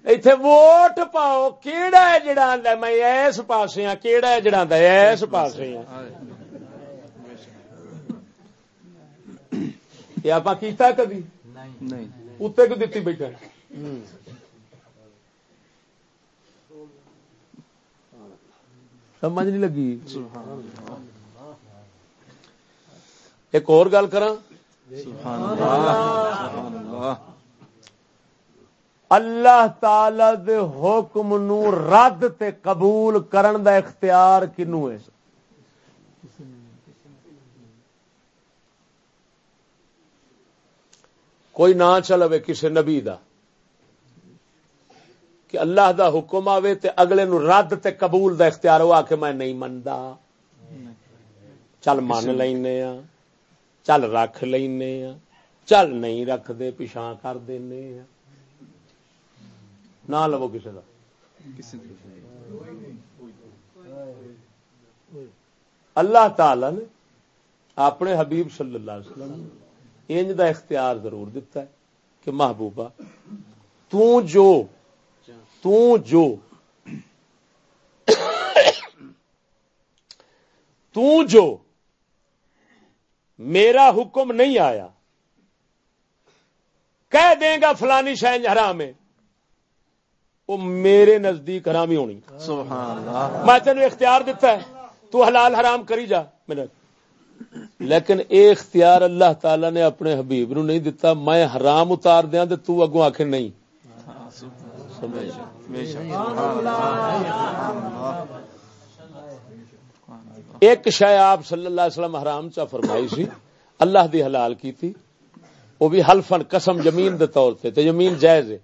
ایتھے ووٹ پاؤ کیڑا ہے جڑا آندا میں اس پاسے ہاں کیڑا ہے جڑا آندا اس پاسے ہاں یہ آپ کیتا ہے کبھی نہیں اتنے کو دیتی بیٹھا سمجھ نہیں لگی ایک اور گل اللہ اللہ تعالی دے حکم نو رد تے قبول کرن دا اختیار کنو ہے کوئی نہ چلوے کسی نبی دا۔ کہ اللہ دا حکم آوے تے اگلے نو رد تے قبول دا اختیار ہوا کہ میں نہیں مندا۔ چل من لینے آ چل رکھ لینے آ چل نہیں رکھ دے پیشاں کر دینے آ نہ لو کسی کسی اللہ تعالی نے اپنے حبیب صلی اللہ علیہ وسلم انج دا اختیار ضرور دیتا ہے کہ محبوبہ تو جو تو جو تو جو میرا حکم نہیں آیا کہہ دیں گا فلانی شہ حرام ہے وہ میرے نزدیک حرام ہی ہونی میں تینوں اختیار دیتا ہے تو حلال حرام کری جا میرا لیکن اے اختیار اللہ تعالی نے اپنے حبیب نو نہیں دیتا میں حرام اتار دیا تو تو اگوں آخ نہیں۔ ایک شے آپ صلی اللہ علیہ وسلم حرام چا فرمائی سی، اللہ دی حلال کی تھی وہ بھی حلفن قسم یمین دے طور تے تے یمین جائز ہے۔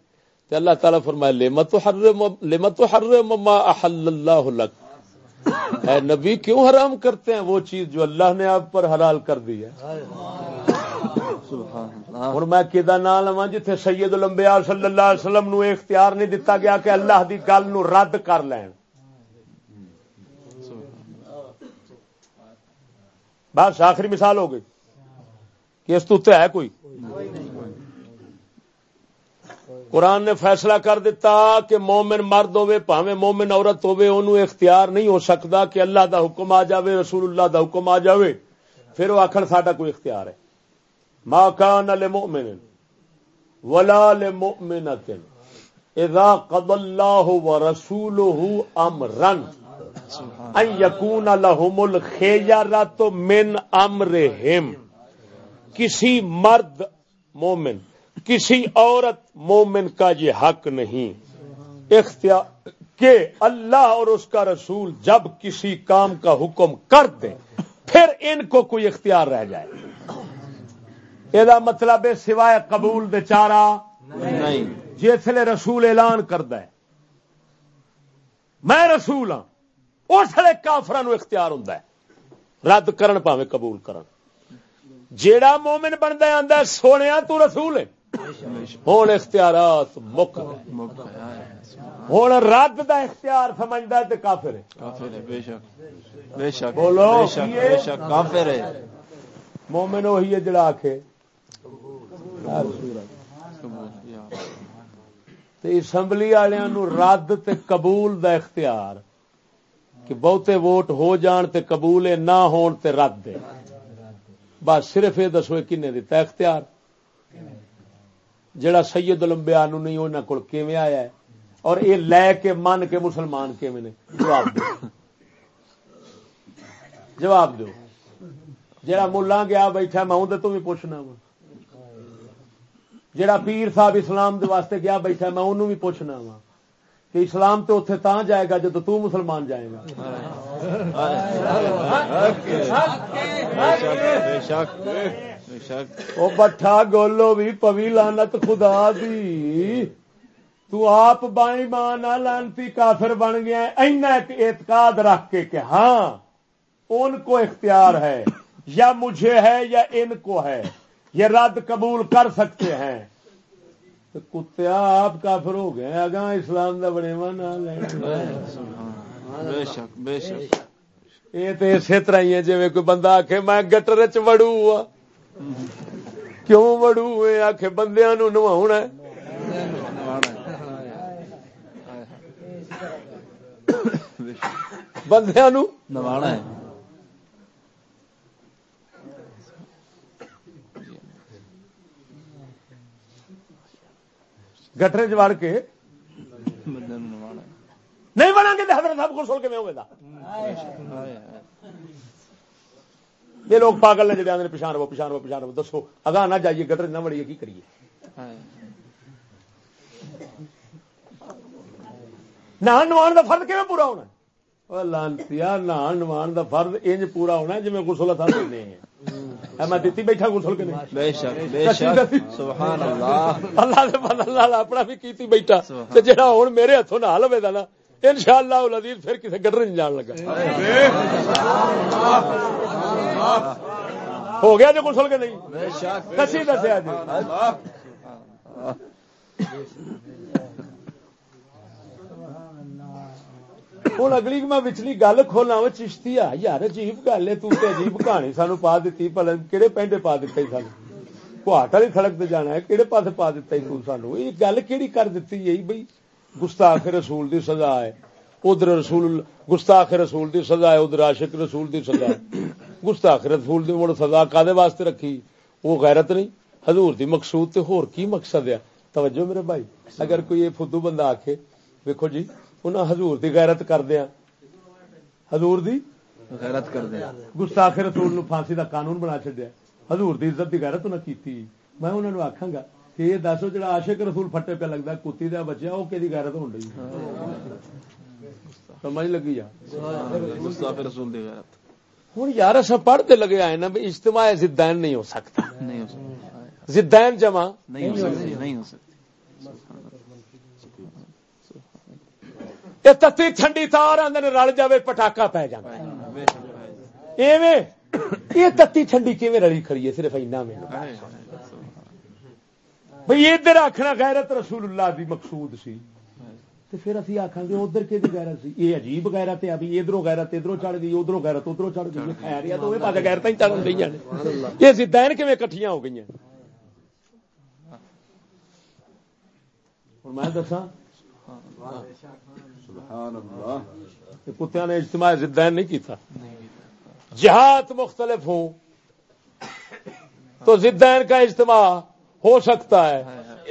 تے اللہ تعالی فرمائے لمت حرم لمت حرم ما احل اللہ لک اے نبی کیوں حرام کرتے ہیں وہ چیز جو اللہ نے آپ پر حلال کر دی ہے؟ ہوں میں کدا نام لوا جتھے سید الانبیاء صلی اللہ علیہ وسلم نو اختیار نہیں دتا گیا کہ اللہ دی گل نو رد کر لین۔ بس آخری مثال ہو گئی کہ اس تو ہے کوئی؟ قرآن نے فیصلہ کر دیتا کہ مومن مرد ہوے پاوے مومن عورت ہوے انہوں اختیار نہیں ہو سکتا کہ اللہ دا حکم آ جاوے، رسول اللہ دا حکم آ جاوے۔ پھر وہ آخر ساڈا کوئی اختیار ہے۔ ما كان لمؤمن ولا لمؤمنة اذا قضى الله ورسوله امرا۔ ان يكون لهم الخيرة من امرهم کسی مرد مومن کسی عورت مومن کا یہ حق نہیں۔ اختیار کہ اللہ اور اس کا رسول جب کسی کام کا حکم کر دیں پھر ان کو کوئی اختیار رہ جائے۔ یہ مطلب ہے سوائے قبول دے چارا نہیں۔ جسے رسول اعلان کرد ہے۔ میں رسول ہاں۔ اس لیے کافران اختیار ہوں رد کرن پاوے قبول کرن۔ جیڑا مومن بنتا آدھا سونے تو رسول ہے۔ ہوں اختیارات مک ہوں رد دا اختیار سمجھتا ہے کافر ہے۔ بولو، کافر ہے۔ مومن وہی ہے جڑا تے اسمبلی والوں رد تے قبول دا اختیار۔ کہ بہتے ووٹ ہو جان تے قبول نہ ہون تے رد دے بس صرف یہ دسو کنے دیتا اختیار۔ جڑا سید الانبیاء نو نہیں انہاں کول کیویں آیا ہے؟ اور یہ لے کے من کے مسلمان کیویں نے؟ جواب دو۔ جواب دو۔ جڑا ملا گیا بیٹھا میں اون تو بھی پوچھنا وا۔ جڑا پیر صاحب اسلام دے واسطے گیا بیٹھا میں انہوں بھی پوچھنا وا۔ کہ اسلام تو اتنے تا جائے گا جب تو مسلمان جائے گا۔ وہ بٹھا گولو بھی پوی لانت خدا دی۔ تو آپ بائیں مانا لانتی کافر بن گیا اینا ایک اعتقاد رکھ کے کہ ہاں ان کو اختیار ہے۔ یا مجھے ہے یا ان کو ہے۔ یہ رد قبول کر سکتے ہیں۔ کتیا آپ کافر ہو گئے اگاں اسلام دا بڑے نہ لینا یہ تو اسی طرح ہی ہے جی کوئی بندہ آخ میں گٹر چ وڑو آ کیوں وڑو آخ بندیا نو نوا بندیا نو نوانا ہے گٹر چ کے۔ نہیں بنا گے حضرت صاحب کو سول کے ہوگا یہ لوگ پاگل نے جڑے آدھے پچھان رہو پچھان رہو پچھان رہو۔ دسو، اگاں نہ جائیے گٹر نہ وڑیے، کی کریے؟ ہائے نہان نوان دا فرد کیون پورا ہونا لانتی نہان نوان دا فرد انج پورا ہونا جی میں غسل تھا دینے ہیں میں دتی بیٹھا غسل کے نہیں؟ بے شک بے کسی شک. دسی۔ سبحان اللہ اللہ دے فضل نال اپنا بھی کیتی بیٹھا تے جڑا ہن میرے ہتھوں نہ لوے دا نا انشاءاللہ العزیز پھر کسے گڈر نہیں جان لگا۔ ہو گیا جو غسل کے نہیں؟ بے شک. کسی دسیا جی ہوں اگلی میں وچلی گل کھولا وا چشتی آ یار عجیب گل ہے تو عجیب کہانی سانو پا دیتی پل کہڑے پینڈے پا دیتا سانو کوہاٹ والی سڑک تے جانا ہے کہڑے پاس پا دیتا ہی تو سانو یہ گل کہڑی کر دیتی یہی بھائی گستاخ رسول دی سزا ہے ادھر رسول گستاخ رسول دی سزا ہے ادھر عاشق رسول دی سزا ہے گستاخ رسول دی مڑ سزا کادے واسطے رکھی وہ غیرت نہیں حضور دی مقصود تے ہور کی مقصد ہے توجہ میرے بھائی اگر کوئی یہ فدو بندہ آکھے ویکھو جی انہاں حضور دی غیرت کر دیا حضور دی غیرت کر دیں گستاخ رسول نو پھانسی دا قانون بنا چڈیا حضور دی عزت دی غیرت انہاں کیتی۔ میں انہاں نو آکھاں گا کہ یہ دسو جڑا عاشق رسول پھٹے پہ لگدا کتی دا بچہ او کیدی غیرت ہون ڈئی؟ سمجھ لگی جا مصطفی رسول دی غیرت۔ ہوں یار اصا پڑھتے لگے آئے نا اجتماع زدین نہیں ہو سکتا۔ نہیں ہو سکتی زدین جمع نہیں ہو سکتی نہیں ہو سکتی۔ یہ تتی ٹھنڈی تار آدھے رل جاوے پٹاکا پی جانا ایویں یہ تتی ٹھنڈی کیویں رلی کھڑی ہے صرف اینا میں بھئی ادھر آخنا غیرت رسول اللہ دی مقصود سی تے پھر اسی آکھاں گے ادھر کی غیرت سی یہ عجیب غیرت ہے ابھی ادھروں غیرت ادھروں چڑھ گئی ادھروں غیرت ادھروں چڑھ گئی خیر یا تو پاس غیرت ہی چڑھ گئی ہیں یہ زدین کیویں کٹھیاں ہو گئی ہیں میں دساں سبحان اللہ۔ نے اجتماع زدین نہیں کیتا۔ جہاد مختلف ہوں۔ تو زدین کا اجتماع ہو سکتا ہے۔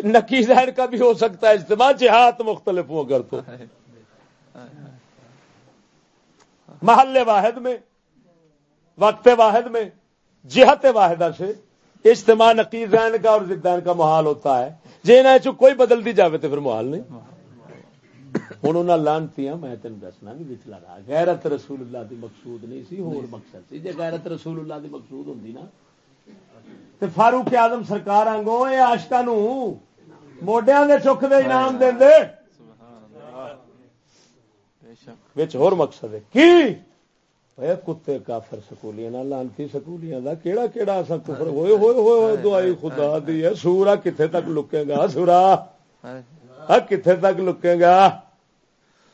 نقیزین کا بھی ہو سکتا ہے۔ اجتماع جہاد مختلف ہو اگر تو۔ محلے واحد میں، وقت واحد میں، جہت واحدہ سے اجتماع نقیزین کا اور زدین کا محال ہوتا ہے۔ جی نہ کوئی بدل دی جاوے تو پھر محال نہیں۔ ہوں انہوں لانتی میں تین دسنا بھی بچ لگا۔ غیرت رسول اللہ دی مقصود نہیں سی ہور مقصد سی۔ جی غیرت رسول اللہ دی مقصود ہوں نا تو فاروق آزم سرکار آنگو یہ آشکا موڈیا کے چک دے انعام دے۔ ہور مقصد ہے۔ کی؟ اے کتے کافر سکولیاں نہ لانتی سکولیاں دا۔ کیڑا کیڑا اسا کفر ہوئے ہوئے ہوئے دعائی خدا دی ہے۔ سورا کتھے تک لکے گا؟ سورا ہاں کتھے تک لکے گا؟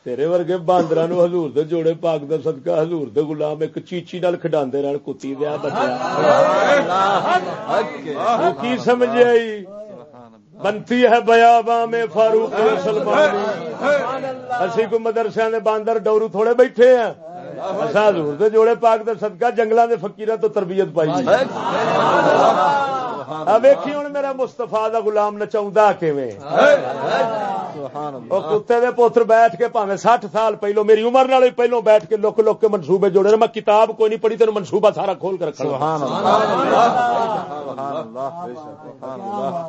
تیرے ورگے باندر نو ہزور دے جوڑے پاک دا صدقہ ہزور دے غلام ایک چیچی نال کھڈاندے رہن کتی دیا بچا کی سمجھ آئی بنتی ہے بیابا میں فاروق سلمان اسی کو مدرسے نے باندر ڈورو تھوڑے بیٹھے ہیں حضور دے جوڑے پاک دا صدقہ جنگلاں دے فقیراں تو تربیت پائی ویکھی ہوں میرا مستفا کا گلام نچا کیویں کتے دے پوتر بیٹھ کے پاوے سٹھ سال پہلو میری عمر نال پہلو بیٹھ کے لک لک کے منصوبے جوڑے میں کتاب کوئی نہیں پڑھی تین منصوبہ سارا کھول کے رکھا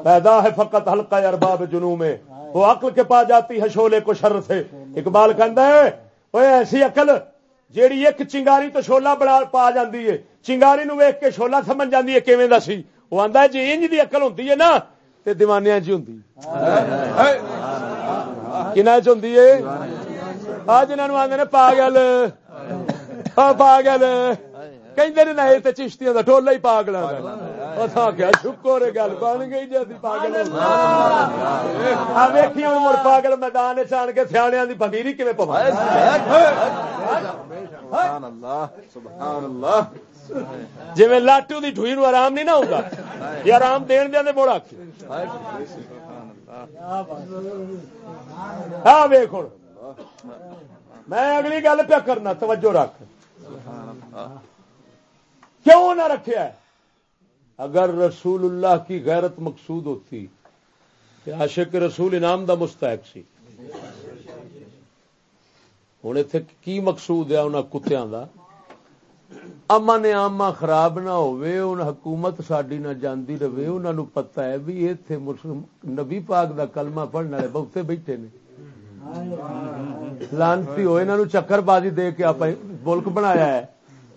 پیدا ہے فقط ہلکا ارباب جنو میں۔ وہ عقل کے پا جاتی ہے شولے کو شر سے۔ اقبال کہندا ہے وہ ایسی عقل جیڑی ایک چنگاری تو شولا بڑا پا جاندی ہے۔ چنگاری نو ویکھ کے شولا سمجھ جاندی ہے کیویں دا سی؟ وہ آتا جی انج دی اقل ہوتی ہے نا۔ تو دیوانیا جی چ ہوں کن جنہوں آدھے پاگل۔ پاگل۔ کہ چشتیاں کا ٹولا ہی پاگل کیا شکر گل بن گئی پاگل ویکھی ہوں پاگل میدان چان کے سیاح کی فکیری کھے پوا جی لاٹو کی ٹوئی نو آرام نہیں نہ ہوگا یہ آرام دین دیا موڑا ہاں ویخ ہوں میں اگلی گل پیا کرنا، توجہ رکھ۔ کیوں نہ رکھے؟ اگر رسول اللہ کی غیرت مقصود ہوتی کہ عاشق رسول انعام دا مستحق سی۔ ہوں اتے کی مقصود ہے؟ انہوں کتوں کا امن آما خراب نہ حکومت ساری نہ جاندی رہے انہوں پتا ہے بھی اتے نبی پاک دا کلمہ پڑھنے والے بہتے بیٹھے نے۔ لانتی ہو انہوں چکر بازی دے کے آپ ملک بنایا ہے،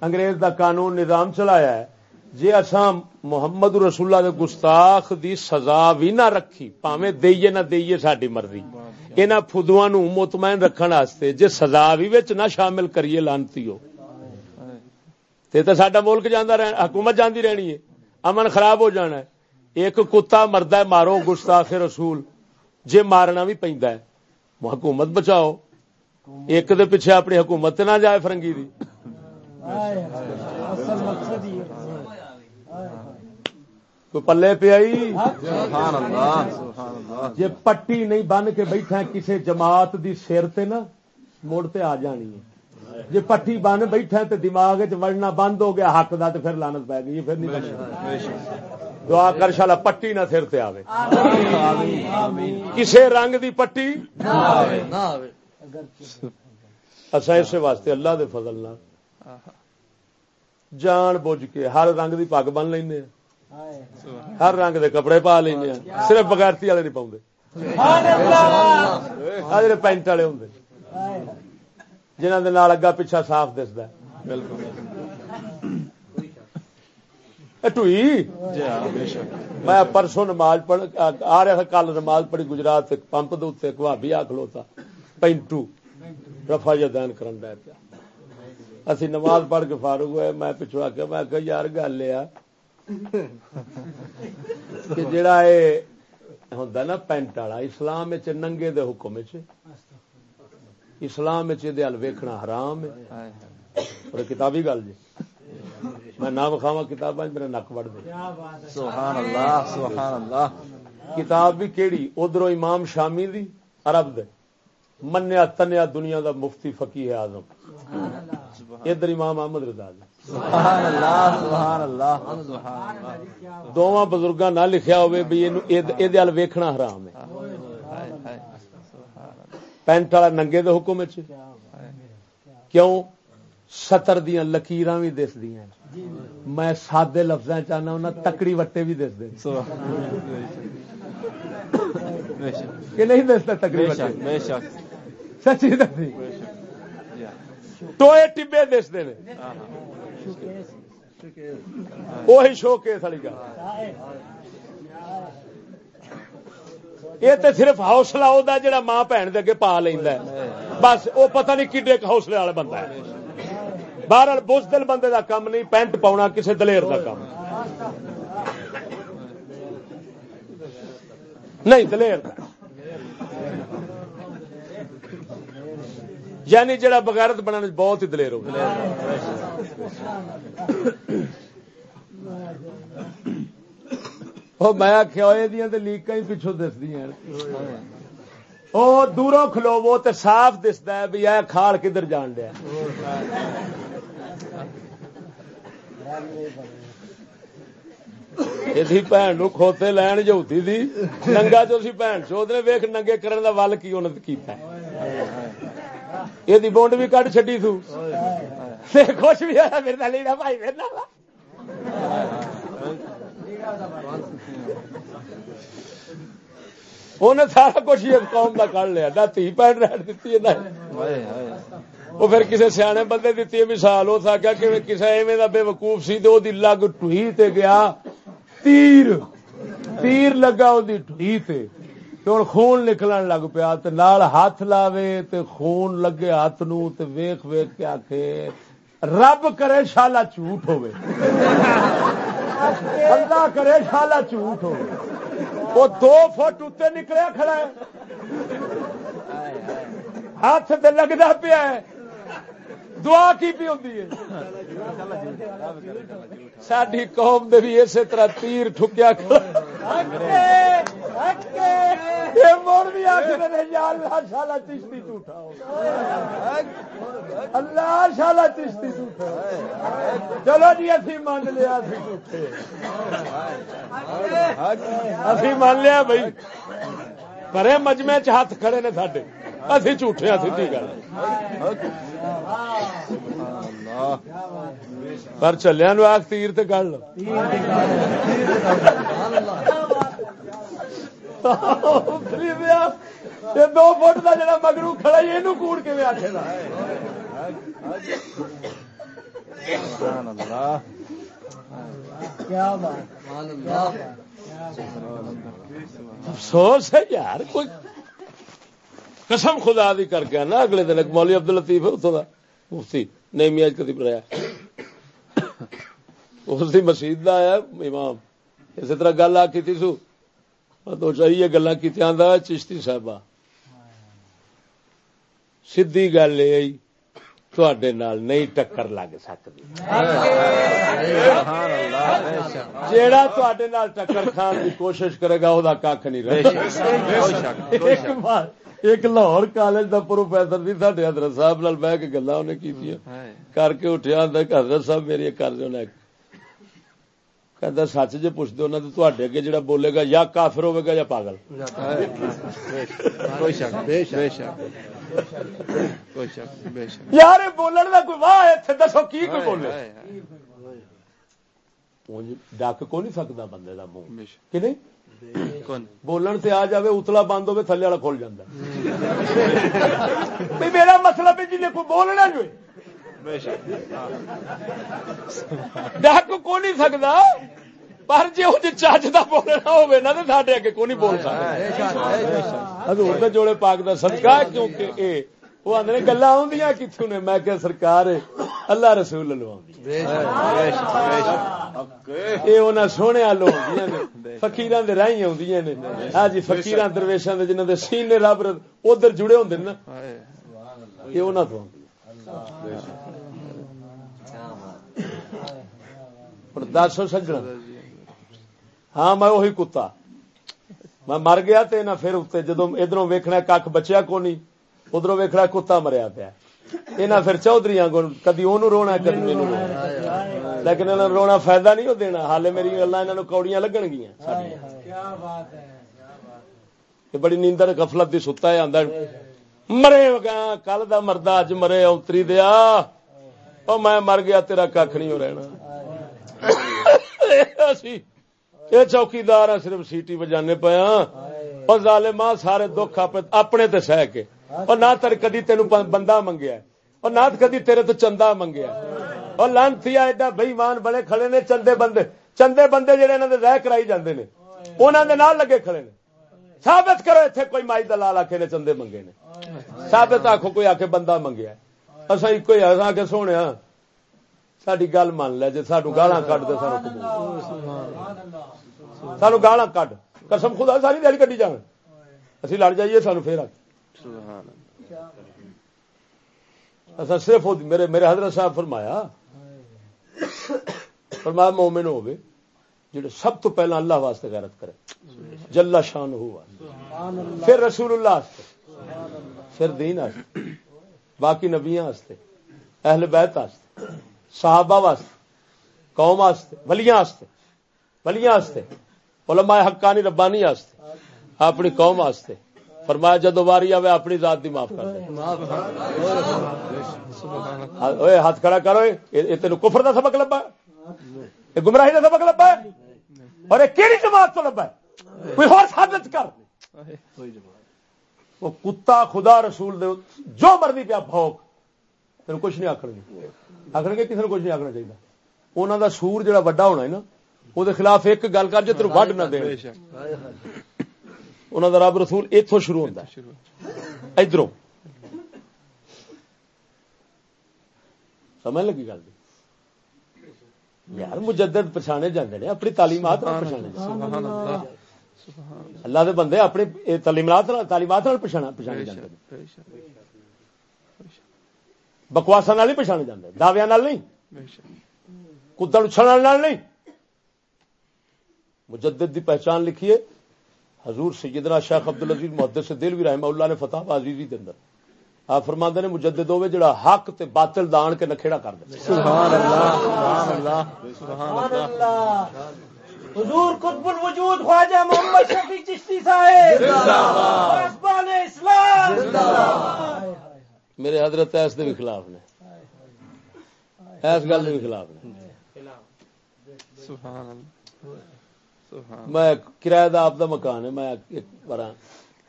انگریز دا قانون نظام چلایا ہے۔ جی اصا محمد رسول دے گستاخ دی سزا بھی نہ رکھی پاوے دئیے نہ دئیے ساری مرضی۔ یہاں فدوا مطمئن رکھنے جی سزا بھی نہ شامل کریے لانتی ہو۔ تو سڈا ملک جانا رہ، حکومت جاندی رہنی ہے۔ امن خراب ہو جانا ہے۔ ایک کتا مرد ہے، مارو گستاخ رسول۔ جے مارنا بھی ہے۔ حکومت بچاؤ۔ ایک دے پیچھے اپنی حکومت نہ جائے فرنگی دی۔ کوئی پلے پہ آئی؟ جی پٹی نہیں بن کے بیٹھا کسی جماعت دی سر تے نا مڑتے آ جانی ہے۔ جی پٹھی بن بیٹھا تو دماغ چڑنا بند ہو گیا حق دا تو پھر لانت پی گئی پھر نہیں دعا کر شالا پٹی نہ سر تے آوے۔ کسے رنگ دی پٹی اچھا اس واسطے اللہ دے فضل نہ جان بوجھ کے ہر رنگ دی پگ بن لینا ہر رنگ دے کپڑے پا لینا صرف بغیرتی والے نہیں پاؤں پینٹ والے ہوں جنہوں نے اگا پیچھا صاف دستا جی ہاں، میں پرسوں نماز پڑھ آ رہا تھا کل نماز پڑھی گجرات پمپ دے آ کھلوتا۔ پینٹو۔ رفا جدین کرن ڈا پیا۔ اسی نماز پڑھ کے فاروق ہوئے میں پچھو آ کے میں کہ یار گل یہ کہ جڑا یہ ہوں نا پینٹ والا اسلام ننگے دے حکم چ اسلام ویکھنا حرام ہے۔ اور کتابی گل جی۔ میں نہ وکھاوا کتاباں میرا نک وڑ دے۔ سبحان اللہ سبحان اللہ۔ کتاب بھی کیڑی؟ ادھر امام شامی دی عرب دے۔ منیا تنیا دنیا دا مفتی فقی ہے آزم ادھر امام احمد رضا جی۔ سبحان اللہ سبحان بزرگاں نہ لکھیا ہوئے بھی ویکھنا حرام ہے ہائے ہائے سبحان اللہ پینٹ والا ننگے دے حکم کیوں؟ ستر دیا لکیر بھی دس دیا میں سادے لفظ چاہنا انہیں تکڑی وٹے بھی دس دے۔ کہ نہیں دستا تکڑی وٹے؟ سچی دسی یا ٹوئے ٹبے دستے ہاں وہی شو کیس والی گل۔ یہ تو صرف حوصلہ ہوتا جڑا ماں بھن دے پا لینا بس وہ پتہ نہیں کڈے حوصلے والا بندہ ہے۔ باہر بزدل بندے دا کام نہیں، پینٹ پاؤنا کسے دلیر دا کام نہیں، دلیر دا۔ یعنی جڑا بغیرت بنانے بہت ہی دلیر ہو وہ میں آخیا یہ لیکا ہی پچھوں دسدی وہ دوروں کھلوو تو صاف دستا ہے بھی یہ کھال کدھر جان دیا کھوتے لین جوتی دی ننگا جو بھن چوت نے ویخ ننگے کرن دا ول کی انہوں نے یہ بونڈ بھی کٹ چڈی تھو خوش بھی ہوا میرے نال بھائی میرے انہیں سارا کچھ ہی قوم کا کر لیا نہ تھی پینٹ رہن دیتی ہے نہ وہ پھر کسی سیانے بندے دیتی ہے مثال ہو سکیا کہ کسی ایویں دا بے وقوف سی دی لگ ٹوئی تے گیا تیر تیر لگا وہ ٹوئی تے تے ہن خون نکلن لگ پیا تے نال ہاتھ لاوے تے خون لگے ہاتھ نو تے ویکھ ویکھ کے آکھے رب کرے شالا جھوٹ ہوے اللہ کرے شالا جھوٹ ہو۔ وہ دو فٹ اتنے نکلیا کھڑا ہے۔ ہاتھ سے لگتا پیا ہے۔ دعا کی پی ہوں ساری قوم دے بھی اسی طرح تیر ٹھکیا کھڑا یہ مڑ بھی آخر نے یا اللہ شالا چشتی جھوٹا ہو۔ اللہ شالا چشتی جھوٹا ہو۔ چلو جی اسی مان لیا اسی جھوٹے اسی مان لیا بھائی۔ پرے مجمے چ ہاتھ کھڑے نے ساڈے۔ اسی جھوٹے ہاں سیدھی گل۔ پر چلیا نو آخ تیر تے گل۔ دو فٹ کا جڑا مگرو کھڑا یہ کوڑ کے آخے افسوس ہے یار کوئی قسم خدا دی کر کے نا اگلے دن ایک مولوی عبد الطیف ہے اتوں کا مفتی نہیں میاج کدی پڑھایا اس مسجد دا آیا امام۔ اسی طرح گل آ کی سو دو چاہیے گلا کی چشتی صاحبہ۔ سیدھی گل یہ نال نہیں ٹکر لگ سکتی جیڑا ٹکر کھان کی کوشش کرے گا وہ کھ نہیں رہے۔ ایک لاہور کالج دا پروفیسر سی ساڈے حضرت صاحب نال بہ کے گلا انہیں کی کر کے اٹھیا حضرت صاحب میری کر دو نا کہ سچ جی پوچھ دو نا تو تے اگے جڑا بولے گا یا کافر ہوے گا یا پاگل کوئی شک بے شک کوئی شک بے شک یار یہ بولن دا کوئی واہ اتنے دسو کی کوئی بولے ہائے ہائے اونج ڈک کو نہیں سکتا بندے دا منہ کون بولن سے آ جاوے اتلا بند ہوے تھلے والا کھل جاندا بھی میرا مطلب ہے جی کوئی بولنا جو شک ہاں۔ کو نہیں سکتا پر جی وہ چج کا بولنا ہوے نا تو ساڈے اگے کو نہیں بول سکتا۔ بے شک بے شک۔ حضور دے جوڑے پاک دا صدقہ کیونکہ اے وہ گلاں آوندیاں کتھوں نے؟ میں کہ سرکار اللہ رسول اللہ آوندی بے شک بے شک اے انہاں سونے دے راہیں ہوندیاں نے۔ ہاں جی فقیراں درویشاں دے جنہاں دے سینے رب ادھر جڑے نا ہائے۔ اے انہاں تو ہوندی سجنا ہاں میں وہی کتا میں مر گیا تے نہ پھر اتنے جدو ادھر ویکھنا کھ بچیا کو نہیں ادھر ویکھنا کتا مریا پیا یہاں پھر چودھری کو کدی وہ رونا کدی میرے لیکن انہوں رونا فائدہ نہیں وہ دینا حالے میری گلا یہاں کوڑیاں لگن گیا بڑی نیندر گفلت کی ستا ہے آدھا مرے گا کل دا مردہ اج مرے اتری دیا او میں مر گیا تیرا کھ نہیں ہو رہنا یہ چوکیدار صرف سیٹی بجانے ہاں اور ظالماں سارے دکھ اپ- اپنے تے سہ کے اور نہ تر کدی تینو ب- بندہ منگیا اور نہ کدی تیرے تو چندہ منگیا۔ اور لانتی ایڈا بےمان بڑے کھڑے نے چندے بندے چندے بندے جڑے انہاں دے رہ کرائی جاندے نے انہاں دے نال لگے کھڑے نے ثابت کرو ایتھے کوئی مائی دلال آکھے نے چندے منگے نے ثابت آکھو کوئی آکھے بندہ منگیا ہے اساں اکو ہی اساں کے سونیا ساڈی گل مان لے جے سانو گالاں کڈ دے سانو سانو گالاں کڈ قسم خدا ساری دیہڑی کڈی جان اسی لڑ جائیے سانو پھر اصا صرف میرے میرے حضرت صاحب فرمایا فرمایا مومن ہو گئے جڑے سب تو پہلا اللہ واسطے غیرت کرے جلا شان ہوا پھر رسول اللہ پھر دین واسطے باقی نبیاں واسطے، اہل بیت واسطے، صحابہ واسطے، قوم واسطے، ولیاں واسطے ولیاں واسطے، علماء حقانی ربانی واسطے، اپنی قوم واسطے۔ فرمایا جدو واری آوے، اپنی ذات دی معاف کر دے۔ اوے ہاتھ کھڑا کرو یہ تین کفر کا سبق لبا یہ گمراہی کا سبق لبا اور یہ کہڑی جماعت تو لبا کوئی اور ثابت کر۔ وہ کتا خدا رسول دے جو مرضی پیا بھوک تین کچھ نہیں آخر گے۔ آخر گے کسی نے کچھ نہیں آخنا چاہیے انہوں دا سور جڑا وڈا ہونا ہے نا وہ خلاف ایک گل کر جے تین وڈ نہ دے۔ انہوں دا رب رسول اتوں شروع ہوتا ہے۔ شروع ادھر سمجھ لگی گل یار مجدد پچھانے جاندے نے، اپنی تعلیمات پچھانے اللہ دے بندے اپنی اے تعلیمات نال تعلیمات پچھانے بے جاندے نے۔ شک بے شک بکواسا نال نہیں پچھانے جاندے دعویاں نال نہیں۔ بے شک۔ کدڑ اچھل نال نہیں۔ مجدد دی پہچان لکھیے حضور سیدنا شیخ عبد العزیز محدث دلوی رحمہ اللہ نے فتح عزیزی دے اندر۔ آپ فرماندے نے مجدد ہوے جڑا حق تے باطل دان کے نکھےڑا کر دے۔ سبحان اللہ سبحان اللہ۔ سبحان اللہ۔ حضور قطب الوجود خواجہ محمد شفیع چشتی صاحب۔ پاسبان اسلام۔ میرے حضرت ایس دے بھی خلاف نے۔ ایس گل دے بھی خلاف نے۔ سبحان اللہ۔ سبحان میں کرایہ دا آپ دا مکان ہے میں ایک بار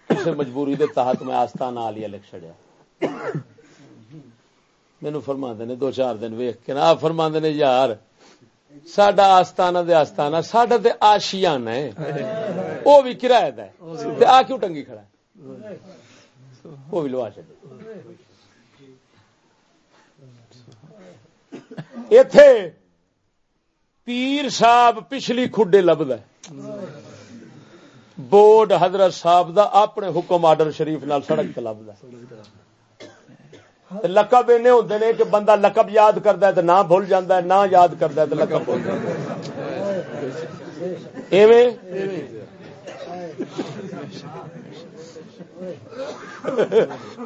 کسی مجبوری دے تحت میں آستانہ آلیا لکھ چھڑیا۔ مینو فرما نے دو چار دن ویخ کے نا آپ فرما نے یار ساڈا آستانہ دے آستانہ ساڈا تے آشیانہ ہے وہ بھی کرایہ دا ہے تے آ کیوں ٹنگی کھڑا ہے وہ بھی لوا چڑے اتے پیر صاحب پچھلی کھڈے لبد ہے بورڈ حضرت صاحب دا اپنے حکم آرڈر شریف نال سڑک تے لبدا ہے لقب اینے ہوندے نے کہ بندہ لقب یاد کردا ہے تے نہ بھول جاندا ہے نہ یاد کردا ہے تے لقب بھول ہے۔ ایویں؟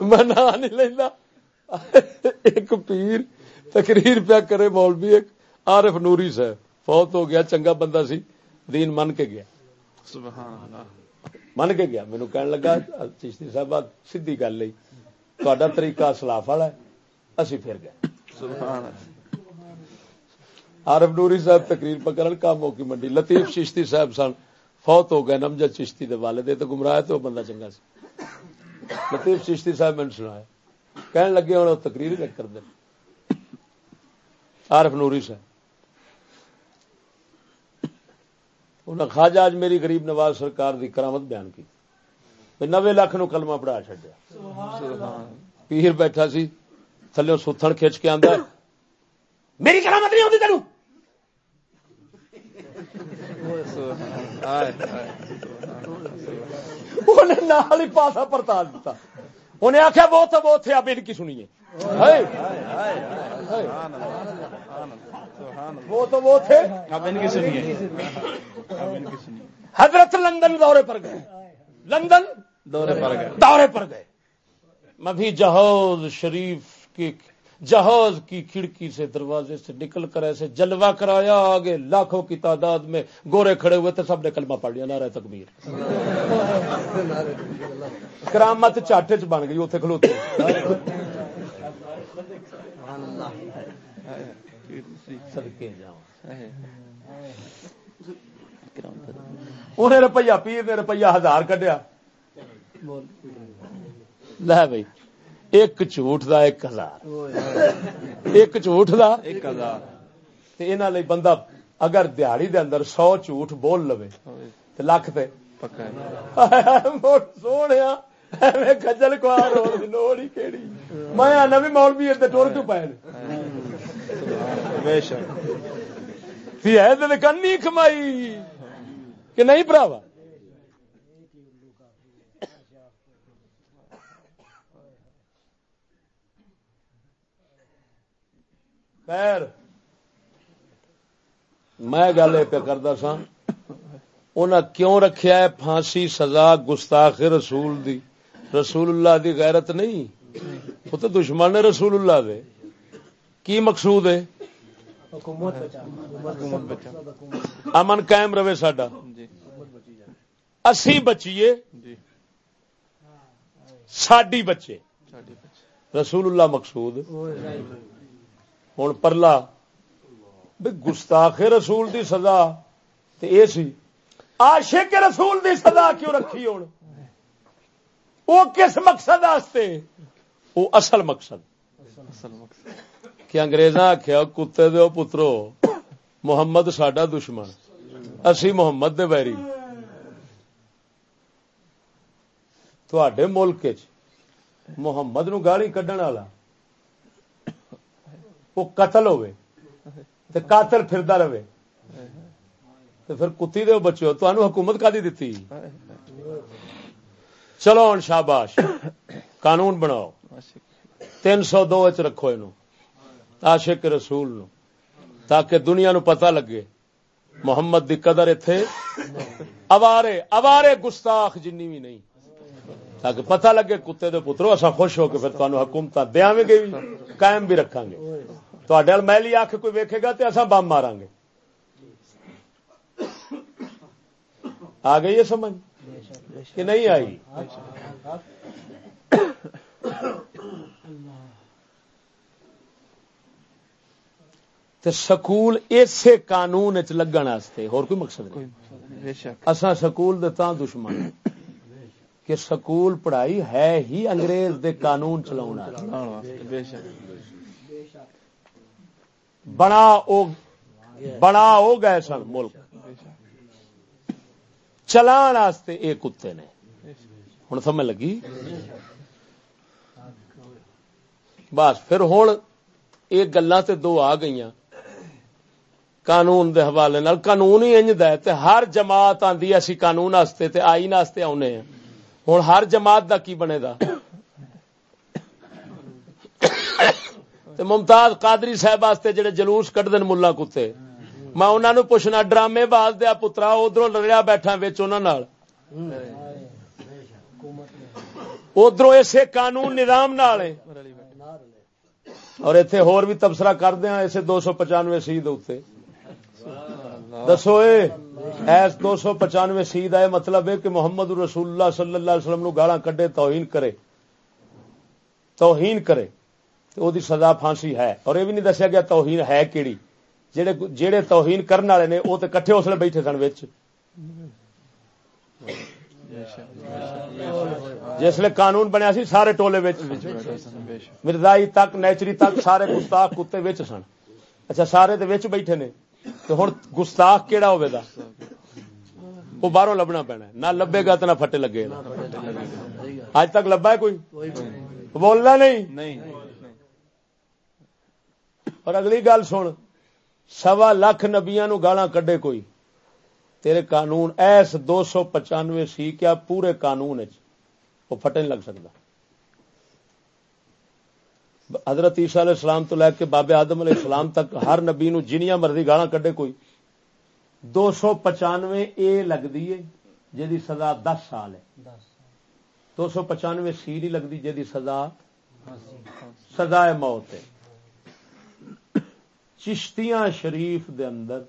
میں نہ نہیں لیندا ایک پیر تقریر پیا کرے مولوی ایک عارف نوری صاحب۔ فوت ہو گیا چنگا بندہ سی۔ دین من کے گیا۔ سبحان اللہ۔ من کے گیا۔ مینو کہن لگا چشتی صاحب سیدھی گل لئی تا طریقہ سلاف والا اسی پھر گئے سبحان عارف نوری صاحب تقریر پکڑ کام ہو کی منڈی لطیف چشتی صاحب سن فوت ہو گئے نمجد چشتی دے والد تو گمراہ تو بندہ چنگا سی لطیف چشتی صاحب میں سنایا کہن لگے ہوں تقریر ہی کر دیں عارف نوری صاحب انہیں خواجہ اج میری غریب نواز سرکار دی کرامت بیان کی نوے لاکھ نو کلمہ پڑھا چڈیا پیر بیٹھا سی تھلے ستھن کھچ کے ہے۔ میری کرامت نہیں ہوتی تینوں انہیں پاسا پرتا دیتا انہیں آخیا ان کی سنیے۔ وہ تو وہ تھے۔ کی سنیے اب ان کی سنیے۔ حضرت لندن دورے پر گئے۔ لندن دورے پر گئے۔ دورے پر گئے۔ میں بھی جہاز شریف کی جہاز کی کھڑکی سے دروازے سے نکل کر ایسے جلوہ کرایا آگے لاکھوں کی تعداد میں گورے کھڑے ہوئے تھے سب نے کلمہ پڑھ لیا نعرہ تکبیر۔ کرامت چاٹے چ بن گئی اتنے کھلوتے صدقے جاؤں۔ انہیں روپیہ پیر نے روپیہ ہزار کڈیا۔ لے بھائی ایک جھوٹ دا ایک ہزار۔ ایک جھوٹ دا ایک ہزار۔ تے انہاں لئی بندہ اگر دیہڑی دے اندر سو جھوٹ بول لوے تے لاکھ تے۔ پکا سونیا ایویں کھجل کوار ہون دی لوڑ ہی کیڑی۔ میں آنا بھی مولوی تے ٹور کیوں پے۔ نے بے شک۔ سی ہے تے کنی کمائی کہ نہیں بھراوا خیر، میں گل ایک کرتا سا انہاں کیوں رکھیا ہے پھانسی سزا گستاخ رسول دی؟ رسول اللہ دی غیرت نہیں؟ وہ تو دشمن رسول اللہ دے۔ کی مقصود ہے؟ امن قائم رہے ساڈا۔ جی۔ اسی بچیے۔ جی۔ ساڈی بچے۔ رسول اللہ مقصود۔ ہوں پرلا گستاخ رسول دی سزا تے اے سی۔ عاشق رسول دی سزا کیوں رکھی ہوں وہ کس مقصد واسطے؟ وہ اصل مقصد۔ اصل مقصد۔ کہ انگریزاں آخیا کتے دو پترو محمد ساڈا دشمن۔ اسی محمد دے ویری۔ تھوڑے ملک چ محمد نو گالی کڈن والا وہ قتل ہوے تے قاتل پھردا رہے تے پھر کتی دے بچو تانوں حکومت کادی دتی؟ چلو ہن شاباش قانون بناؤ۔ تین سو دو رکھو یہ عاشق رسول نو، تاکہ دنیا نو پتہ لگے محمد دی قدر اتے اوارے اوارے گستاخ جنی بھی نہیں، تاکہ پتہ لگے کتے دے پترو اصا خوش ہو کے پھر تمہیں حکومت دیا گے بھی قائم بھی رکھا گے۔ تے میلی آخ کوئی ویکھے گا تو اصا بم مارا گے۔ آ گئی ہے سمجھ؟ کہ نہیں آئی؟ تے سکول اسی قانون چ لگن واسطے اور کوئی مقصد نہیں۔ بے شک۔ اسا سکول دے تاں دشمن کہ سکول پڑھائی ہے ہی انگریز دے قانون بنا او بنا او گئے سن ملک۔ چلان واسطے اے کتے نے۔ ہن سمجھ لگی؟ بس پھر ہن یہ گلاں تے دو آ گئیاں۔ قانون دے حوالے نال، قانون ہی انج ہے تے ہر جماعت آندی ہے، اسی قانون واسطے تے آئین واسطے آونے ہیں۔ ہن ہر جماعت دا کی بنے دا؟ تے ممتاز قادری صاحب واسطے جڑے جلوس کڈ دین ملا کتے۔ میں انہاں نو پوچھنا، ڈرامے باز دیا پترا ادھروں لڑیا بیٹھا وچ انہاں نال۔ ادھروں اسے قانون نظام نال ہے اور اتنے ہور بھی تبصرہ کر دیا اسے دو سو پچانوے سی دے دسو ایس دو سو پچانوے سی کا مطلب ہے کہ محمد رسول اللہ صلی اللہ علیہ وسلم نو گالاں کڈے، توہین کرے۔ توہین کرے تو وہ سزا پھانسی ہے۔ اور یہ بھی نہیں دسیا گیا توہین ہے کیڑی۔ جڑے جڑے توہین کرنے والے نے وہ تو کٹھے اس لیے بیٹھے سن وچ۔ بے شک قانون بنیا سی سارے ٹولے وچ۔ مرزائی تک، نیچری تک، سارے گستاخ کتے وچ سن۔ اچھا سارے دے وچ بیٹھے نے۔ تو ہن گستاخ کیڑا ہوے وہ باہروں لبنا پینا نہ لبے گا تو نہ پھٹے لگے گا۔ اج تک لبا ہے کوئی؟ بولنا نہیں؟ اور اگلی گل سن۔ سوا لاکھ نبیاں نو گالاں کڈے کوئی؟ تیرے قانون ایس دو سو پچانوے سی کیا پورے قانون وہ نہیں لگ سکتا حضرت عیسیٰ علیہ السلام تو لے کے بابے آدم علیہ السلام تک ہر نبی نو جنیاں مرضی گالاں کڈے کوئی۔ دو سو پچانوے اے لگدی ہے جہی سزا دس سال ہے۔ دو سو پچانوے سی نہیں لگتی جی سزا سزا موت ہے۔ چشتیاں شریف دے اندر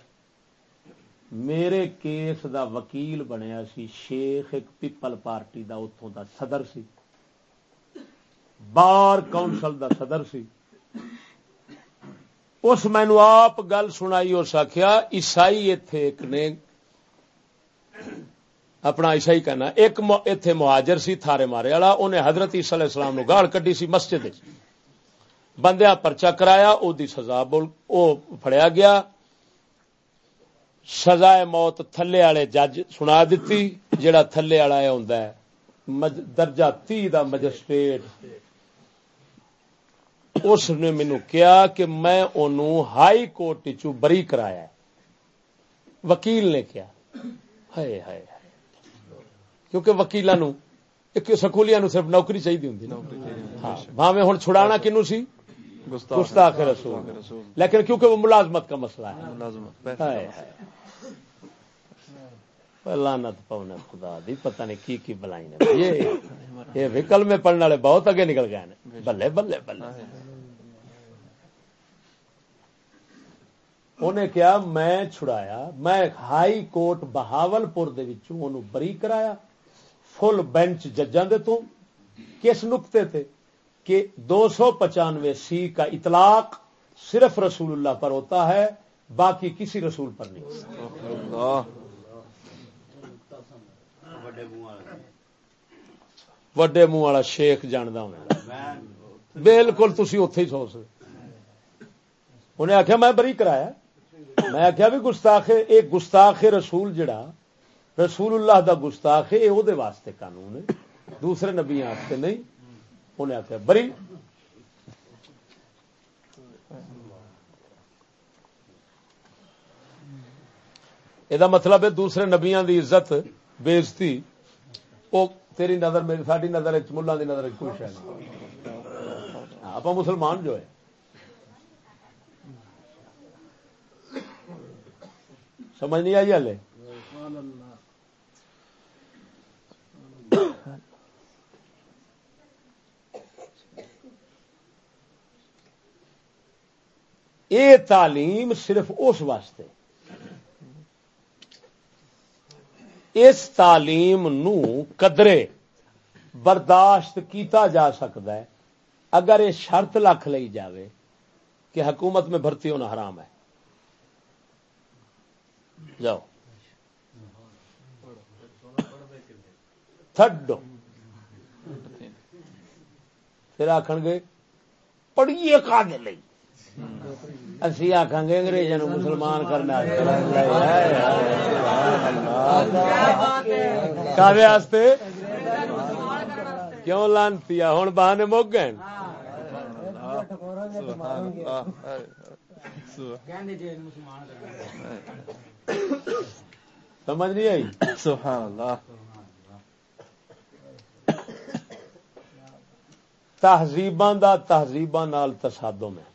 میرے کیس دا وکیل بنیا سی شیخ ایک پیپل پارٹی دا اتوں دا صدر سی۔ بار کونسل دا صدر سی۔ اس مینو آپ گل سنائی، اس آخیا عیسائی اتے ایک نے اپنا عیسائی کہنا، ایک اتے مہاجر سی، تھارے مارے والا، انہیں حضرت عیسی علیہ السلام نو گال کٹی سی مسجد بندیا پرچا کرایا، او دی سزا بول، او پھڑیا گیا۔ سزا موت تھلے والے جج سنا دیتی جڑا تھلے والا ہوں درجہ تی دا مجسٹریٹ اس نے مینو کیا کہ میں انہوں ہائی کورٹ چو بری کرایا وکیل نے کیا ہائے ہائے کیونکہ وکیلوں سکولیا نو صرف نوکری چاہیے ہوں ہاں بھاوے ہوں چھڑانا کنو سی گستاخ رسول لیکن کیونکہ وہ ملازمت کا مسئلہ ہے لانت پونے خدا دی پتہ نہیں کی کی بلائی نے یہ وکل میں پڑھنے والے بہت اگے نکل گئے بلے بلے بلے انہیں کیا میں چھڑایا میں ہائی کورٹ بہاول پور بری کرایا فل بینچ ججاں دے تو کس نقطے تھے کہ دو سو پچانوے سی کا اطلاق صرف رسول اللہ پر ہوتا ہے باقی کسی رسول پر نہیں وڈے منہ والا شیخ جاندہ ہونا بالکل تھی اتے ہی سو سکتے انہیں آخیا میں بری کرایا میں آخیا بھی گستاخ ایک گستاخ رسول جڑا، رسول اللہ دا گستاخ ہے یہ واسطے قانون ہے، دوسرے نبی واسطے نہیں۔ انہیں آخیا بری۔ یہ مطلب ہے دوسرے نبیا دی عزت بےزتی وہ تیری نظر میری ساری نظر ملا دی نظر خوش ہے آپ مسلمان جو ہے سمجھ نہیں آئی ہلے یہ تعلیم صرف اس واسطے. اس تعلیم نو قدرے برداشت کیتا جا سکتا ہے اگر یہ شرط لکھ لی جاوے کہ حکومت میں بھرتی ہونا حرام ہے. جاؤ۔ تھڈو پھر آخ گے پڑھیے کا لئی۔ اسی آخان گے انگریزوں مسلمان کرنا کیوں لانتی ہوں بہانے مک گئے۔ سمجھ نہیں آئی؟ سبحان اللہ۔ تہذیباں دا تہذیباں نال تصادم ہے۔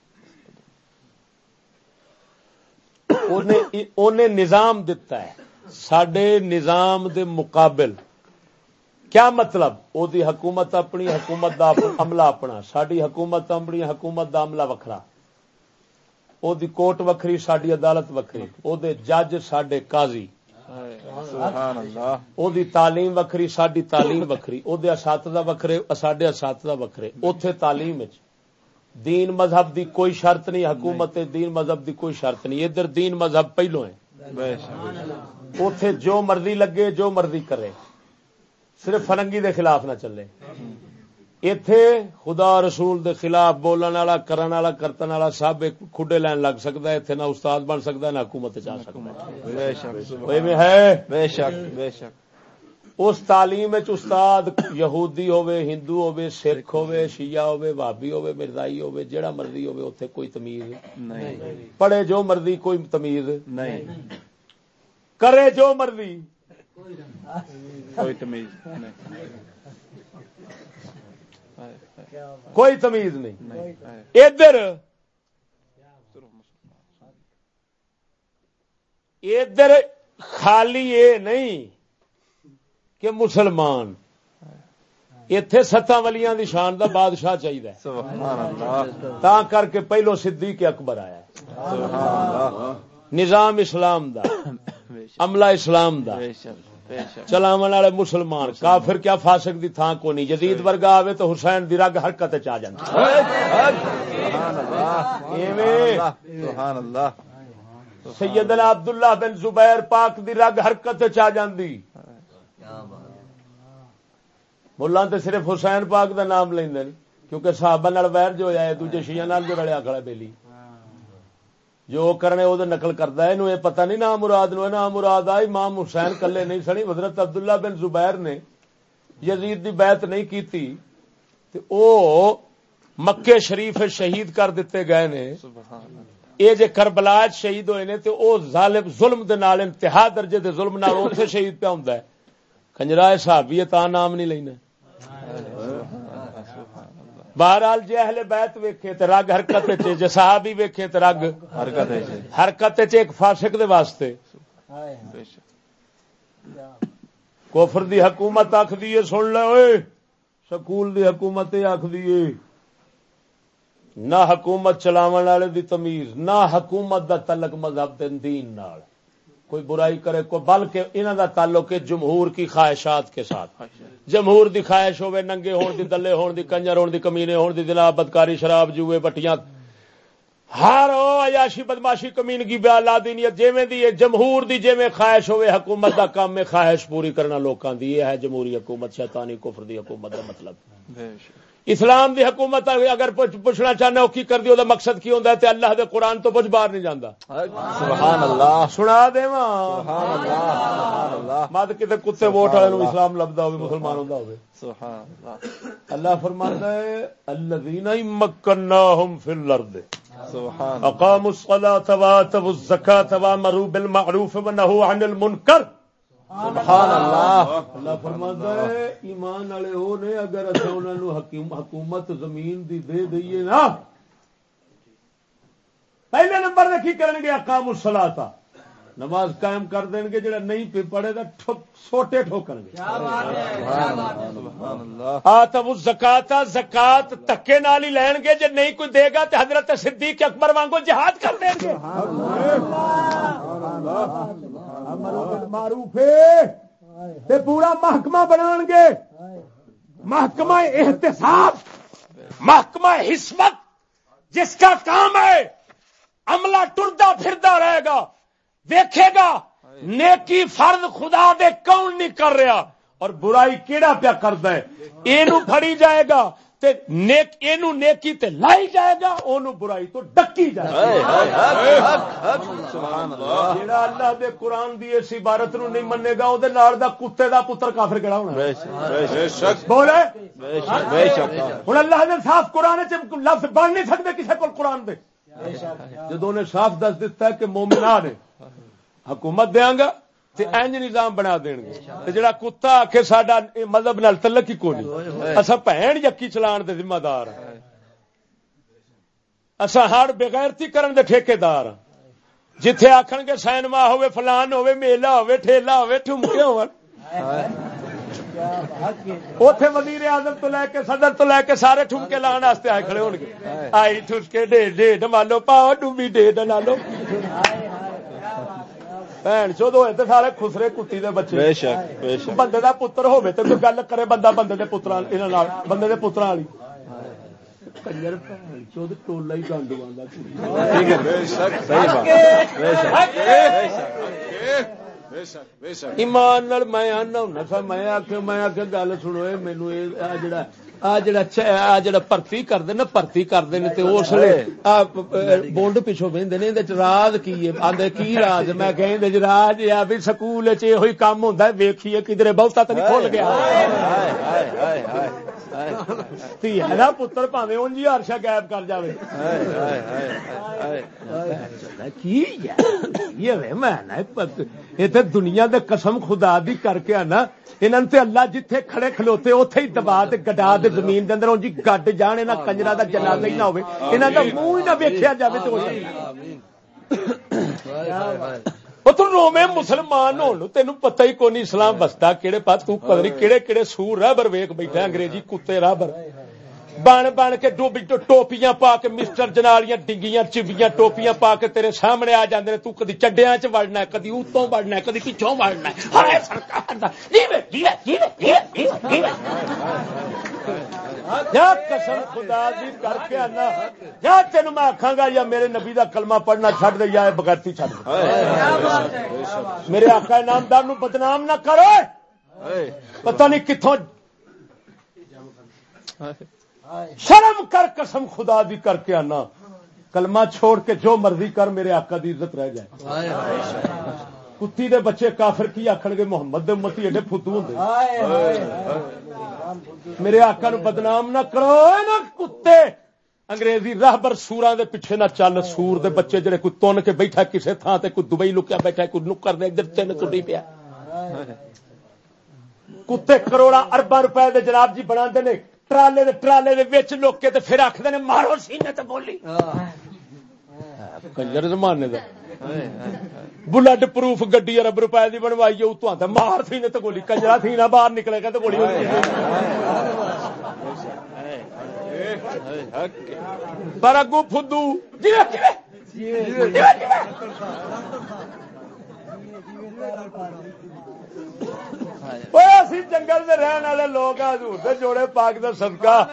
انہیں نظام دتا ہے۔ سڈے نظام دے مقابل۔ کیا مطلب؟ او دی حکومت اپنی حکومت دا عملہ اپنا ساری حکومت اپنی حکومت دا عملہ وکھرا۔ او دی کوٹ وکری ساری عدالت وکری او دے جج سڈے قاضی او دی تعلیم وکری ساری تعلیم وکری او دے اساتذہ وکھرے سڈے اساتذہ وکھرے اوتھے تعلیم دین مذہب دی کوئی شرط نہیں حکومت دین مذہب دی کوئی شرط نہیں ادھر دین مذہب پہلو ہے اتے جو مرضی لگے جو مرضی کرے صرف فرنگی دے خلاف نہ چلے اتے خدا رسول دے خلاف بولن والا کرن والا کرتن والا سب ایک کھڈے لین لگ سکتا ہے اتنے نہ استاد بن سکتا ہے نہ حکومت چاہ سکتا ہے اس تعلیم استاد یہودی ہوے ہندو ہوے سکھ ہوے شیعہ ہوے بھابی ہوے مرزائی ہوے جیڑا مرضی ہوے اوتھے کوئی تمیز نہیں پڑھے جو مرضی کوئی تمیز نہیں کرے جو مرضی کوئی تمیز کوئی تمیز نہیں۔ ادھر۔ ادھر خالی یہ نہیں کہ مسلمان۔ اتے ستاں ولیاں دی شان دا بادشاہ چاہیے تا کر کے پہلو صدیق اکبر آیا نظام اسلام دا عملہ اسلام دا۔ چلاون والے مسلمان کافر کیا فاسق دی تھان کو نہیں؟ جدید ورگا آوے تو حسین دی رگ حرکت چ آ جاندی۔ سبحان اللہ ایویں سبحان اللہ۔ سیدنا عبداللہ بن زبیر پاک دی رگ حرکت چ آ جاندی۔ ملا تے صرف حسین پاک دا نام لیندے کیونکہ صحابہ نال ویر جو ہویا ہے دوجے شیعہ نال جو رلیا کھڑا بیلی۔ جو کرنے وہ نقل کرتا ہے یہ پتہ نہیں نام مراد نو نام مراد آ امام حسین کلے نہیں سنی حضرت عبداللہ بن زبیر نے یزید دی بیعت نہیں کیتی تے او مکے شریف شہید کر دیتے گئے نے۔ یہ جے کربلا شہید ہوئے نے تے او ظالم ظلم دے نال انتہا درجے دے ظلم نال اوتھے شہید پیا ہوندا ہے۔ کنجرا صحابی تا نام نہیں لینا۔ بہرحال جے اہل بیت ویکھے تے رگ حرکت وچ جے صحابی ویکھے تے رگ حرکت ہے۔ جی حرکت وچ ایک فاسق دے واسطے۔ بے شک کفر دی حکومت آخدی ہے سن لے اوئے۔ سکول دی حکومت یہ آخدی ہے۔ نہ حکومت چلاون والے دی تمیز نہ حکومت دا تعلق مذہب دین نال۔ کوئی برائی کرے کو بلکہ انہاں دا تعلق ہے جمہور کی خواہشات کے ساتھ۔ جمہور دی خواہش ہوے ننگے ہون دی، دلے ہون دی، کنجر ہون دی، کمینے ہون دی جناب بدکاری، شراب، جوئے، بٹیاں۔ ہر او عیاشی بدماشی کمینگی بیا لا دینیت جویں دی ہے، جمہور دی جویں خواہش ہوے، حکومت دا کام میں خواہش پوری کرنا لوکاں دی ہے جمہوری حکومت، شیطانی کفر دی حکومت دا مطلب۔ بے شک۔ اسلام دی حکومت اگر پوچھ- پوچھنا چاہنا کی کر دی؟ مقصد کی ہوندا ہے؟ تے اللہ دے قرآن تو کچھ باہر نہیں جاندا۔ سبحان اللہ۔ سنا دیواں سبحان اللہ سبحان اللہ۔ مد کتے کتے ووٹ والے نو اسلام لبدا ہوے مسلمان ہوندا ہوے سبحان اللہ۔ اللہ فرماندا ہے الذین مکناہم فی الارض۔ سبحان اقاموا الصلاة وآتوا الزکاة وامروا بالمعروف ونهوا عن المنکر۔ سبحان اللہ. اللہ فرماندا ہے ایمان والے او نے اگر اساں انہاں نو حکومت زمین دی دے دئیے نا۔ پہلے نمبر تے کی کرن گے؟ اقام الصلاۃ۔ نماز قائم کر دین گے جڑا نہیں پہ پڑے ٹھوک سوٹے ٹھوکن گے۔ سبحان اللہ. آتب الزکات زکات تکے نال ہی لین گے جے نہیں کوئی دے گا تے حضرت صدیق اکبر وانگو جہاد کر دیں گے۔ معروف تے پورا محکمہ بنان گے۔ محکمہ احتساب، محکمہ حسمت، جس کا کام ہے عملہ ٹردا پھردا رہے گا۔ دیکھے گا، نیکی فرض خدا دے کون نہیں کر رہا اور برائی کیڑا پیا کردا ہے؟ اینو پھڑی جائے گا۔ تے نیک اینو نیکی تے لائی جائے گا اونوں برائی تو ڈکی جائے گا سبحان اللہ۔ جیڑا اللہ دے قرآن دی اس عبارت نو نہیں منے گا او دے نال دا کتے دا پتر کافر کیڑا ہونا۔ بے شک بے شک بولے؟ بے شک بے شک ہوں اللہ نے صاف قرآن چ لفظ بن نہیں سکتے کسی کو قرآن دے۔ جدو نے صاف دس دیتا ہے کہ مومنا نے حکومت دیاں گا تے انج نظام بنا دین گے۔ تے جڑا کتا آکھے ساڈا مذہب نال تعلق ہی کوئی نہیں۔ اسا بہن یقی چلان دے ذمہ دار ہاں۔ اسا ہڑ بغیرتی کرن دے ٹھیکیدار ہاں۔ جتھے آکھن گے سینما ہوے فلان ہوے میلہ ہوے ٹھیلا ہوے ٹھمکے ہون اوتھے وزیر اعظم تو لے کے صدر تو لے کے سارے ٹھمکے لان واسطے آئے کھڑے ہون گے۔ آئی ٹھسکے ڈے ڈے مالو پاؤ ڈوبی ڈے ڈالو بھن چود ہوئے تے سارے خسرے کتی دے بچے بے شک بے شک بندے دا پتر ہوے تے کوئی گل کرے بندہ بندے دے پتراں انہاں نال بندے دے پتراں والی کنجر بھن چود ٹولا ہی گنڈ واندا ٹھیک ہے بے شک صحیح بات بے شک بے شک ایمان نال میں آنا ہوں میں آخ میں آخ گل سنو مینو اے آ جڑا جڑا چ- آ جڑا بھرتی کرتے نا بھرتی کرتے تے اس لیے بونڈ پیچھوں بہتے نے یہ راز کی ہے؟ آدھے کی راز؟ میں کہ راز یہ بھی سکول یہ کام ہوتا ہے ویکھیے کدھر بہتا تو نہیں کھل گیا۔ ہائے ہائے ہائے ہائے ہائے تھی ہے نا پتر پاوے اون جی ہرشا غائب کر جاوے۔ ہائے ہائے ہائے ہائے۔ کی یہ میں اتنے دنیا دے قسم خدا دی کر کے آنا انہوں تے اللہ جتھے کھڑے کھلوتے اوتھے ہی دبا تے گڈا دے زمین دے اندر اون جی گڈ جان انہاں کنجرا دا جنازہ ہی نہ ہوے انہاں دا منہ ہی نہ ویکھیا جاوے تے وہ تو رومے مسلمان ہو تین پتہ ہی کون اسلام بستا کہڑے پاس تو پتہ نہیں کہڑے کہڑے سور رابر ویک بیٹھا انگریزی کتے رابر۔ بن بن کے ڈوبی ٹوپیاں پا کے مسٹر جنالیاں ڈنگیاں چبیاں ٹوپیاں پا کے تیرے سامنے آ جاندے تو کدی چڈیا چ وڑنا کدی اتوں وڑنا کدی پچھوں وڑنا ہائے سرکار دا جیوے جیوے جیوے جیوے جیوے یا قسم خدا دی کر کے آنا۔ یا تین میں آخا گا یا میرے نبی دا کلمہ پڑھنا چھڈ دے یا بغیرتی چھڈ دے۔ میرے آقا نامدار نو بدنام نہ کرو پتہ نہیں کتوں شرم کر قسم خدا دی کر کے آنا۔ کلمہ چھوڑ کے جو مرضی کر، میرے آقا دی عزت رہ جائے۔ کتی دے بچے کافر کی آخر گے؟ محمد دے امتی ایڈے فتو ہوں میرے آقا نو بدنام نہ کرو۔ اے نا کتے! انگریزی راہبر سورا دے پیچھے نہ چل۔ سور دے بچے جڑے کوئی تن کے بیٹھا کسے تھان تے، کوئی دبئی لکیا بیٹھا کوئی نکر دے ادھر تین ٹوٹی پیا۔ کتے کروڑا اربا روپے دے جناب جی بنا دے ٹرالے دے ٹرالے دے وچ لوکے تے پھر آکھدے نے مارو سینے تے بولی۔ کنجر زمانے دا۔ بلڈ پروف گڈی ارب روپے دی بنوائی ہے تو مار سینے تے گولی کنجرا سینہ باہر نکلے گا تے گولی پر اگو فدو۔ جنگل میں رہن والے لوگ حضور دے جوڑے پاک دا صدقہ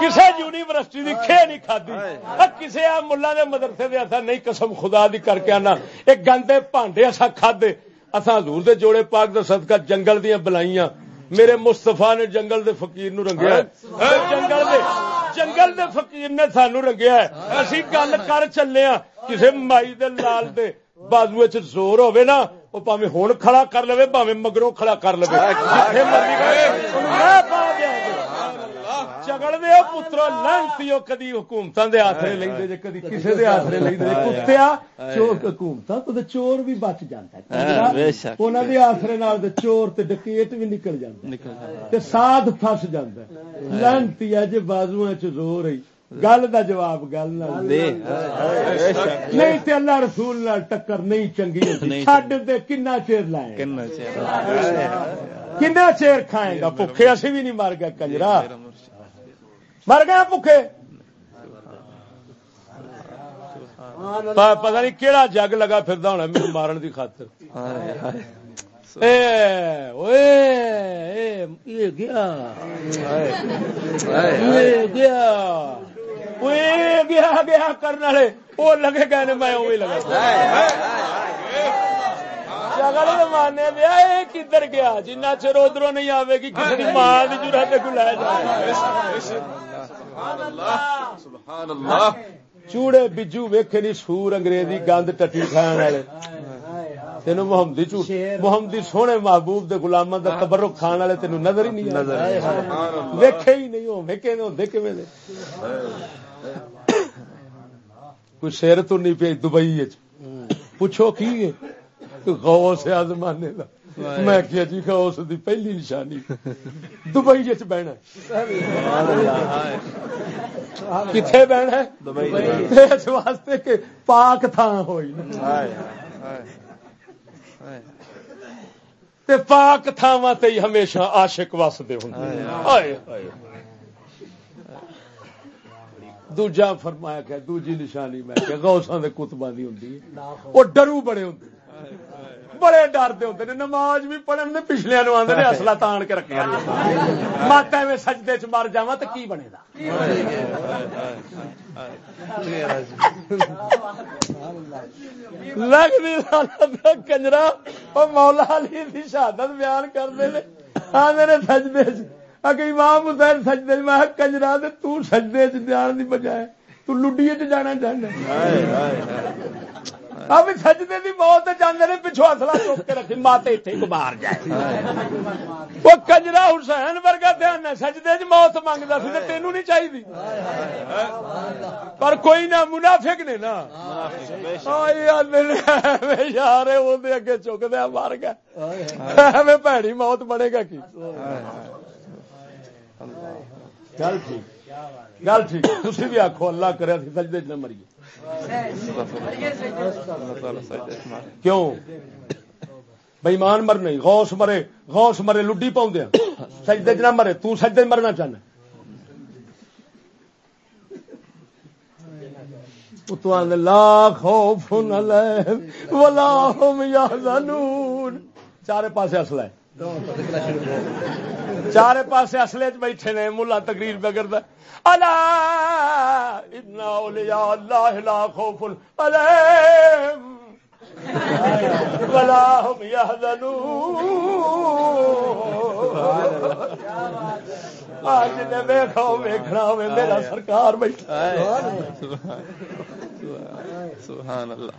کسے یونیورسٹی دی کھے نہیں کھادی کسے آ ملا دے مدرسے دے ایسا نہیں قسم خدا دی کر کے آنا ایک گندے پانڈے ایسا کھادے اصا حضور دے جوڑے پاک دا صدقہ جنگل دیا بلائیاں میرے مستفا نے جنگل دے فقیر نو رنگیا جنگل دے جنگل دے فقیر نے سانو رنگیا اسی گل کر چلے ہاں کسے مائی دے لال دے بازو زور ہوے نا وہ پاوے ہوں کھڑا کر لے پاوے مگروں کھڑا کر لے چگڑ دے پترو لانتی کدی حکومت دے آسرے لے جے کدی کسے دے آسرے لے کتیا چور حکومت تو چور بھی بچ ہے دے آسرے نال چور تے ڈکیٹ بھی نکل جاتا تے ساتھ پھس جاتا ہے لانتی ہے جے بازو زور رہی گل دا جواب گل نہیں تے اللہ رسول نال ٹکر نہیں چنگی چڈ دے کنا چیر لائے۔ کنا چیر۔ کھائے گا بھوکھے اسی بھی نہیں مر گیا کنجرا۔ مر گیا بھوکھے پتا نہیں کہڑا جگ لگا پھر ہونا میرے مارن کی خاطر۔ گیا۔ گیا۔ گیا گیا کرنے والے۔ وہ لگے گئے میں وہی لگا۔ دیا یہ کدھر گیا؟ جنہ چر ادھر نہیں آئے گی کسی کی ماں کی ضرورت کو لے جائے چوڑے بجو ویکھے نہیں سور انگریزی گند ٹٹی کھان والے۔ تین محمدی چوٹ محمدی سونے محبوب دے گلاموں کا تبرک کھان والے تین نظر ہی نہیں ویکھے ہی نہیں ہوے کہ ہوندے کیویں کوئی شیر تو نہیں پی دبئی پوچھو کی غوث آزمانے دا۔ میں کیا جی غوث دی پہلی نشانی۔ دبئی بہنا کتنے بہنا اس واسطے کہ پاک تھان ہوئی تے پاک تھاواں تے ہمیشہ عاشق وسدے ہوں۔ دوجا فرمایا کہ دوجی نشانی میں کہ گوساں دے کتباں دی ہوندی ہے۔ او ڈرو بڑے ہوندے بڑے ڈرتے ہوتے ہیں۔ نماز بھی پڑھن نے پچھلے نو آدھے اصلا تان کے رکھا ماتا میں سجدے چ مر جا تو کی بنے گا؟ لگتی کنجرا۔ مولا علی دی شہادت بیان کرتے آدھے سجدے چ۔ اگر امام حسین سجدے میں کنجرا تو سجدے جان دی بجائے تو لڈیے چ جانا چاہنا اب سجدے دی موت جانے نے پچھو اصلا چوک کے رکھی ماتے اتنے باہر جائے۔ وہ کنجرا حسین ورگا دھیان ہے سجدے چ موت منگتا سی تینوں نہیں چاہیے پر کوئی نہ منافق نے نا۔ یار وہ اگے چک دیا مار گیا۔ بھڑی موت بنے گا کی؟ گل ٹھیک۔ گل ٹھیک۔ تھی بھی آخو اللہ کرے سجدے نہ مریے۔ کیوں؟ بےمان مرنے، غوث مرے غوث مرے لڈی پاؤں ہاں۔ سجدے نہ مرے، تو سجدے مرنا چاہنا۔ اتوان لا خوف علیہم ولا هم یحزنون۔ چارے پاسے اصل ہے۔ چارے پاسے اصلے چ بیٹھے نے ملا تقریر پہ کرتا اولیاء اللہ لا خوف علیہم ولا هم يحزنون آج نے ویکھا ویکھنا ہوے میرا سرکار بیٹھا۔ سبحان اللہ۔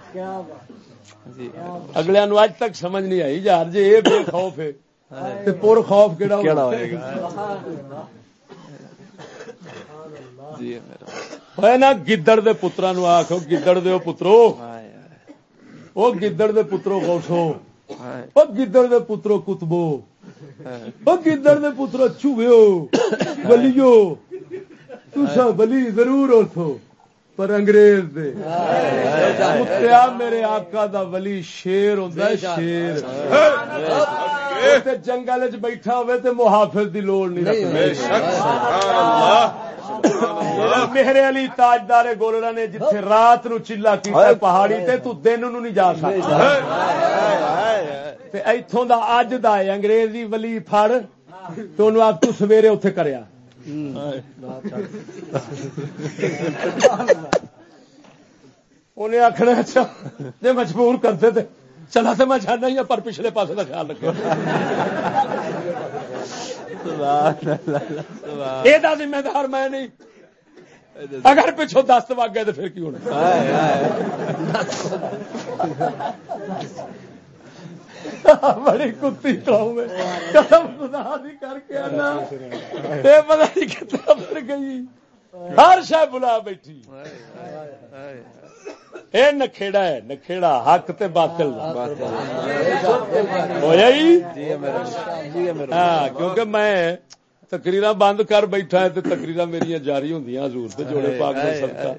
جی اگلے نو اج تک سمجھ نہیں آئی۔ یار جی یہ بے خوف ہے۔ تے پور خوف کیڑا کیڑا ہوئے گا؟ جی میرا۔ ہوئے نا گدڑ دے پترا نو آخو گدڑ دے پترو۔ وہ گدڑ دے پترو غوثو وہ گدڑ دے پترو کتبو۔ گدڑ دے پترو چوہو ولیو۔ تسا ولی ضرور ہو تھو پر انگریز دے۔ کتیا میرے آقا دا ولی شیر ہوندا ہے شیر۔ جنگل وچ بیٹھا ہوئے تے محافظ دی لوڑ نہیں رکھدا میرے علی تاجدار گولڑا نے جتھے رات نو چلا کیتا پہاڑی تے تو دن نو نہیں جا سکتا۔ تے ایتھوں دا اج دا ہے انگریزی ولی پھڑ۔ تے اونوں آਖ تو سویرے اوتھے کریا۔ انہیں آخنا اچھا مجبور کرتے تھے۔ چلا تو میں چاہنا ہی پر پچھلے پاسے کا خیال رکھے یہ ذمہ دار میں نہیں۔ اگر پچھو دست وگ گئے تو پھر کی ہونا بڑی کتی قوم قسم خدا دی کر کے آنا۔ یہ پتا نہیں کتنا پھر گئی۔ ہر شاید بلا بیٹھی۔ یہ نکھےڑا ہے نکھےڑا حق تے باطل ہویا ہی ہاں کیونکہ میں تقریر بند کر بیٹھا ہے تو تقریر میری جاری ہوں حضور تے جوڑے پاک دا صدقہ۔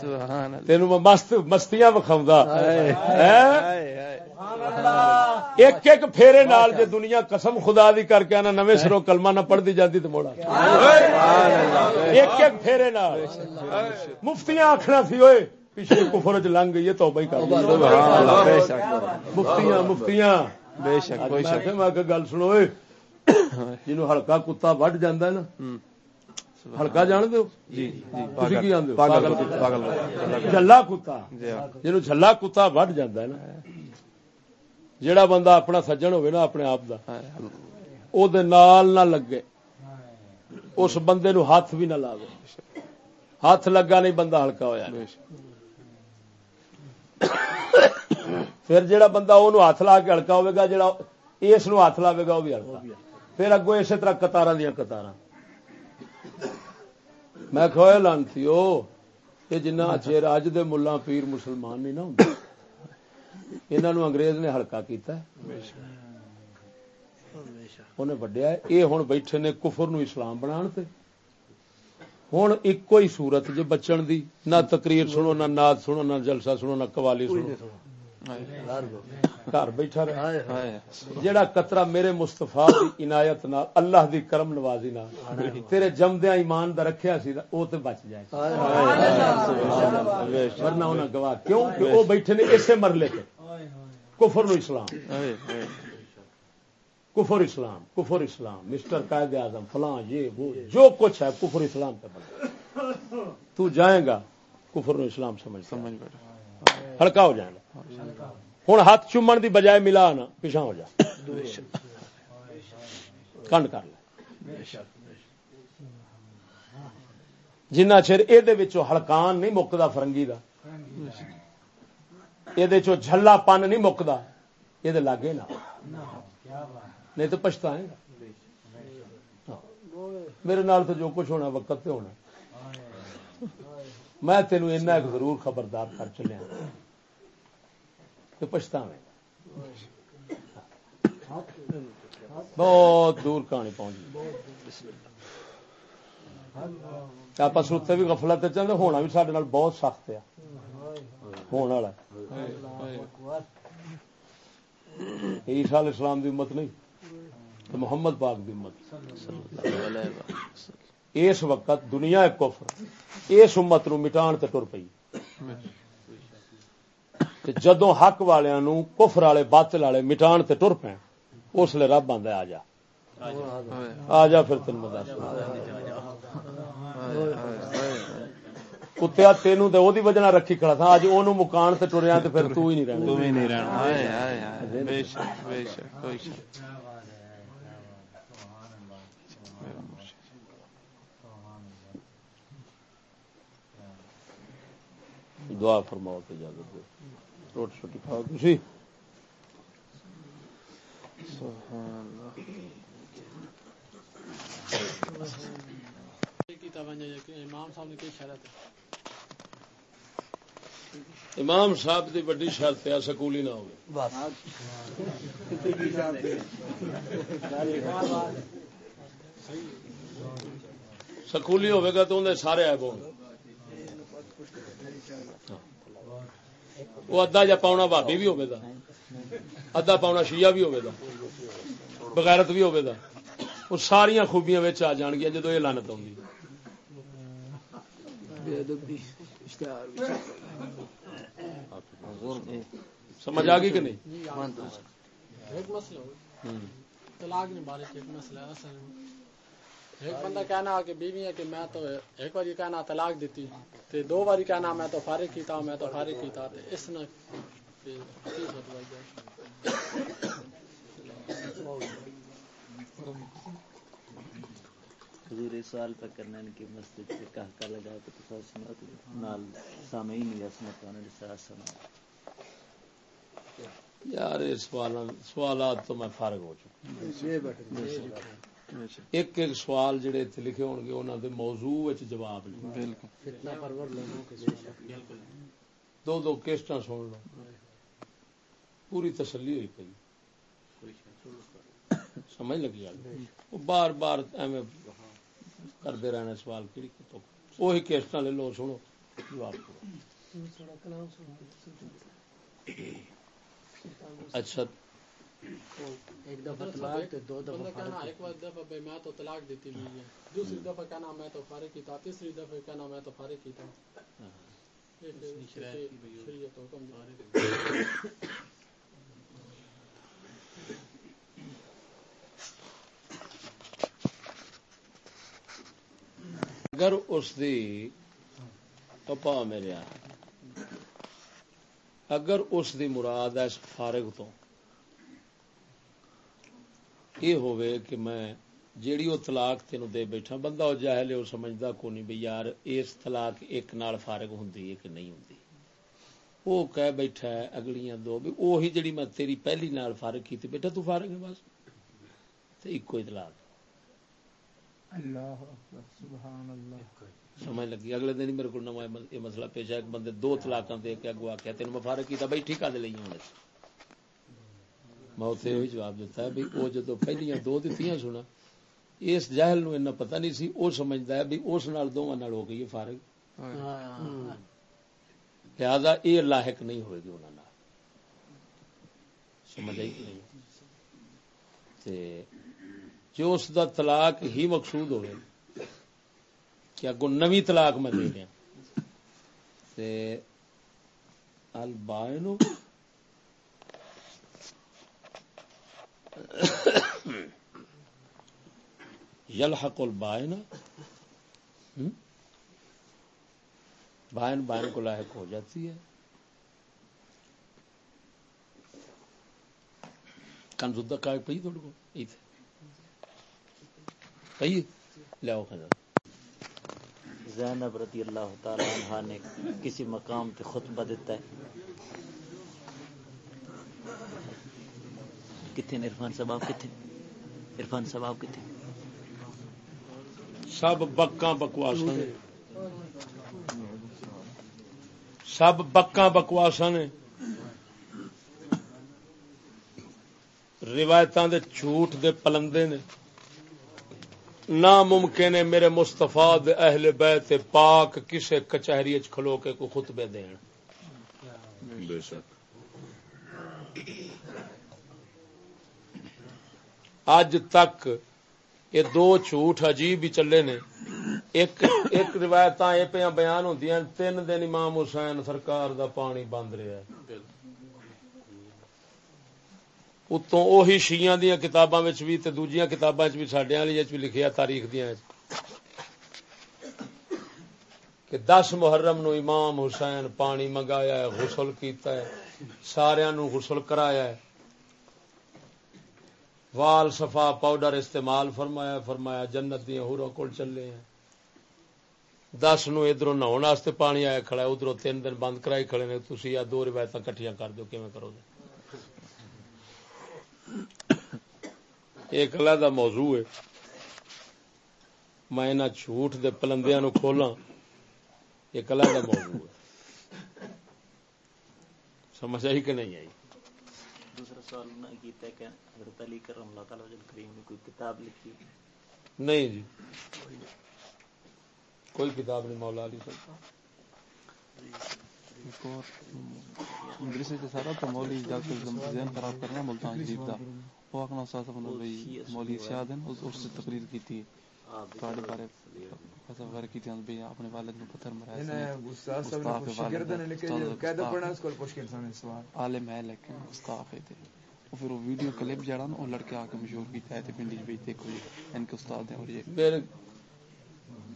سبحان اللہ تینوں میں مست مستیاں وکھاؤں ایک ایک پھیرے نال جے دنیا قسم خدا دی کر کے نویں سروں کلمہ نہ پڑھ دی جاتی تو موڑا ایک ایک پھیرے نال۔ مفتیاں آخنا سی ہوئے پچھلے کفر چ لنگ گئی ہے توبہ ہی کر مفتیاں مفتیاں بے شک کوئی شک۔ میں کہ گل سنو جنوں ہلکا کتا وڈ جاندا ہے نا ہلکا جان دیو جی جی تسی کی آندے ہو؟ پاگل پاگل پاگل جھلا کتا جنوں جھلا کتا وڈ جاندا ہے نا جیڑا بندہ اپنا سجن ہوئے نا اپنے آپ دا ہائے، او دے نال نہ لگے اس بندے نو ہاتھ بھی نہ لاوے ہاتھ لگا نہیں بندہ ہلکا ہویا شک پھر جیڑا بندہ اونوں ہاتھ لا کے ہلکا ہوے گا جیڑا اس ہاتھ لاوے گا وہ بھی ہلکا پھر اگوں اسی طرح قطاراں دیاں قطاراں میں کہو لانتی او یہ جنہ چیر اج دے ملا پیر مسلمان نہیں نہ ہوندے انہاں نو انگریز نے ہلکا کیتا ہے انہیں وڈیا یہ ہوں بیٹھے نے کفر نو اسلام بنا ہوں ایک ہی صورت جے بچن دی نہ تقریر سنو نہ نعت سنو نہ جلسہ سنو نہ قوالی سنو گھر بیٹھا جیڑا قطرہ میرے مستفا دی عنایت نال اللہ دی کرم نوازی نال تیرے جمدیا ایمان دا رکھیا سی او تے بچ جائے ورنہ انہاں گواہ کیوں کہ او بیٹھے نے اسے مرلے تے کفر نو اسلام کفر اسلام کفر اسلام مسٹر قائد اعظم فلاں یہ وہ جو کچھ ہے کفر اسلام پہ بنا تو جائیں گا کفر نو اسلام سمجھ سمجھ بیٹھا ہلکا ہو جائے گا۔ ہوں ہاتھ چومن دی بجائے ملا نا پیچھا ہو جا۔ کنڈ کر لے۔ جنہ چر یہ ہلکان نہیں مکتا فرنگی دا یہ جھلا پن نہیں مکتا یہ لاگے نہ۔ نہیں تو پچھتا گا ہاں۔ میرے نال تو جو کچھ ہونا وقت تے ہونا میں تینوں اینا ایک ضرور خبردار کر چلیا کہ پچھتا بہت دور کہانی پہنچ آپ سوتے بھی غفلت چاہتے ہونا بھی سارے بہت سخت ہے۔ ہونے والا عیسیٰ علیہ السلام دی امت نہیں۔ تو محمد پاک دی امت۔ اس وقت دنیا کفر اس امت نو مٹان تے ٹر پئی۔ تے جدوں حق والوں کفر والے، باطل والے مٹان تے ٹر پے اس لیے رب آندا آ جا۔ آ جا پھر تین مزہ کتیا تینوں تے او وجہ نال رکھی کھڑا تھا اج اونوں مکان تے ٹریا تے پھر تو ہی نہیں رہنا تو بھی نہیں رہنا۔ ہائے ہائے۔ بے شک بے شک، کوئی شک۔ دعا فرماؤ تو اجازت دو روٹی شوٹی کھاؤ تھی اللہ امام صاحب نے کئی شرط ہے ہے سکولی نہ ہوگی سکولی ہوے گا تو اندر سارے ایب ہوں وہ ادھا جا پاؤنا بھابی بھی ہوے گا ادھا پاؤنا شیعہ بھی ہوے گا بغیرت بھی ہوے گا وہ ساریا خوبیاں وچ آ جان گیا جدو یہ لانت آؤں سمجھ آ گئی کہ نہیں ایک مسئلہ ہو طلاق نہیں بارے ایک مسئلہ اصل ایک بندہ کہنا کہ بیوی ہے کہ میں تو ایک باری کہنا طلاق دیتی تے دو باری کہنا میں تو فارغ کیتا ہوں میں تو فارغ کیتا تے اس نے کی حضور اس سوال پر کرنا ہے کہ مسجد سے کہا کا لگا تو تصور سنا تو نال سامعین یا سنت وانا رسالہ سنا یار یہ سوال سوالات تو میں فارغ ہو چکا ایک ایک سوال جڑے اتنے لکھے ہون گے دے موضوع وچ جواب بالکل۔ فتنہ پرور لوگوں کے دو دو کیسٹاں سن لو۔ پوری تسلی ہوئی پئی۔ سمجھ لگی گل بار بار ایویں کرتے رہنا سوال کیڑی تو؟ وہی کیسٹاں لے لو سنو۔ جواب کرو۔ اچھا۔ ایک دفعہ طلاق تے دو دفعہ کہنا ایک بار دفعہ بے میں تو طلاق دیتی نہیں ہے۔ دوسری دفعہ کہنا میں تو فارغ کیتا تیسری دفعہ کہنا میں تو فارغ کیتا یہ پھر شریعت حکم اگر اس دی پپا میرے اگر اس دی مراد ہے اس فارغ تو۔ یہ ہوئے کہ میں جیڑی وہ طلاق تینوں دے بیٹھا بندہ وہ جاہل ہے وہ سمجھدا کو نہیں بھی یار اس طلاق ایک نال فارغ ہے کہ نہیں ہوندی وہ کہہ بیٹھا ہے اگلیاں دو بھی وہی جڑی میں تیری پہلی نال فارغ کیتی بیٹا تو فارغ ہے بس تے ایکو ہی طلاق اللہ اکبر سبحان اللہ سمجھ لگی اگلے دن ہی میرے کو نواں یہ مسئلہ پیش ہے ایک بندے دو طلاقاں دے کے اگوا کیا تینوں میں فارغ کیتا بھائی ٹھیک دے لئی ہونے میں اتنے یہ جواب دیتا ہے بھی وہ جدو پہلیاں دو دتیاں سنا اس جاہل نو اتنا پتہ نہیں سی وہ سمجھتا ہے بھی اس نال دونوں نال ہو گئی ہے فارغ۔ لہذا یہ لاحق نہیں ہوئے گی انہوں نے سمجھ آئی کہ نہیں؟ تے جو اس دا طلاق ہی مقصود ہوئے کہ اگو نوی طلاق میں دے تے البائنو یلحق البائن. بائن بائن کو لاحق ہو جاتی ہے. کنزدہ کا پی تھوڑے کو؟ پی لیاؤ خزر زینب رضی اللہ تعالی عنہ نے کسی مقام پہ خطبہ دیتا ہے. کتنے نے عرفان صاحب آپ کتنے عرفان صاحب آپ کتنے سب بکاں بکواساں نے سب بکاں بکواساں نے روایتاں دے جھوٹ دے پلندے نے۔ ناممکن ہے میرے مستفا اہل بیت پاک کسے کچہری چ کھلو کے کو خطبے دین۔ بے شک۔ اج تک یہ دو جھوٹ عجیب ہی چلے نے ایک ایک روایت یہ پہ بیان ہوتی تین دن امام حسین سرکار دا پانی بند رہا ہے اتوں اہی شیئں دیا کتاباں بھی تے دوجیاں کتاباں بھی سڈیا والی بھی لکھیا تاریخ دیا کہ دس محرم نو امام حسین پانی منگایا ہے غسل کیتا ہے سارا نو غسل کرایا ہے وال صفا پاؤڈر استعمال فرمایا فرمایا جنت دیا ہوروں کول چلے ہیں۔ دس نو ادھر نہاؤ واسطے پانی آیا کھڑا ہے ادھر تین دن بند کرائی کھڑے نے تھی آ دو روایت کٹھیاں کر دو کرو گے؟ ایک علیحدہ موضوع ہے۔ میں انہاں جھوٹ دے پلندیاں نو کھولاں۔ ایک علیحدہ موضوع ہے۔ سمجھ آئی کہ نہیں آئی؟ سوال نے کیتا ہے کہ حضرت علی کرم اللہ تعالیٰ وجل کریم نے کوئی کتاب لکھی نہیں جی۔ کوئی کتاب نہیں مولا علی سکتا مدرسے سے سارا تو مولوی ڈاکٹر ذہن خراب کرنا ملتان شریف دا وہ اپنا استاد اپنا بھائی مولوی سیاد ہیں اس سے تقریر کی تھی۔ تواڈے بارے فصل وغیرہ کی تھی بھئی اپنے والد نے پتھر مرایا انہیں استاد صاحب نے شاگرد نے لکھے قاعدہ پڑھنا اس کو مشکل سمجھ سوال۔ عالم ہے لیکن استاد ہے۔ تھے اور پھر وہ ویڈیو کلپ جڑا نا وہ لڑکے آ کے مشہور کیتا ہے تے پنڈی وچ دیکھو یہ ان کے استاد ہیں اور یہ۔ میرے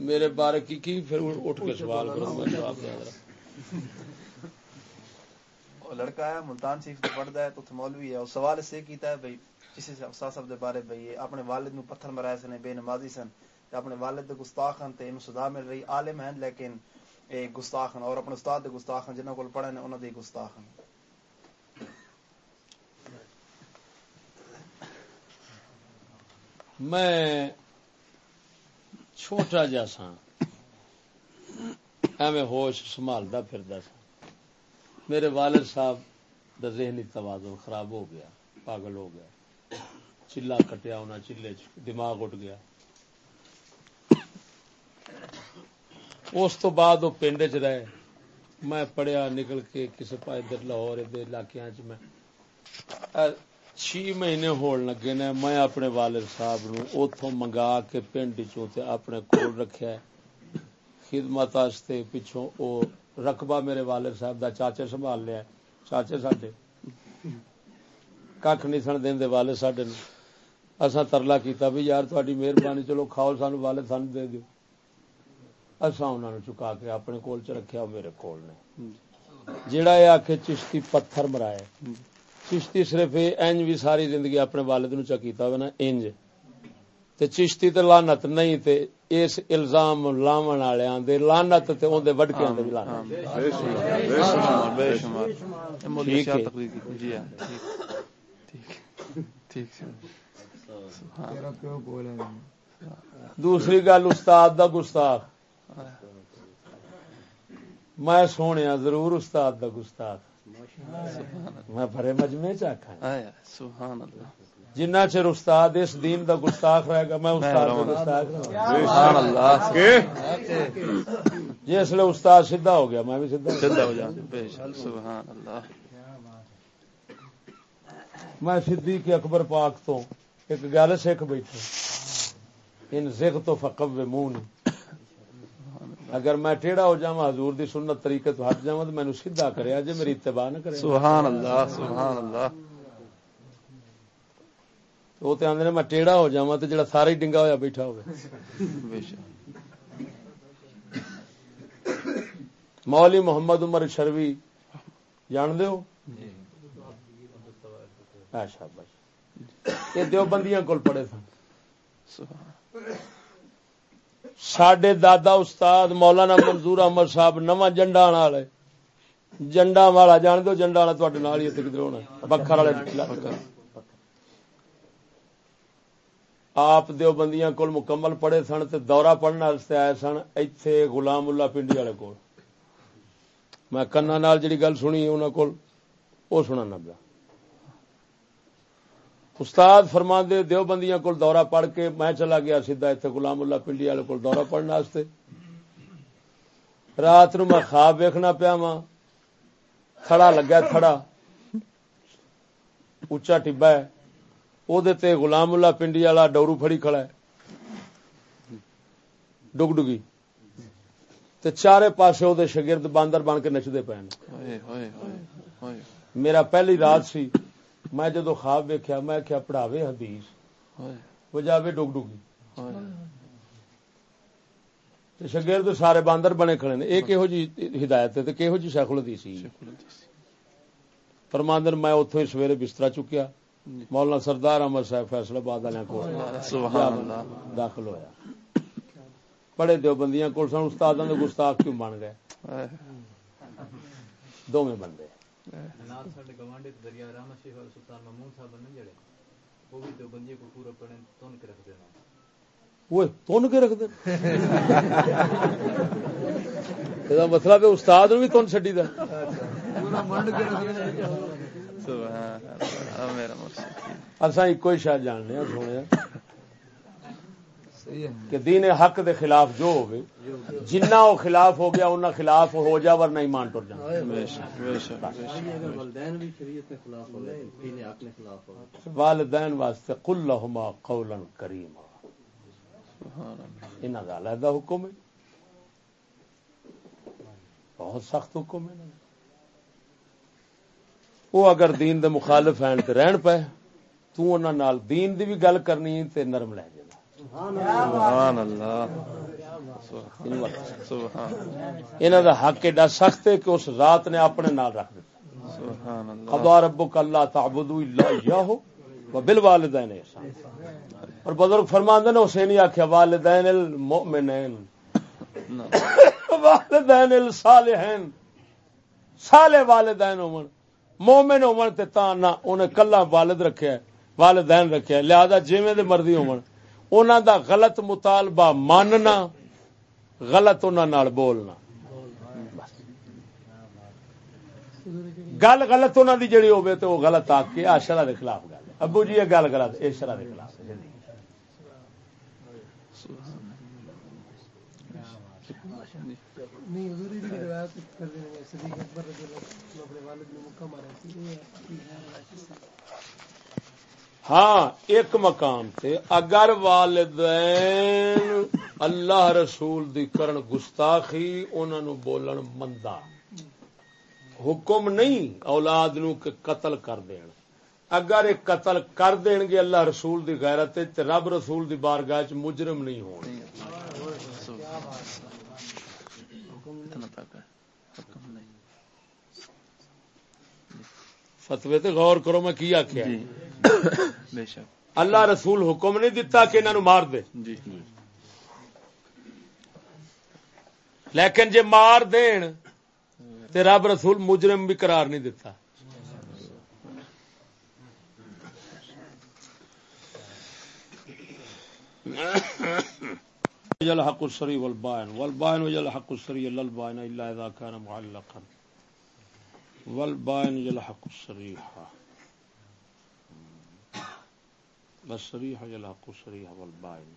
میرے بارے کی کی پھر اٹھ کے سوال کرو میں جواب دے رہا لڑکا ہے ملتان شریف سے پڑھتا ہے تو مولوی ہے۔ وہ سوال اس سے کیتا ہے بھائی کسی سے استاد صاحب دے بارے بھئی اپنے والد نو پتھر مرائے سن بے نمازی سن تے اپنے والد دے گستاخ ہیں تے انہوں سزا مل رہی عالم ہیں لیکن اے گستاخ ہیں اور اپنے استاد دے گستاخ ہیں جنہاں کول پڑھے نے انہاں دے گستاخ ہیں میں چھوٹا جا سا ایویں ہوش سنبھالتا پھردا سا میرے والد صاحب دا ذہنی توازن خراب ہو گیا، پاگل ہو گیا۔ چلا کٹیا انہیں چلے دماغ اٹھ گیا۔ اس تو بعد وہ پنڈ چ رہے۔ میں پڑھیا نکل کے کسی پاس ادھر لاہور ادھر علاقے میں۔ چھ مہینے ہون لگے نے، میں اپنے والد صاحب نو اوتھوں منگا کے پنڈ چوں تے اپنے کول رکھیا ہے۔ خدمت واسطے پچھوں او رقبہ میرے والد صاحب دا چاچے سنبھال لیا ہے۔ چاچے ساڈے۔ کھ نہیں سن دین دے والد ساڈے نو۔ اساں ترلا کیتا بھی یار تہاڈی مہربانی، چلو کھاؤ سانو والد سان دے دیو۔ اساں انہاں نو چکا کے اپنے کول چ رکھیا میرے کول نے۔ جیڑا اے آکھے چشتی پتھر مرائے۔ چشتی صرف انج بھی ساری زندگی اپنے والد نو چکیتا ہوئے نا انج۔ تے چشتی تے لعنت نہیں تے اس الزام لاون والےاں دے لعنت تے اون دے وڈکیاں دے بھی لعنت۔ بے شمار بے شمار بے شمار یہ مولوی۔ تقریر کی۔ تھی جی ہاں ٹھیک۔ ٹھیک دوسری گل استاد دا گستاخ۔ میں سونے ضرور استاد دا گستاخ۔ میں بڑے مجمے سبحان اللہ جنہ چر استاد اس دین دا گستاخ رہے گا میں استاد دا گستاخ سبحان اللہ جس لیے استاد سیدھا ہو گیا میں بھی سیدھا سدھا ہو جاتے بے شک سبحان اللہ میں صدیق اکبر پاک تو ایک گل سکھ بیٹھا۔ ان زغ تو فقب مون اگر میں ٹیڑا ہو جاواں حضور دی سنت طریقے تو ہٹ جاواں تو مینوں سیدھا کریا جے میری اتباع نہ کرے۔ سبحان اللہ سبحان اللہ۔ وہ تے آندے نے میں ٹیڑا ہو جاواں تے جڑا سارا ہی ڈنگا ہویا بیٹھا ہوے بے شک۔ مولوی محمد عمر شروی جان دیو اچھا بھائی یہ دیوبندیاں کول پڑے سن۔ سبحان۔ ساڈے دادا استاد مولانا منظور احمد صاحب نواں جنڈا والے جنڈا والا جان دو جنڈا والا تواڈے نال ہی کدھر ہونا بکھر والے آپ دیوبندیاں کول مکمل پڑھے سن تے دورہ پڑھن واسطے آئے سن ایتھے غلام اللہ پنڈی والے کول میں کنا نال جڑی گل سنی انہاں کول او سنانا پیا استاد فرما دے دیوبندیاں کول دورہ پڑھ کے میں چلا گیا سیدھا اتنے غلام اللہ پنڈی والے کول دورہ پڑھنے واسطے۔ رات نو میں خواب ویکھنا پیا وا تھڑا لگا تھڑا اچا ٹبا ہے وہ غلام اللہ پنڈی والا ڈورو فڑی کھڑا ہے۔ ڈگ ڈگی۔ تے چارے پاسے وہ شگرد باندر بن کے نچتے پے میرا پہلی رات سی۔ میں جدو خواب ویکیا میں کیا پڑھاوے حدیث۔ وہ جاوے ڈگ ڈگی شگرد سارے باندر بنے کھڑے نے۔ یہ کہہو جی ہدایت ہے کہہو جی شیخ الحدیث پرماندر میں اتوں ہی سویرے بستر چکیا۔ مولانا سردار احمد صاحب فیصلہ باد والے کو داخل ہویا۔ بڑے دو بندیاں کول سن استاد گستاخ کیوں بن گئے؟ دونوں بندے۔ تن کے رکھ دے مسئلہ تو استاد بھی تن چڈی دا۔ اصا ایک ہی شاید جاننے سونے کہ دین حق دے خلاف جو ہوگی جنہ وہ خلاف ہو گیا انہیں خلاف ہو جا ورنہ ایمان ٹر جائے والدین واسطے کل لہما قولا کریما۔ انہوں کا علیحدہ حکم ہے۔ بہت سخت حکم ہے۔ وہ اگر دین دے مخالف ہیں تو رہن پے۔ تو انہوں نال دین دی بھی گل کرنی تے نرم لے سبحان اللہ. دا حق ایڈا سخت ہے کہ اس ذات نے اپنے نال رکھ دیا ربک اللہ تعبدو اللہ یاہو و بالوالدین احسان. اور بزرگ فرماندے نے اسے نہیں آخیا والدین المؤمنین. والدین الصالحین. سالے والدین عمر مومن عمر تے تا نہ انہیں کلا والد رکھیا والدین رکھیا لہذا جویں دے مرضی عمر انہوں دا غلط مطالبہ ماننا، غلط انہوں بولنا۔ گل غلط انہوں دی جڑی ہوے تو وہ غلط آ کے آ شرح کے خلاف گل ابو جی یہ گل غلط، یہ شرح کے خلاف۔ نہیں ہاں ایک مقام تے اگر والدین اللہ رسول دی کرن گستاخی انہوں نے بولن مندا۔ حکم نہیں اولاد نو کہ قتل کر دین۔ اگر ایک قتل کر دین گے اللہ رسول دی غیرت تے رب رسول دی بارگاہ چ مجرم نہیں ہون۔ فتوی تے غور کرو میں کی اللہ رسول حکم نہیں دتا کہ انہوں مار دے۔ جی۔ لیکن جے مار دین تے رب رسول مجرم بھی قرار نہیں دتا۔ حق السری والبائن والبائن وجل حق السری للبائن الا اذا كان معلقا. والبائن وجل حق السریحہ بصریح الحق صریح والبائن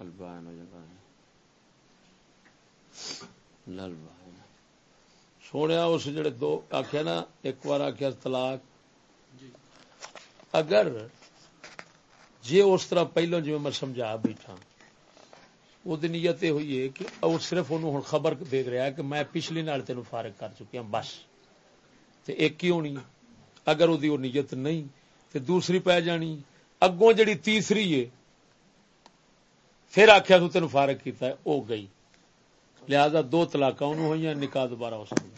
البائن البائن للبائن سونے اس جڑے دو آخیا نا ایک بار آخیا طلاق. اگر جی اس طرح پہلو جی میں سمجھا بیٹھا وہ نیت یہ ہوئی ہے کہ وہ صرف انہوں خبر دے رہا ہے کہ میں پچھلی نال تین فارغ کر چکی ہوں بس۔ ایک ہی ہونی۔ ہے اگر وہ نیت نہیں تو دوسری پی جانی۔ اگوں جڑی تیسری ہے، پھر آخیا تو تین فارغ کیتا ہے وہ گئی۔ لہذا دو تلاک ہوئی نکاح دوبارہ ہو سکتا